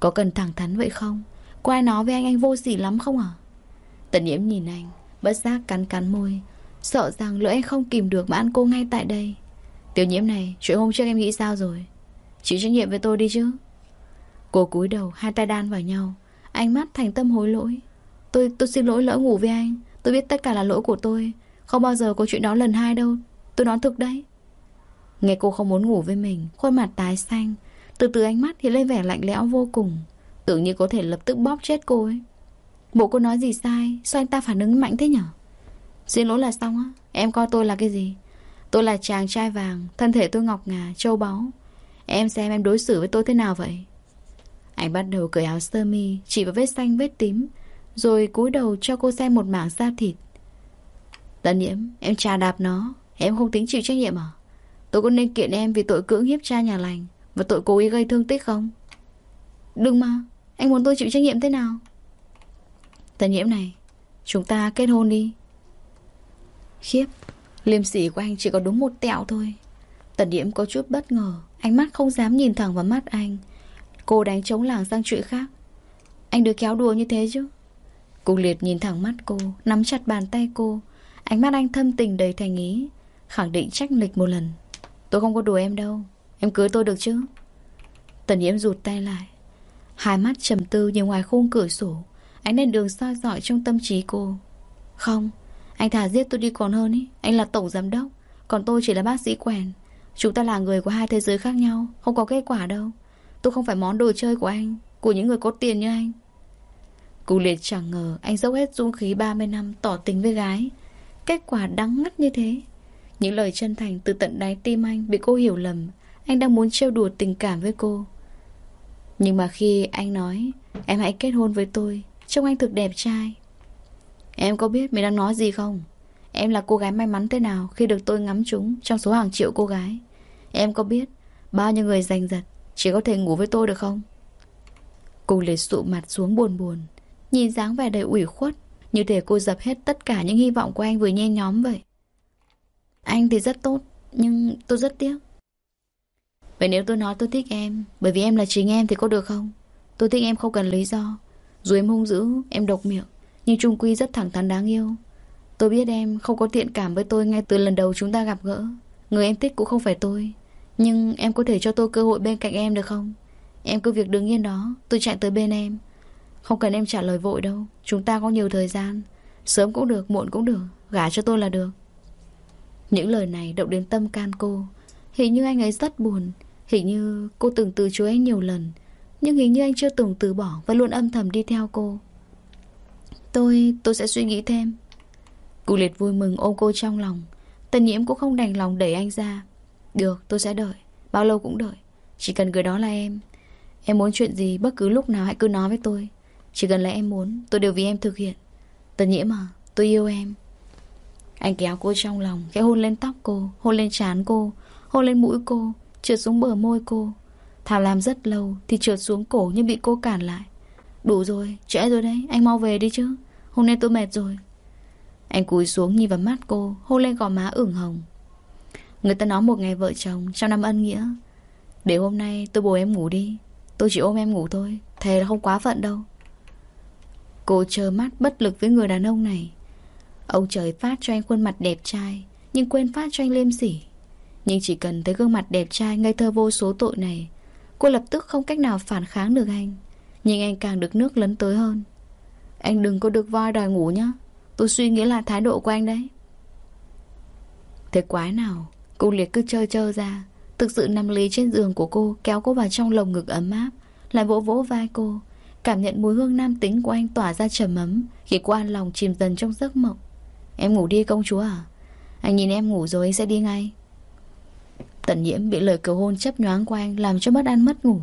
Speaker 1: Có cần thẳng thắn vậy không? Qua nói với anh anh vô sỉ lắm không à Tần nhiễm nhìn anh, Bất giác cắn cắn môi. Sợ rằng lỡ em không kìm được mà ăn cô ngay tại đây. Tiểu nhiễm này, Chuyện hôm trước em nghĩ sao rồi? Chịu trách nhiệm với tôi đi chứ. Cô cúi đầu, hai tay đan vào nhau. Ánh mắt thành tâm hối lỗi. Tôi tôi xin lỗi lỡ ngủ với anh. Tôi biết tất cả là lỗi của tôi. Không bao giờ có chuyện đó lần hai đâu. Tôi nói thực đấy. Nghe cô không muốn ngủ với mình, Khuôn mặt tái xanh. Từ từ ánh mắt thì lên vẻ lạnh lẽo vô cùng. Tưởng như có thể lập tức bóp chết cô ấy. Bộ cô nói gì sai, Sao anh ta phản ứng mạnh thế nhở? Xin lỗi là xong á. Em coi tôi là cái gì? Tôi là chàng trai vàng Thân thể tôi ngọc ngà, châu báu. Em xem em đối xử với tôi thế nào vậy? Anh bắt đầu cởi áo sơ mi Chỉ vào vết xanh vết tím rồi cúi đầu cho cô xem một mảng da thịt. Tần nhiễm Em trà đạp nó. Em không tính chịu trách nhiệm à? Tôi có nên kiện em vì tội cưỡng hiếp cha nhà lành Và tội cố ý gây thương tích không? Đừng mà Anh muốn tôi chịu trách nhiệm thế nào? Tần nhiễm này Chúng ta kết hôn đi. Khiếp, Liêm sỉ của anh chỉ có đúng một tẹo thôi. Tần điểm có chút bất ngờ, Ánh mắt không dám nhìn thẳng vào mắt anh. Cô đánh trống làng sang chuyện khác. Anh được kéo đùa như thế chứ? Cô liệt nhìn thẳng mắt cô, Nắm chặt bàn tay cô. Ánh mắt anh thâm tình đầy thành ý, Khẳng định trách lịch một lần. Tôi không có đùa em đâu, Em cưới tôi được chứ? Tần điểm rụt tay lại. Hai mắt trầm tư nhìn ngoài khung cửa sổ. Ánh đèn đường soi dọi trong tâm trí cô. Không anh thả giết tôi đi còn hơn ý. Anh là tổng giám đốc, Còn tôi chỉ là bác sĩ quèn. Chúng ta là người của hai thế giới khác nhau, Không có kết quả đâu. Tôi không phải món đồ chơi của anh, Của những người có tiền như anh. Cô liệt chẳng ngờ, Anh dốc hết dung khí 30 năm tỏ tình với gái. Kết quả đắng ngắt như thế. Những lời chân thành từ tận đáy tim anh Bị cô hiểu lầm. Anh đang muốn trêu đùa tình cảm với cô. Nhưng mà khi anh nói, Em hãy kết hôn với tôi, Trông anh thực đẹp trai Em có biết mình đang nói gì không? Em là cô gái may mắn thế nào Khi được tôi ngắm chúng trong số hàng triệu cô gái? Em có biết Bao nhiêu người giành giật Chỉ có thể ngủ với tôi được không? Cô liệt sụ mặt xuống buồn buồn Nhìn dáng vẻ đầy ủy khuất Như thể cô dập hết tất cả những hy vọng của anh vừa nhen nhóm vậy. Anh thì rất tốt Nhưng tôi rất tiếc. Vậy nếu tôi nói tôi thích em Bởi vì em là chính em thì có được không? Tôi thích em không cần lý do. Dù em hung dữ, em độc miệng nhưng trung quy rất thẳng thắn đáng yêu. Tôi biết em không có thiện cảm với tôi ngay từ lần đầu chúng ta gặp gỡ. Người em thích cũng không phải tôi. Nhưng em có thể cho tôi cơ hội bên cạnh em được không? Em cứ việc đứng yên đó Tôi chạy tới bên em. Không cần em trả lời vội đâu Chúng ta có nhiều thời gian. Sớm cũng được, muộn cũng được Gả cho tôi là được. Những lời này động đến tâm can cô. Hình như anh ấy rất buồn. Hình như cô từng từ chối anh nhiều lần. Nhưng hình như anh chưa từng từ bỏ Và luôn âm thầm đi theo cô. Tôi, tôi sẽ suy nghĩ thêm. Cụ liệt vui mừng ôm cô trong lòng. Tần nhiễm cũng không đành lòng đẩy anh ra. Được tôi sẽ đợi. Bao lâu cũng đợi. Chỉ cần người đó là em. Em muốn chuyện gì bất cứ lúc nào hãy cứ nói với tôi. Chỉ cần là em muốn tôi đều vì em thực hiện. Tần nhiễm à tôi yêu em. Anh kéo cô trong lòng Khẽ hôn lên tóc cô Hôn lên trán cô Hôn lên mũi cô Trượt xuống bờ môi cô. Thảo làm rất lâu Thì trượt xuống cổ nhưng bị cô cản lại. Đủ rồi, trễ rồi đấy Anh mau về đi chứ. Hôm nay tôi mệt rồi. Anh cúi xuống nhìn vào mắt cô, Hôn lên gò má ửng hồng. Người ta nói một ngày vợ chồng Trong năm ân nghĩa. Để hôm nay tôi bồi em ngủ đi. Tôi chỉ ôm em ngủ thôi. Thề là không quá phận đâu. Cô chờ mắt bất lực với người đàn ông này. Ông trời phát cho anh khuôn mặt đẹp trai, Nhưng quên phát cho anh liêm sỉ. Nhưng chỉ cần thấy gương mặt đẹp trai Ngây thơ vô số tội này, Cô lập tức không cách nào phản kháng được anh. Nhưng anh càng được nước lấn tới hơn. Anh đừng có được voi đòi ngủ nhá. Tôi suy nghĩ là thái độ của anh đấy. Thế quái nào, Cô liệt cứ chơi chơi ra. Thực sự nằm lý trên giường của cô, Kéo cô vào trong lồng ngực ấm áp, Lại vỗ vỗ vai cô. Cảm nhận mùi hương nam tính của anh tỏa ra trầm ấm Khi cô an lòng chìm dần trong giấc mộng. Em ngủ đi công chúa à? Anh nhìn em ngủ rồi anh sẽ đi ngay. Tận nhiễm bị lời cầu hôn chấp nhoáng của anh Làm cho mất ăn mất ngủ.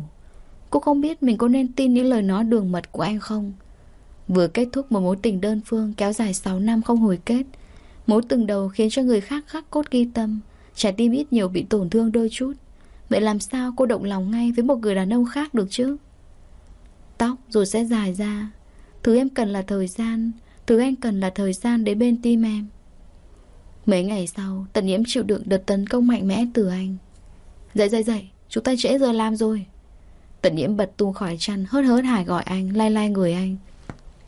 Speaker 1: Cô không biết mình có nên tin những lời nói đường mật của anh không. Vừa kết thúc một mối tình đơn phương kéo dài 6 năm không hồi kết, Mối từng đầu khiến cho người khác khắc cốt ghi tâm Trái tim ít nhiều bị tổn thương đôi chút. Vậy làm sao cô động lòng ngay với một người đàn ông khác được chứ? Tóc rồi sẽ dài ra, Thứ em cần là thời gian, Thứ anh cần là thời gian đến bên tim em. Mấy ngày sau, Tần nhiễm chịu đựng đợt tấn công mạnh mẽ từ anh. Dậy dậy dậy, Chúng ta trễ giờ làm rồi. Tần nhiễm bật tung khỏi chăn, Hớt hớt hải gọi anh, Lai lai người anh.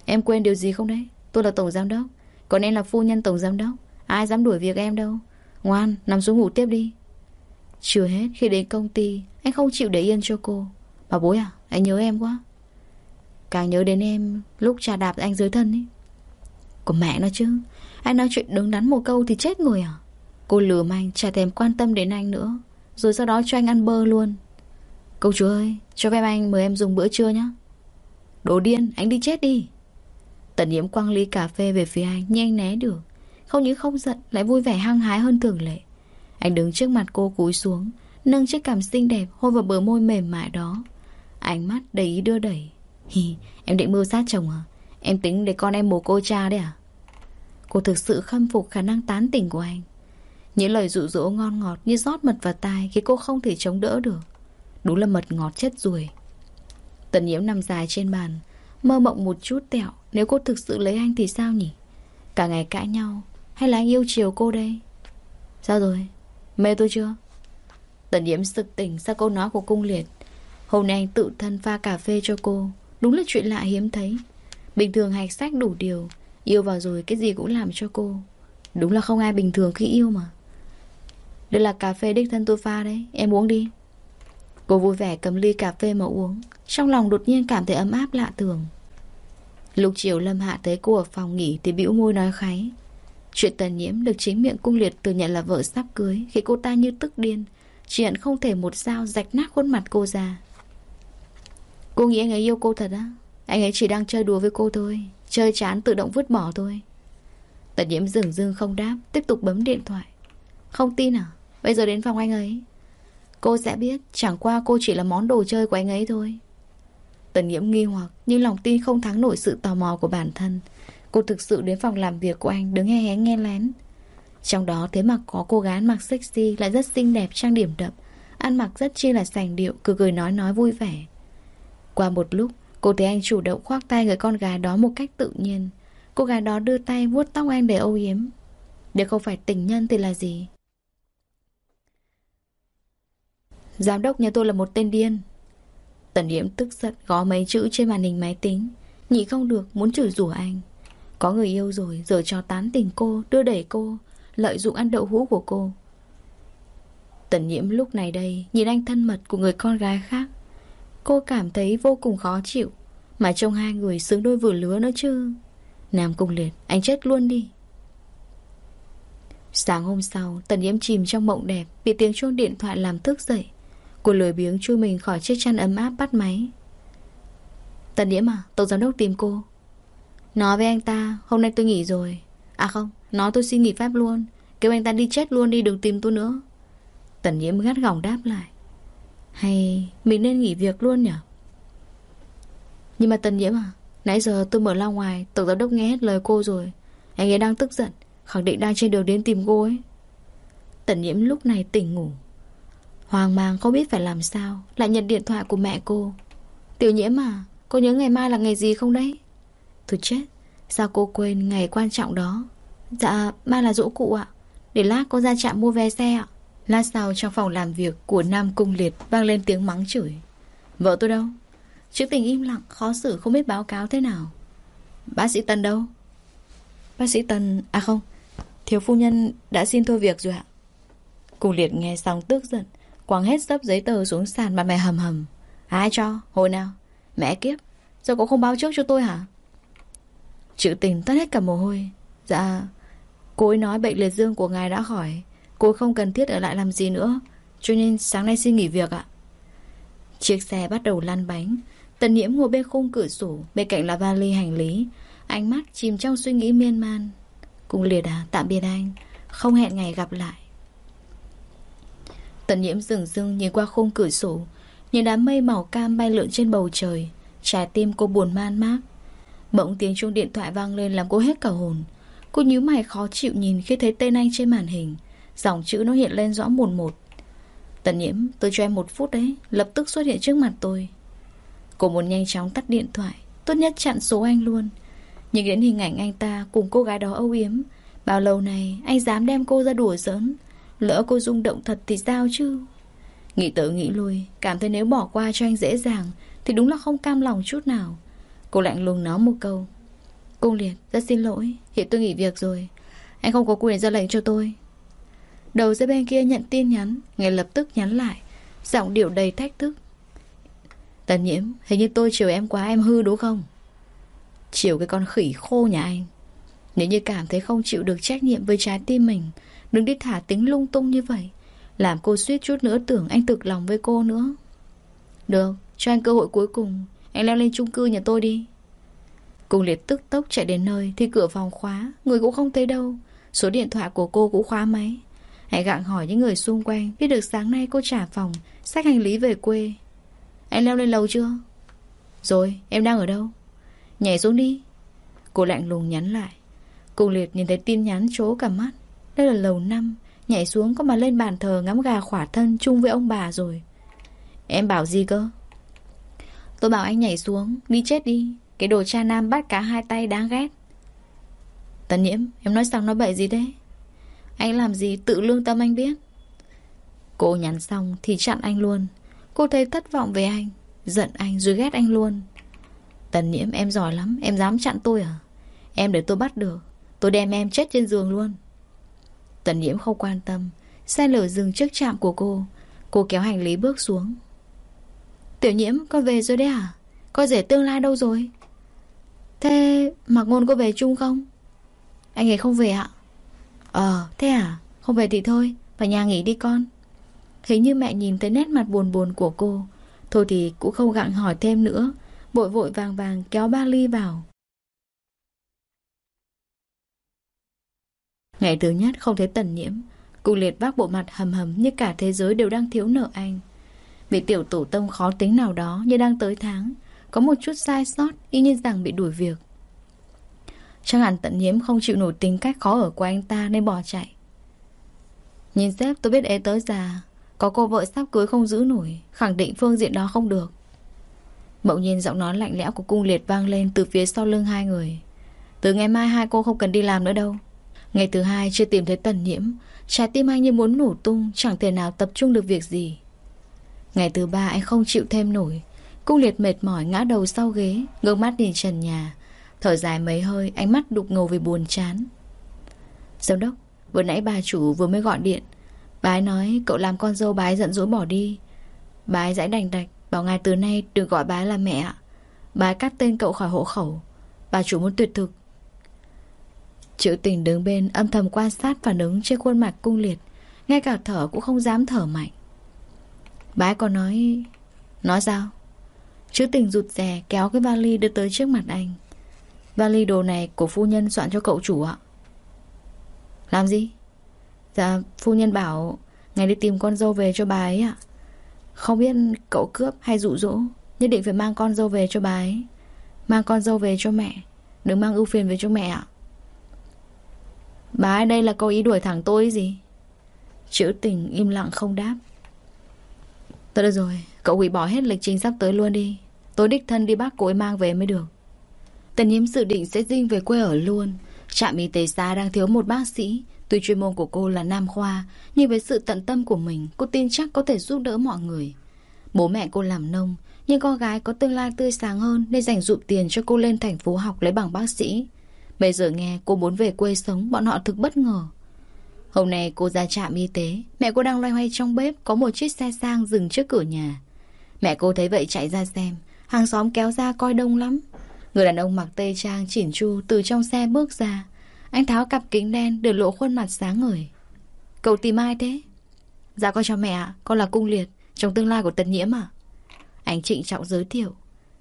Speaker 1: Em quên điều gì không đấy? Tôi là tổng giám đốc. Còn em là phu nhân tổng giám đốc. Ai dám đuổi việc em đâu. Ngoan, nằm xuống ngủ tiếp đi. Chưa hết, khi đến công ty, Anh không chịu để yên cho cô. Bà bối à anh nhớ em quá. Càng nhớ đến em, lúc trà đạp anh dưới thân ấy. Của mẹ nó chứ. Anh nói chuyện đứng đắn một câu thì chết người à? Cô lừa anh, chả thèm quan tâm đến anh nữa. Rồi sau đó cho anh ăn bơ luôn. Công chúa ơi, Cho phép anh mời em dùng bữa trưa nhé Đồ điên, anh đi chết đi. Tần nhiễm quăng ly cà phê về phía anh Nhưng anh né được. Không những không giận lại vui vẻ hăng hái hơn thường lệ. Anh đứng trước mặt cô cúi xuống Nâng chiếc cằm xinh đẹp hôn vào bờ môi mềm mại đó. Ánh mắt đầy ý đưa đẩy. Hi, em định mưu sát chồng à? Em tính để con em mồ cô cha đấy à? Cô thực sự khâm phục khả năng tán tỉnh của anh. Những lời dụ dỗ ngon ngọt như rót mật vào tai Khi cô không thể chống đỡ được. Đúng là mật ngọt chất ruồi. Tần nhiễm nằm dài trên bàn Mơ mộng một chút tẹo. Nếu cô thực sự lấy anh thì sao nhỉ? Cả ngày cãi nhau, Hay là anh yêu chiều cô đây? Sao rồi? Mê tôi chưa? Tần nhiễm sực tỉnh sau câu nói của cung liệt. Hôm nay anh tự thân pha cà phê cho cô. Đúng là chuyện lạ hiếm thấy. Bình thường hạch sách đủ điều. Yêu vào rồi cái gì cũng làm cho cô. Đúng là không ai bình thường khi yêu mà. Đây là cà phê đích thân tôi pha đấy. Em uống đi. Cô vui vẻ cầm ly cà phê mà uống. Trong lòng đột nhiên cảm thấy ấm áp lạ thường. Lúc chiều Lâm Hạ tới cô ở phòng nghỉ Thì bĩu môi nói kháy. Chuyện tần nhiễm được chính miệng cung liệt từ nhận là vợ sắp cưới Khi cô ta như tức điên. Chỉ hận không thể một dao rạch nát khuôn mặt cô ra. Cô nghĩ anh ấy yêu cô thật á. Anh ấy chỉ đang chơi đùa với cô thôi, Chơi chán tự động vứt bỏ thôi. Tần nhiễm dừng dưng không đáp, Tiếp tục bấm điện thoại. Không tin à? Bây giờ đến phòng anh ấy. Cô sẽ biết, chẳng qua cô chỉ là món đồ chơi của anh ấy thôi. Tần nhiễm nghi hoặc, Nhưng lòng tin không thắng nổi sự tò mò của bản thân. Cô thực sự đến phòng làm việc của anh, Đứng nghe hé nghe lén. Trong đó, thế mà có cô gái mặc sexy, Lại rất xinh đẹp, trang điểm đậm. Ăn mặc rất chi là sành điệu Cười cười nói nói vui vẻ. Qua một lúc, Cô thấy anh chủ động khoác tay người con gái đó một cách tự nhiên. Cô gái đó đưa tay vuốt tóc anh để âu yếm. Nếu không phải tình nhân thì là gì? Giám đốc nhà tôi là một tên điên. Tần Diễm tức giận gõ mấy chữ trên màn hình máy tính. Nhị không được, muốn chửi rủa anh. Có người yêu rồi, Giờ cho tán tình cô, Đưa đẩy cô, Lợi dụng ăn đậu hũ của cô. Tần nhiễm lúc này đây, Nhìn anh thân mật của người con gái khác. Cô cảm thấy vô cùng khó chịu. Mà trông hai người xứng đôi vừa lứa nữa chứ. Nam Cung Liệt, Anh chết luôn đi. Sáng hôm sau, Tần nhiễm chìm trong mộng đẹp Bị tiếng chuông điện thoại làm thức dậy. Cô lười biếng chui mình khỏi chiếc chăn ấm áp bắt máy. Tần nhiễm à Tổng giám đốc tìm cô. Nói với anh ta, Hôm nay tôi nghỉ rồi. À không, Nói tôi xin nghỉ phép luôn. Kêu anh ta đi chết luôn đi, đừng tìm tôi nữa. Tần nhiễm gắt gỏng đáp lại. Hay, mình nên nghỉ việc luôn nhỉ? Nhưng mà Tần Nhiễm à Nãy giờ tôi mở lao ngoài, Tổng giám đốc nghe hết lời cô rồi. Anh ấy đang tức giận, Khẳng định đang trên đường đến tìm cô ấy. Tần Nhiễm lúc này tỉnh ngủ. Hoàng mang không biết phải làm sao Lại nhận điện thoại của mẹ cô Tiểu Nhiễm à Cô nhớ ngày mai là ngày gì không đấy Thôi chết Sao cô quên ngày quan trọng đó Dạ mai là dỗ cụ ạ Để lát cô ra trạm mua vé xe ạ Lát sau trong phòng làm việc của Nam Cung Liệt vang lên tiếng mắng chửi. Vợ tôi đâu? Trước tình im lặng, khó xử không biết báo cáo thế nào. Bác sĩ Tân đâu? Bác sĩ Tân... À không, thiếu phu nhân đã xin thôi việc rồi ạ. Cung Liệt nghe xong tức giận, quăng hết sấp giấy tờ xuống sàn mà mẹ hầm hầm. Ai cho? Hồi nào? Mẹ kiếp, sao cũng không báo trước cho tôi hả? Chữ tình tất hết cả mồ hôi. Dạ, cô ấy nói bệnh liệt dương của ngài đã khỏi. Cô không cần thiết ở lại làm gì nữa Cho nên sáng nay xin nghỉ việc ạ Chiếc xe bắt đầu lăn bánh Tần nhiễm ngồi bên khung cửa sổ Bên cạnh là vali hành lý Ánh mắt chìm trong suy nghĩ miên man Cùng liệt à tạm biệt anh Không hẹn ngày gặp lại Tần nhiễm dừng dưng nhìn qua khung cửa sổ, Nhìn đám mây màu cam bay lượn trên bầu trời. Trái tim cô buồn man mác. Bỗng tiếng chuông điện thoại vang lên làm cô hết cả hồn. Cô nhíu mày khó chịu nhìn khi thấy tên anh trên màn hình. Dòng chữ nó hiện lên rõ một một. Tần nhiễm, tôi cho em một phút đấy, Lập tức xuất hiện trước mặt tôi. Cô muốn nhanh chóng tắt điện thoại, Tốt nhất chặn số anh luôn. Nhưng đến hình ảnh anh ta cùng cô gái đó âu yếm, Bao lâu này anh dám đem cô ra đùa giỡn? Lỡ cô rung động thật thì sao chứ? Nghĩ tới nghĩ lui, Cảm thấy nếu bỏ qua cho anh dễ dàng Thì đúng là không cam lòng chút nào. Cô lạnh lùng nói một câu. Cung liệt, rất xin lỗi, Hiện tôi nghỉ việc rồi. Anh không có quyền ra lệnh cho tôi. Đầu dây bên kia nhận tin nhắn, Ngay lập tức nhắn lại. Giọng điệu đầy thách thức. Tần nhiễm, Hình như tôi chiều em quá, em hư đúng không? Chiều cái con khỉ khô nhà anh. Nếu như cảm thấy không chịu được trách nhiệm với trái tim mình Đừng đi thả tính lung tung như vậy. Làm cô suýt chút nữa tưởng anh thực lòng với cô nữa. Được, Cho anh cơ hội cuối cùng. Anh leo lên chung cư nhà tôi đi. Cùng liệt tức tốc chạy đến nơi Thì cửa phòng khóa, Người cũng không thấy đâu. Số điện thoại của cô cũng khóa máy. Hãy gặng hỏi những người xung quanh Biết được sáng nay cô trả phòng, Xách hành lý về quê. Anh leo lên lầu chưa? Rồi, em đang ở đâu? Nhảy xuống đi. Cô lạnh lùng nhắn lại. Cùng liệt nhìn thấy tin nhắn chố cả mắt. Đây là lầu năm. Nhảy xuống có mà lên bàn thờ ngắm gà khỏa thân chung với ông bà rồi. Em bảo gì cơ? Tôi bảo anh nhảy xuống, Đi chết đi. Cái đồ cha nam bắt cá hai tay đáng ghét. Tần nhiễm, Em nói xong nói bậy gì thế? Anh làm gì tự lương tâm anh biết? Cô nhắn xong thì chặn anh luôn. Cô thấy thất vọng về anh, Giận anh rồi ghét anh luôn. Tần nhiễm, em giỏi lắm, Em dám chặn tôi à? Em để tôi bắt được, Tôi đem em chết trên giường luôn. Tần nhiễm không quan tâm, Xe lửa dừng trước trạm của cô. Cô kéo hành lý bước xuống. Tiểu nhiễm, con về rồi đấy à? Con rể tương lai đâu rồi? Thế Mạc Ngôn có về chung không? Anh ấy không về ạ. Ờ thế à? Không về thì thôi, Vào nhà nghỉ đi con. Hình như mẹ nhìn thấy nét mặt buồn buồn của cô. Thôi thì cũng không gặng hỏi thêm nữa. Vội vội vàng vàng kéo ba ly vào. Ngày thứ nhất không thấy tần nhiễm, Cụ liệt vác bộ mặt hầm hầm Như cả thế giới đều đang thiếu nợ anh. Vị tiểu tổ tông khó tính nào đó Như đang tới tháng, Có một chút sai sót, Y như rằng bị đuổi việc. Chắc hẳn tận nhiễm không chịu nổi tính cách khó ở của anh ta Nên bỏ chạy. Nhìn sếp, tôi biết ế tới già, Có cô vợ sắp cưới không giữ nổi, Khẳng định phương diện đó không được. Bỗng nhiên giọng nói lạnh lẽo của cung liệt vang lên Từ phía sau lưng hai người. Từ ngày mai hai cô không cần đi làm nữa đâu. Ngày thứ hai chưa tìm thấy tần nhiễm, Trái tim anh như muốn nổ tung, Chẳng thể nào tập trung được việc gì. Ngày thứ ba anh không chịu thêm nổi Cung liệt mệt mỏi ngã đầu sau ghế, Ngước mắt nhìn trần nhà. Thở dài mấy hơi, Ánh mắt đục ngầu vì buồn chán. Giám đốc, Vừa nãy bà chủ vừa mới gọi điện. Bà ấy nói cậu làm con dâu bà ấy giận dỗi bỏ đi. Bà ấy giải đành đạch, Bảo ngài từ nay đừng gọi bà ấy là mẹ ạ. Bà ấy cắt tên cậu khỏi hộ khẩu. Bà chủ muốn tuyệt thực. Chữ tình đứng bên âm thầm quan sát phản ứng trên khuôn mặt cung liệt, Ngay cả thở cũng không dám thở mạnh. Bái còn nói Nói sao? Chữ tình rụt rè kéo cái vali đưa tới trước mặt anh. Vali đồ này của phu nhân soạn cho cậu chủ ạ. Làm gì? Dạ phu nhân bảo Ngày đi tìm con dâu về cho bà ấy ạ. Không biết cậu cướp hay dụ dỗ, Nhất định phải mang con dâu về cho bà ấy. Mang con dâu về cho mẹ, Đừng mang ưu phiền về cho mẹ ạ. Bà ấy đây là có ý đuổi thẳng tôi gì? Chữ tình im lặng không đáp. Tôi được rồi, Cậu hủy bỏ hết lịch trình sắp tới luôn đi. Tôi đích thân đi bác cô ấy mang về mới được. Tần nhiễm dự định sẽ dinh về quê ở luôn. Trạm y tế xa đang thiếu một bác sĩ. Tuy chuyên môn của cô là nam khoa, Nhưng với sự tận tâm của mình, Cô tin chắc có thể giúp đỡ mọi người. Bố mẹ cô làm nông, Nhưng con gái có tương lai tươi sáng hơn Nên dành dụm tiền cho cô lên thành phố học lấy bằng bác sĩ. Bây giờ nghe cô muốn về quê sống, Bọn họ thực bất ngờ. Hôm nay cô ra trạm y tế, Mẹ cô đang loay hoay trong bếp, Có một chiếc xe sang dừng trước cửa nhà. Mẹ cô thấy vậy chạy ra xem, Hàng xóm kéo ra coi đông lắm. Người đàn ông mặc tây trang chỉn chu Từ trong xe bước ra. Anh tháo cặp kính đen để lộ khuôn mặt sáng ngời. Cậu tìm ai thế? Dạ con chào mẹ ạ, Con là Cung Liệt, Trong tương lai của Tần Nhiễm à Anh trịnh trọng giới thiệu.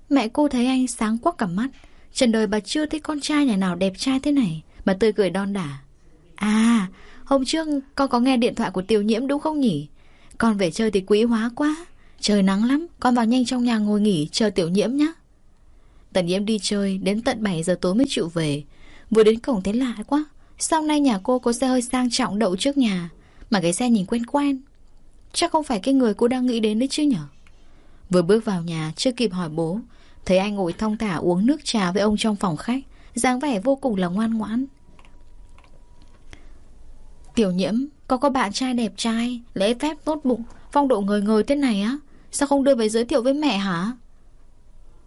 Speaker 1: Mẹ cô thấy anh sáng quắc cả mắt. Trần đời bà chưa thấy con trai nhà nào đẹp trai thế này. Bà tươi cười đon đả. À hôm trước con có nghe điện thoại của tiểu nhiễm đúng không nhỉ? Con về chơi thì quý hóa quá. Trời nắng lắm, Con vào nhanh trong nhà ngồi nghỉ chờ tiểu nhiễm nhé Tần nhiễm đi chơi, Đến tận 7 giờ tối mới chịu về. Vừa đến cổng thấy lạ quá. Sau nay nhà cô có xe hơi sang trọng đậu trước nhà, Mà cái xe nhìn quen quen? Chắc không phải cái người cô đang nghĩ đến đấy chứ nhở? Vừa bước vào nhà, Chưa kịp hỏi bố Thấy anh ngồi thong thả uống nước trà với ông trong phòng khách, dáng vẻ vô cùng là ngoan ngoãn. Tiểu nhiễm Có có bạn trai đẹp trai, Lễ phép tốt bụng, Phong độ ngời ngời thế này á, Sao không đưa về giới thiệu với mẹ hả?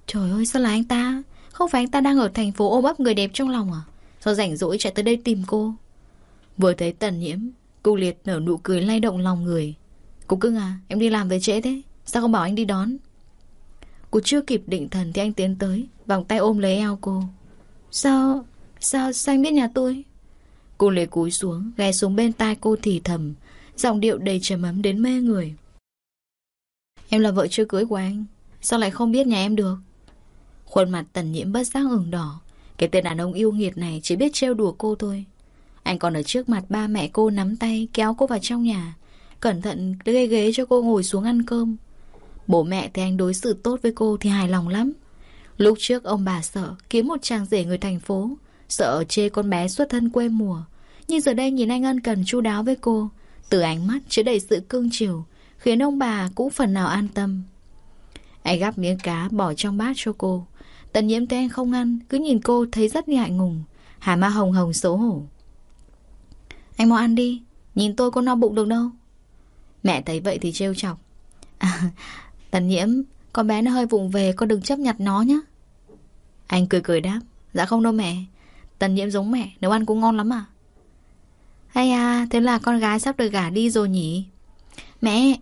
Speaker 1: Trời ơi, sao là anh ta? Không phải anh ta đang ở thành phố ôm ấp người đẹp trong lòng à? Sao rảnh rỗi chạy tới đây tìm cô? Vừa thấy tần nhiễm, Cô liệt nở nụ cười lay động lòng người. Cô cưng à em đi làm về trễ thế, Sao không bảo anh đi đón? Cô chưa kịp định thần thì anh tiến tới Vòng tay ôm lấy eo cô. Sao, sao, sao anh biết nhà tôi? Cô lấy cúi xuống Ghé xuống bên tai cô thì thầm Giọng điệu đầy trầm ấm đến mê người. Em là vợ chưa cưới của anh Sao lại không biết nhà em được? Khuôn mặt tần nhiễm bất giác ửng đỏ Cái tên đàn ông yêu nghiệt này Chỉ biết trêu đùa cô thôi. Anh còn ở trước mặt ba mẹ cô nắm tay Kéo cô vào trong nhà Cẩn thận gây ghế cho cô ngồi xuống ăn cơm. Bố mẹ thì anh đối xử tốt với cô Thì hài lòng lắm. Lúc trước ông bà sợ kiếm một chàng rể người thành phố Sợ chê con bé xuất thân quê mùa. Nhưng giờ đây nhìn anh ân cần chu đáo với cô từ ánh mắt chứa đầy sự cương chiều Khiến ông bà cũng phần nào an tâm. Anh gắp miếng cá bỏ trong bát cho cô. Tần nhiễm thấy anh không ăn Cứ nhìn cô thấy rất ngại ngùng. Hà ma hồng hồng xấu hổ. Anh mau ăn đi Nhìn tôi có no bụng được đâu. Mẹ thấy vậy thì trêu chọc. [laughs] À, Tần nhiễm, Con bé nó hơi vụng về, Con đừng chấp nhặt nó nhé. Anh cười cười đáp Dạ không đâu mẹ. Tần nhiễm giống mẹ, Nấu ăn cũng ngon lắm à. Hay à Thế là con gái sắp được gả đi rồi nhỉ? Mẹ!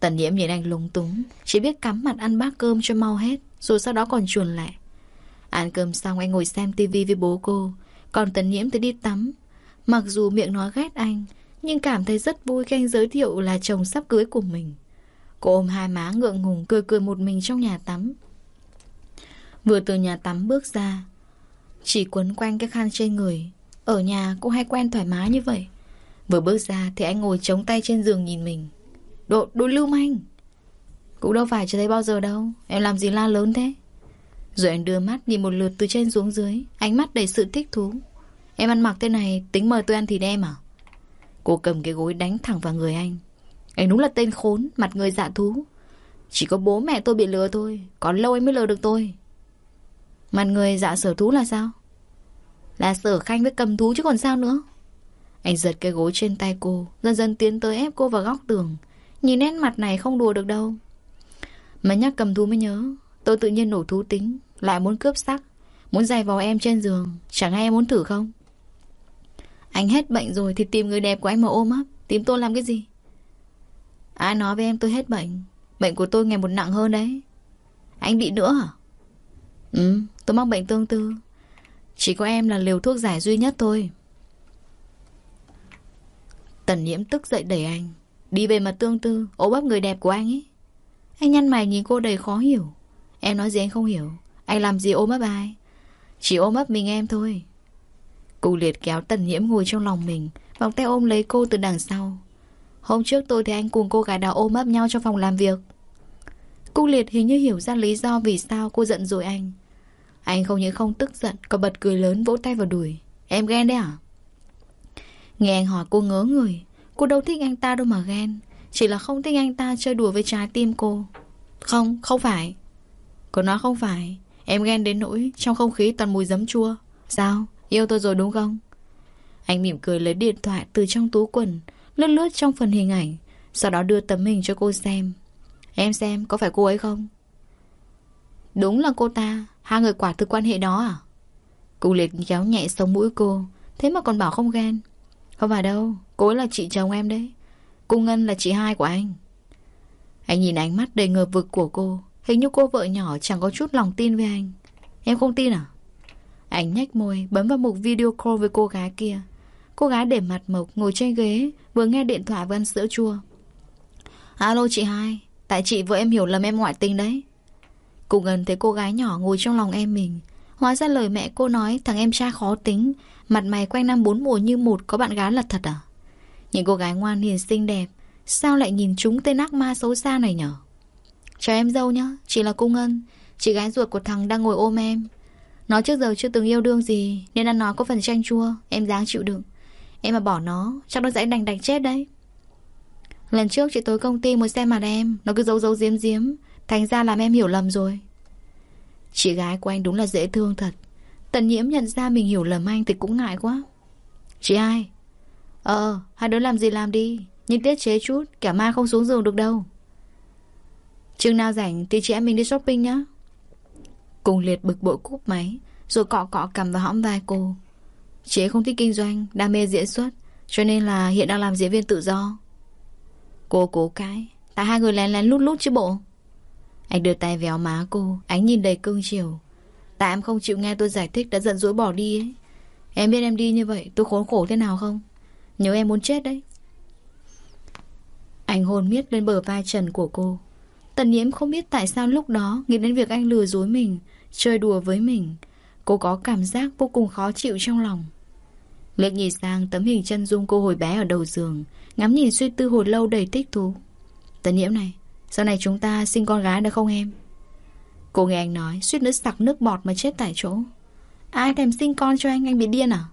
Speaker 1: Tần nhiễm nhìn anh lúng túng, Chỉ biết cắm mặt ăn bát cơm cho mau hết, Rồi sau đó còn chuồn lại. Ăn cơm xong anh ngồi xem tivi với bố cô, Còn tần nhiễm thì đi tắm. Mặc dù miệng nói ghét anh, Nhưng cảm thấy rất vui khi anh giới thiệu là chồng sắp cưới của mình. Cô ôm hai má ngượng ngùng cười cười một mình trong nhà tắm. Vừa từ nhà tắm bước ra Chỉ quấn quanh cái khăn trên người. Ở nhà cũng hay quen thoải mái như vậy. Vừa bước ra thì anh ngồi chống tay trên giường nhìn mình. Độ, đồ lưu manh Cũng đâu phải cho thấy bao giờ đâu. Em làm gì la lớn thế? Rồi anh đưa mắt nhìn một lượt từ trên xuống dưới Ánh mắt đầy sự thích thú. Em ăn mặc thế này tính mời tôi ăn thịt em à? Cô cầm cái gối đánh thẳng vào người anh. Anh đúng là tên khốn, Mặt người dạ thú. Chỉ có bố mẹ tôi bị lừa thôi, Còn lâu anh mới lừa được tôi. Mặt người dạ sở thú là sao? Là sở khanh với cầm thú chứ còn sao nữa? Anh giật cái gối trên tay cô, Dần dần tiến tới ép cô vào góc tường. Nhìn nét mặt này không đùa được đâu. Mà nhắc cầm thú mới nhớ, Tôi tự nhiên nổ thú tính, Lại muốn cướp sắc Muốn giày vò em trên giường. Chẳng hay em muốn thử không? Anh hết bệnh rồi thì tìm người đẹp của anh mà ôm ấp, Tìm tôi làm cái gì? Ai nói với em tôi hết bệnh? Bệnh của tôi ngày một nặng hơn đấy. Anh bị nữa hả? Ừ tôi mắc bệnh tương tư. Chỉ có em là liều thuốc giải duy nhất thôi. Tần nhiễm tức dậy đẩy anh. Đi về mặt tương tư Ôm bắp người đẹp của anh ấy. Anh nhăn mày nhìn cô đầy khó hiểu. Em nói gì anh không hiểu. Anh làm gì ôm ấp ai? Chỉ ôm ấp mình em thôi. Cụ liệt kéo tần nhiễm ngồi trong lòng mình, Vòng tay ôm lấy cô từ đằng sau. Hôm trước tôi thấy anh cùng cô gái đó ôm ấp nhau trong phòng làm việc. Cung liệt hình như hiểu ra lý do vì sao cô giận rồi anh. Anh không những không tức giận Còn bật cười lớn vỗ tay vào đùi. Em ghen đấy à? Nghe anh hỏi cô ngớ người. Cô đâu thích anh ta đâu mà ghen. Chỉ là không thích anh ta chơi đùa với trái tim cô. Không, không phải. Cô nói không phải. Em ghen đến nỗi trong không khí toàn mùi giấm chua. Sao, yêu tôi rồi đúng không? Anh mỉm cười lấy điện thoại từ trong túi quần Lướt lướt trong phần hình ảnh, Sau đó đưa tấm hình cho cô xem. Em xem có phải cô ấy không? Đúng là cô ta, Hai người quả thực quan hệ đó à? Cụ liệt kéo nhẹ sống mũi cô, Thế mà còn bảo không ghen. Không phải đâu, Cô ấy là chị chồng em đấy. Cô Ngân là chị hai của anh. Anh nhìn ánh mắt đầy ngờ vực của cô, Hình như cô vợ nhỏ chẳng có chút lòng tin với anh. Em không tin à? Anh nhách môi, bấm vào một video call với cô gái kia. Cô gái để mặt mộc ngồi trên ghế, Vừa nghe điện thoại vừa ăn sữa chua. Alo chị hai, Tại chị vợ em hiểu lầm em ngoại tình đấy. Cô Ngân thấy cô gái nhỏ ngồi trong lòng em mình. Hóa ra lời mẹ cô nói Thằng em trai khó tính, Mặt mày quanh năm bốn mùa như một Có bạn gái là thật à? Những cô gái ngoan hiền xinh đẹp, Sao lại nhìn chúng tên ác ma xấu xa này nhở? Chào em dâu nhá, Chị là Cung Ngân, Chị gái ruột của thằng đang ngồi ôm em. Nó trước giờ chưa từng yêu đương gì, Nên ăn nói có phần chanh chua, Em dáng chịu đựng. Em mà bỏ nó Chắc nó sẽ đành đành chết đấy. Lần trước chị tới công ty muốn xem mặt em Nó cứ giấu giấu giếm giếm. Thành ra làm em hiểu lầm rồi. Chị gái của anh đúng là dễ thương thật. Tần nhiễm nhận ra mình hiểu lầm anh Thì cũng ngại quá. Chị ai? Ờ, hai đứa làm gì làm đi Nhưng tiết chế chút, cả ma không xuống giường được đâu. Chừng nào rảnh thì chị em mình đi shopping nhá. Cùng liệt bực bội cúp máy Rồi cọ cọ cầm vào hõm vai cô. Chị ấy không thích kinh doanh, đam mê diễn xuất Cho nên là hiện đang làm diễn viên tự do. Cô cố cái Tại hai người lén lén lút lút chứ bộ. Anh đưa tay véo má cô Ánh nhìn đầy cương chiều. Tại em không chịu nghe tôi giải thích đã giận dỗi bỏ đi ấy. Em biết em đi như vậy tôi khốn khổ thế nào không? Nhớ em muốn chết đấy. Anh hôn miết lên bờ vai trần của cô. Tần nhiễm không biết tại sao lúc đó Nghĩ đến việc anh lừa dối mình Chơi đùa với mình. Cô có cảm giác vô cùng khó chịu trong lòng. Liếc nhìn sang tấm hình chân dung cô hồi bé ở đầu giường, Ngắm nhìn suy tư hồi lâu đầy thích thú. Tấn nhiễm này, Sau này chúng ta sinh con gái được không em? Cô nghe anh nói, Suýt nữa sặc nước bọt mà chết tại chỗ. Ai thèm sinh con cho anh Anh bị điên à?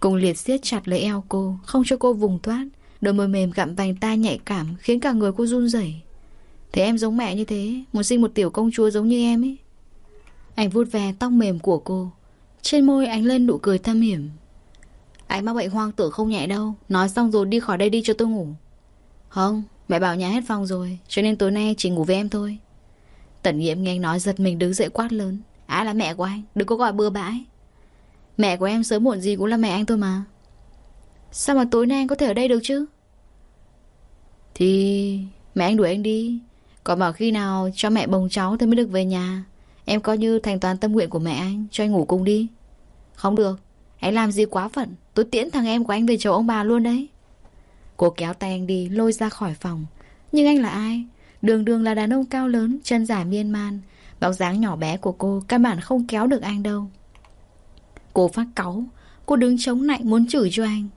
Speaker 1: Cùng liệt siết chặt lấy eo cô, Không cho cô vùng thoát, Đôi môi mềm gặm vành tai nhạy cảm Khiến cả người cô run rẩy. Thế em giống mẹ như thế, Muốn sinh một tiểu công chúa giống như em ấy. Anh vuốt ve tóc mềm của cô. Trên môi anh lên nụ cười thâm hiểm. Anh mắc bệnh hoang tưởng không nhẹ đâu. Nói xong rồi đi khỏi đây đi cho tôi ngủ. Không, Mẹ bảo nhà hết phòng rồi, Cho nên tối nay chỉ ngủ với em thôi. Tần nghiệm nghe anh nói giật mình đứng dậy quát lớn. Ai là mẹ của anh, Đừng có gọi bừa bãi. Mẹ của em sớm muộn gì cũng là mẹ anh thôi mà. Sao mà tối nay anh có thể ở đây được chứ? Thì Mẹ anh đuổi anh đi. Còn bảo khi nào cho mẹ bồng cháu thì mới được về nhà. Em coi như thành toàn tâm nguyện của mẹ anh, Cho anh ngủ cùng đi. Không được Anh làm gì quá phận, Tôi tiễn thằng em của anh về chỗ ông bà luôn đấy. Cô kéo tay anh đi, lôi ra khỏi phòng. Nhưng anh là ai? Đường đường là đàn ông cao lớn, Chân dài miên man. Bóng dáng nhỏ bé của cô Căn bản không kéo được anh đâu. Cô phát cáu, Cô đứng chống lạnh muốn chửi cho anh.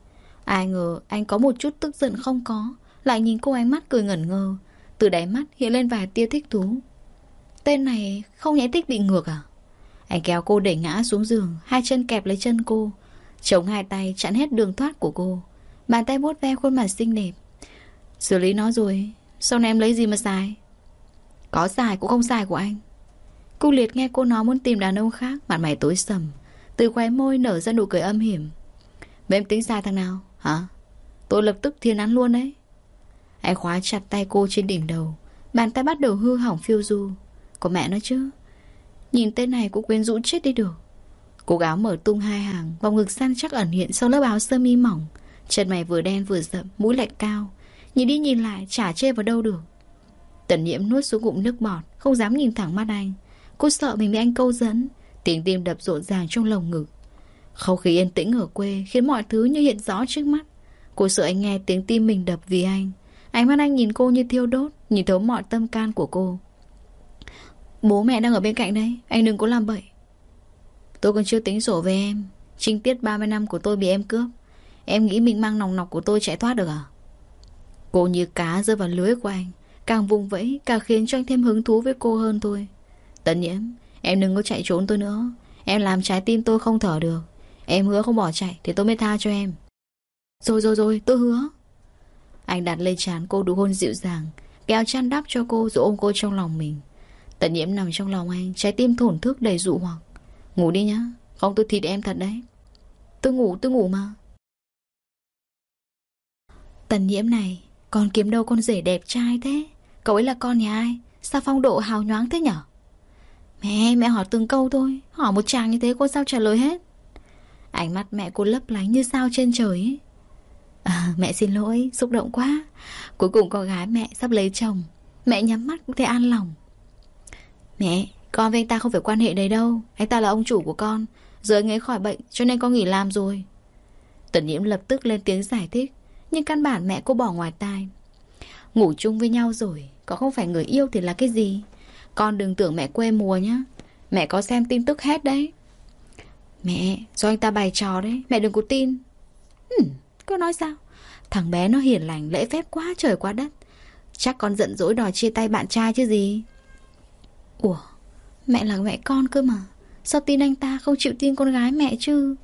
Speaker 1: Ai ngờ anh có một chút tức giận không có, Lại nhìn cô ánh mắt cười ngẩn ngơ. Từ đáy mắt hiện lên vài tia thích thú. Tên này không nhẽ tích bị ngược à? Anh kéo cô đẩy ngã xuống giường, Hai chân kẹp lấy chân cô, Chống hai tay chặn hết đường thoát của cô. Bàn tay vuốt ve khuôn mặt xinh đẹp. Xử lý nó rồi, Sau này em lấy gì mà xài? Có xài cũng không xài của anh. Cô liệt nghe cô nói muốn tìm đàn ông khác, Mặt mày tối sầm, Từ khóe môi nở ra nụ cười âm hiểm. Vậy em tính xài thằng nào? Hả? Tôi lập tức thiên án luôn đấy. Anh khóa chặt tay cô trên đỉnh đầu, Bàn tay bắt đầu hư hỏng phiêu du. Có mẹ nó chứ? Nhìn tên này cũng quyến rũ chết đi được. Cô gáo mở tung hai hàng Vòng ngực săn chắc ẩn hiện sau lớp áo sơ mi mỏng. Chân mày vừa đen vừa rậm, Mũi lạnh cao. Nhìn đi nhìn lại, chả chê vào đâu được. Tần nhiễm nuốt xuống ngụm nước bọt, Không dám nhìn thẳng mắt anh. Cô sợ mình bị anh câu dẫn. Tiếng tim đập rộn ràng trong lồng ngực. Không khí yên tĩnh ở quê Khiến mọi thứ như hiện rõ trước mắt. Cô sợ anh nghe tiếng tim mình đập vì anh. Ánh mắt anh nhìn cô như thiêu đốt, Nhìn thấu mọi tâm can của cô. Bố mẹ đang ở bên cạnh đấy Anh đừng có làm bậy. Tôi còn chưa tính sổ về em. Trinh tiết 30 năm của tôi bị em cướp. Em nghĩ mình mang nòng nọc của tôi chạy thoát được à? Cô như cá rơi vào lưới của anh. Càng vùng vẫy, Càng khiến cho anh thêm hứng thú với cô hơn thôi. Tấn nhiễm, Em đừng có chạy trốn tôi nữa. Em làm trái tim tôi không thở được. Em hứa không bỏ chạy Thì tôi mới tha cho em. Rồi rồi rồi, tôi hứa. Anh đặt lên trán cô đủ hôn dịu dàng Kéo chăn đắp cho cô rồi ôm cô trong lòng mình. Tận nhiễm nằm trong lòng anh Trái tim thổn thức đầy dụ hoặc. Ngủ đi nhá Không tôi thịt em thật đấy. Tôi ngủ tôi ngủ mà. Tần nhiễm này Con kiếm đâu con rể đẹp trai thế? Cậu ấy là con nhà ai? Sao phong độ hào nhoáng thế nhở? Mẹ, mẹ hỏi từng câu thôi. Hỏi một chàng như thế cô sao trả lời hết? Ánh mắt mẹ cô lấp lánh như sao trên trời ấy. À, mẹ xin lỗi, xúc động quá. Cuối cùng con gái mẹ sắp lấy chồng. Mẹ nhắm mắt cũng thấy an lòng. Mẹ, con với anh ta không phải quan hệ đấy đâu. Anh ta là ông chủ của con. Giờ anh ấy khỏi bệnh cho nên con nghỉ làm rồi. Tần nhiễm lập tức lên tiếng giải thích Nhưng căn bản mẹ cô bỏ ngoài tai. Ngủ chung với nhau rồi Có không phải người yêu thì là cái gì? Con đừng tưởng mẹ quê mùa nhá. Mẹ có xem tin tức hết đấy. Mẹ, do anh ta bày trò đấy Mẹ đừng có tin. Ừ, Cô nói sao? Thằng bé nó hiền lành lễ phép quá trời quá đất. Chắc con giận dỗi đòi chia tay bạn trai chứ gì? Ủa, Mẹ là mẹ con cơ mà. Sao tin anh ta không chịu tin con gái mẹ chứ?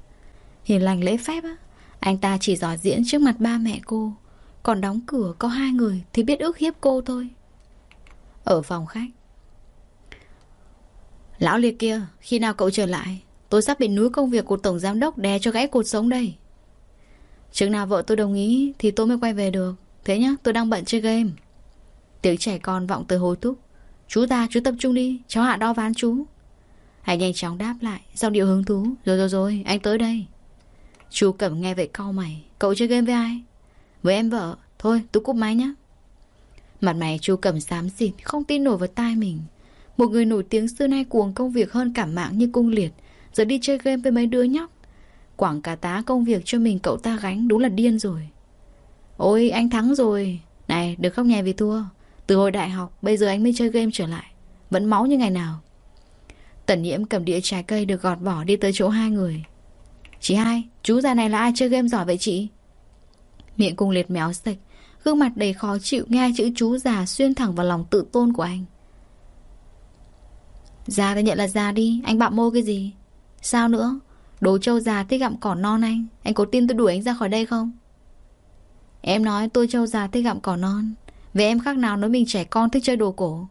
Speaker 1: Hiền lành lễ phép á. Anh ta chỉ giỏi diễn trước mặt ba mẹ cô. Còn đóng cửa có hai người Thì biết ước hiếp cô thôi. Ở phòng khách. Lão liệt kia, Khi nào cậu trở lại? Tôi sắp bị núi công việc của tổng giám đốc đè cho gãy cột sống đây. Chừng nào vợ tôi đồng ý Thì tôi mới quay về được. Thế nhá, tôi đang bận chơi game. Tiếng trẻ con vọng từ hối thúc. Chú ta, chú tập trung đi, Cháu hạ đo ván chú. Hãy nhanh chóng đáp lại, Giọng điệu hứng thú. Rồi rồi rồi, anh tới đây. Chú Cẩm nghe vậy cau mày. Cậu chơi game với ai? Với em vợ. Thôi tôi cúp máy nhá. Mặt mày chú Cẩm xám xịt, Không tin nổi vào tai mình. Một người nổi tiếng xưa nay cuồng công việc hơn cả mạng như cung liệt, Giờ đi chơi game với mấy đứa nhóc. Quảng cả tá công việc cho mình cậu ta gánh Đúng là điên rồi. Ôi, anh thắng rồi. Này, được khóc nhè vì thua. Từ hồi đại học, bây giờ anh mới chơi game trở lại. Vẫn máu như ngày nào. Tần nhiễm cầm đĩa trái cây được gọt vỏ đi tới chỗ hai người. Chị hai, Chú già này là ai chơi game giỏi vậy chị? Miệng cung liệt méo sạch, Gương mặt đầy khó chịu, nghe chữ chú già xuyên thẳng vào lòng tự tôn của anh. Già thì nhận là già đi, Anh bạo mô cái gì? Sao nữa? Đồ trâu già thích gặm cỏ non anh. Anh có tin tôi đuổi anh ra khỏi đây không? Em nói tôi trâu già thích gặm cỏ non. Vậy em khác nào nói mình trẻ con thích chơi đồ cổ?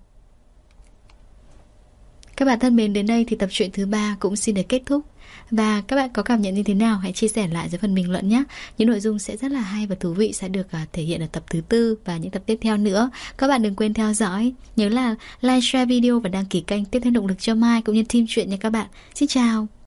Speaker 1: Các bạn thân mến đến đây thì tập truyện thứ ba cũng xin được kết thúc. Và các bạn có cảm nhận như thế nào? Hãy chia sẻ lại dưới phần bình luận nhé. Những nội dung sẽ rất là hay và thú vị sẽ được à, thể hiện ở tập thứ tư và những tập tiếp theo nữa. Các bạn đừng quên theo dõi. Nhớ là like, share video và đăng ký kênh tiếp thêm động lực cho Mai cũng như team chuyện nha các bạn. Xin chào!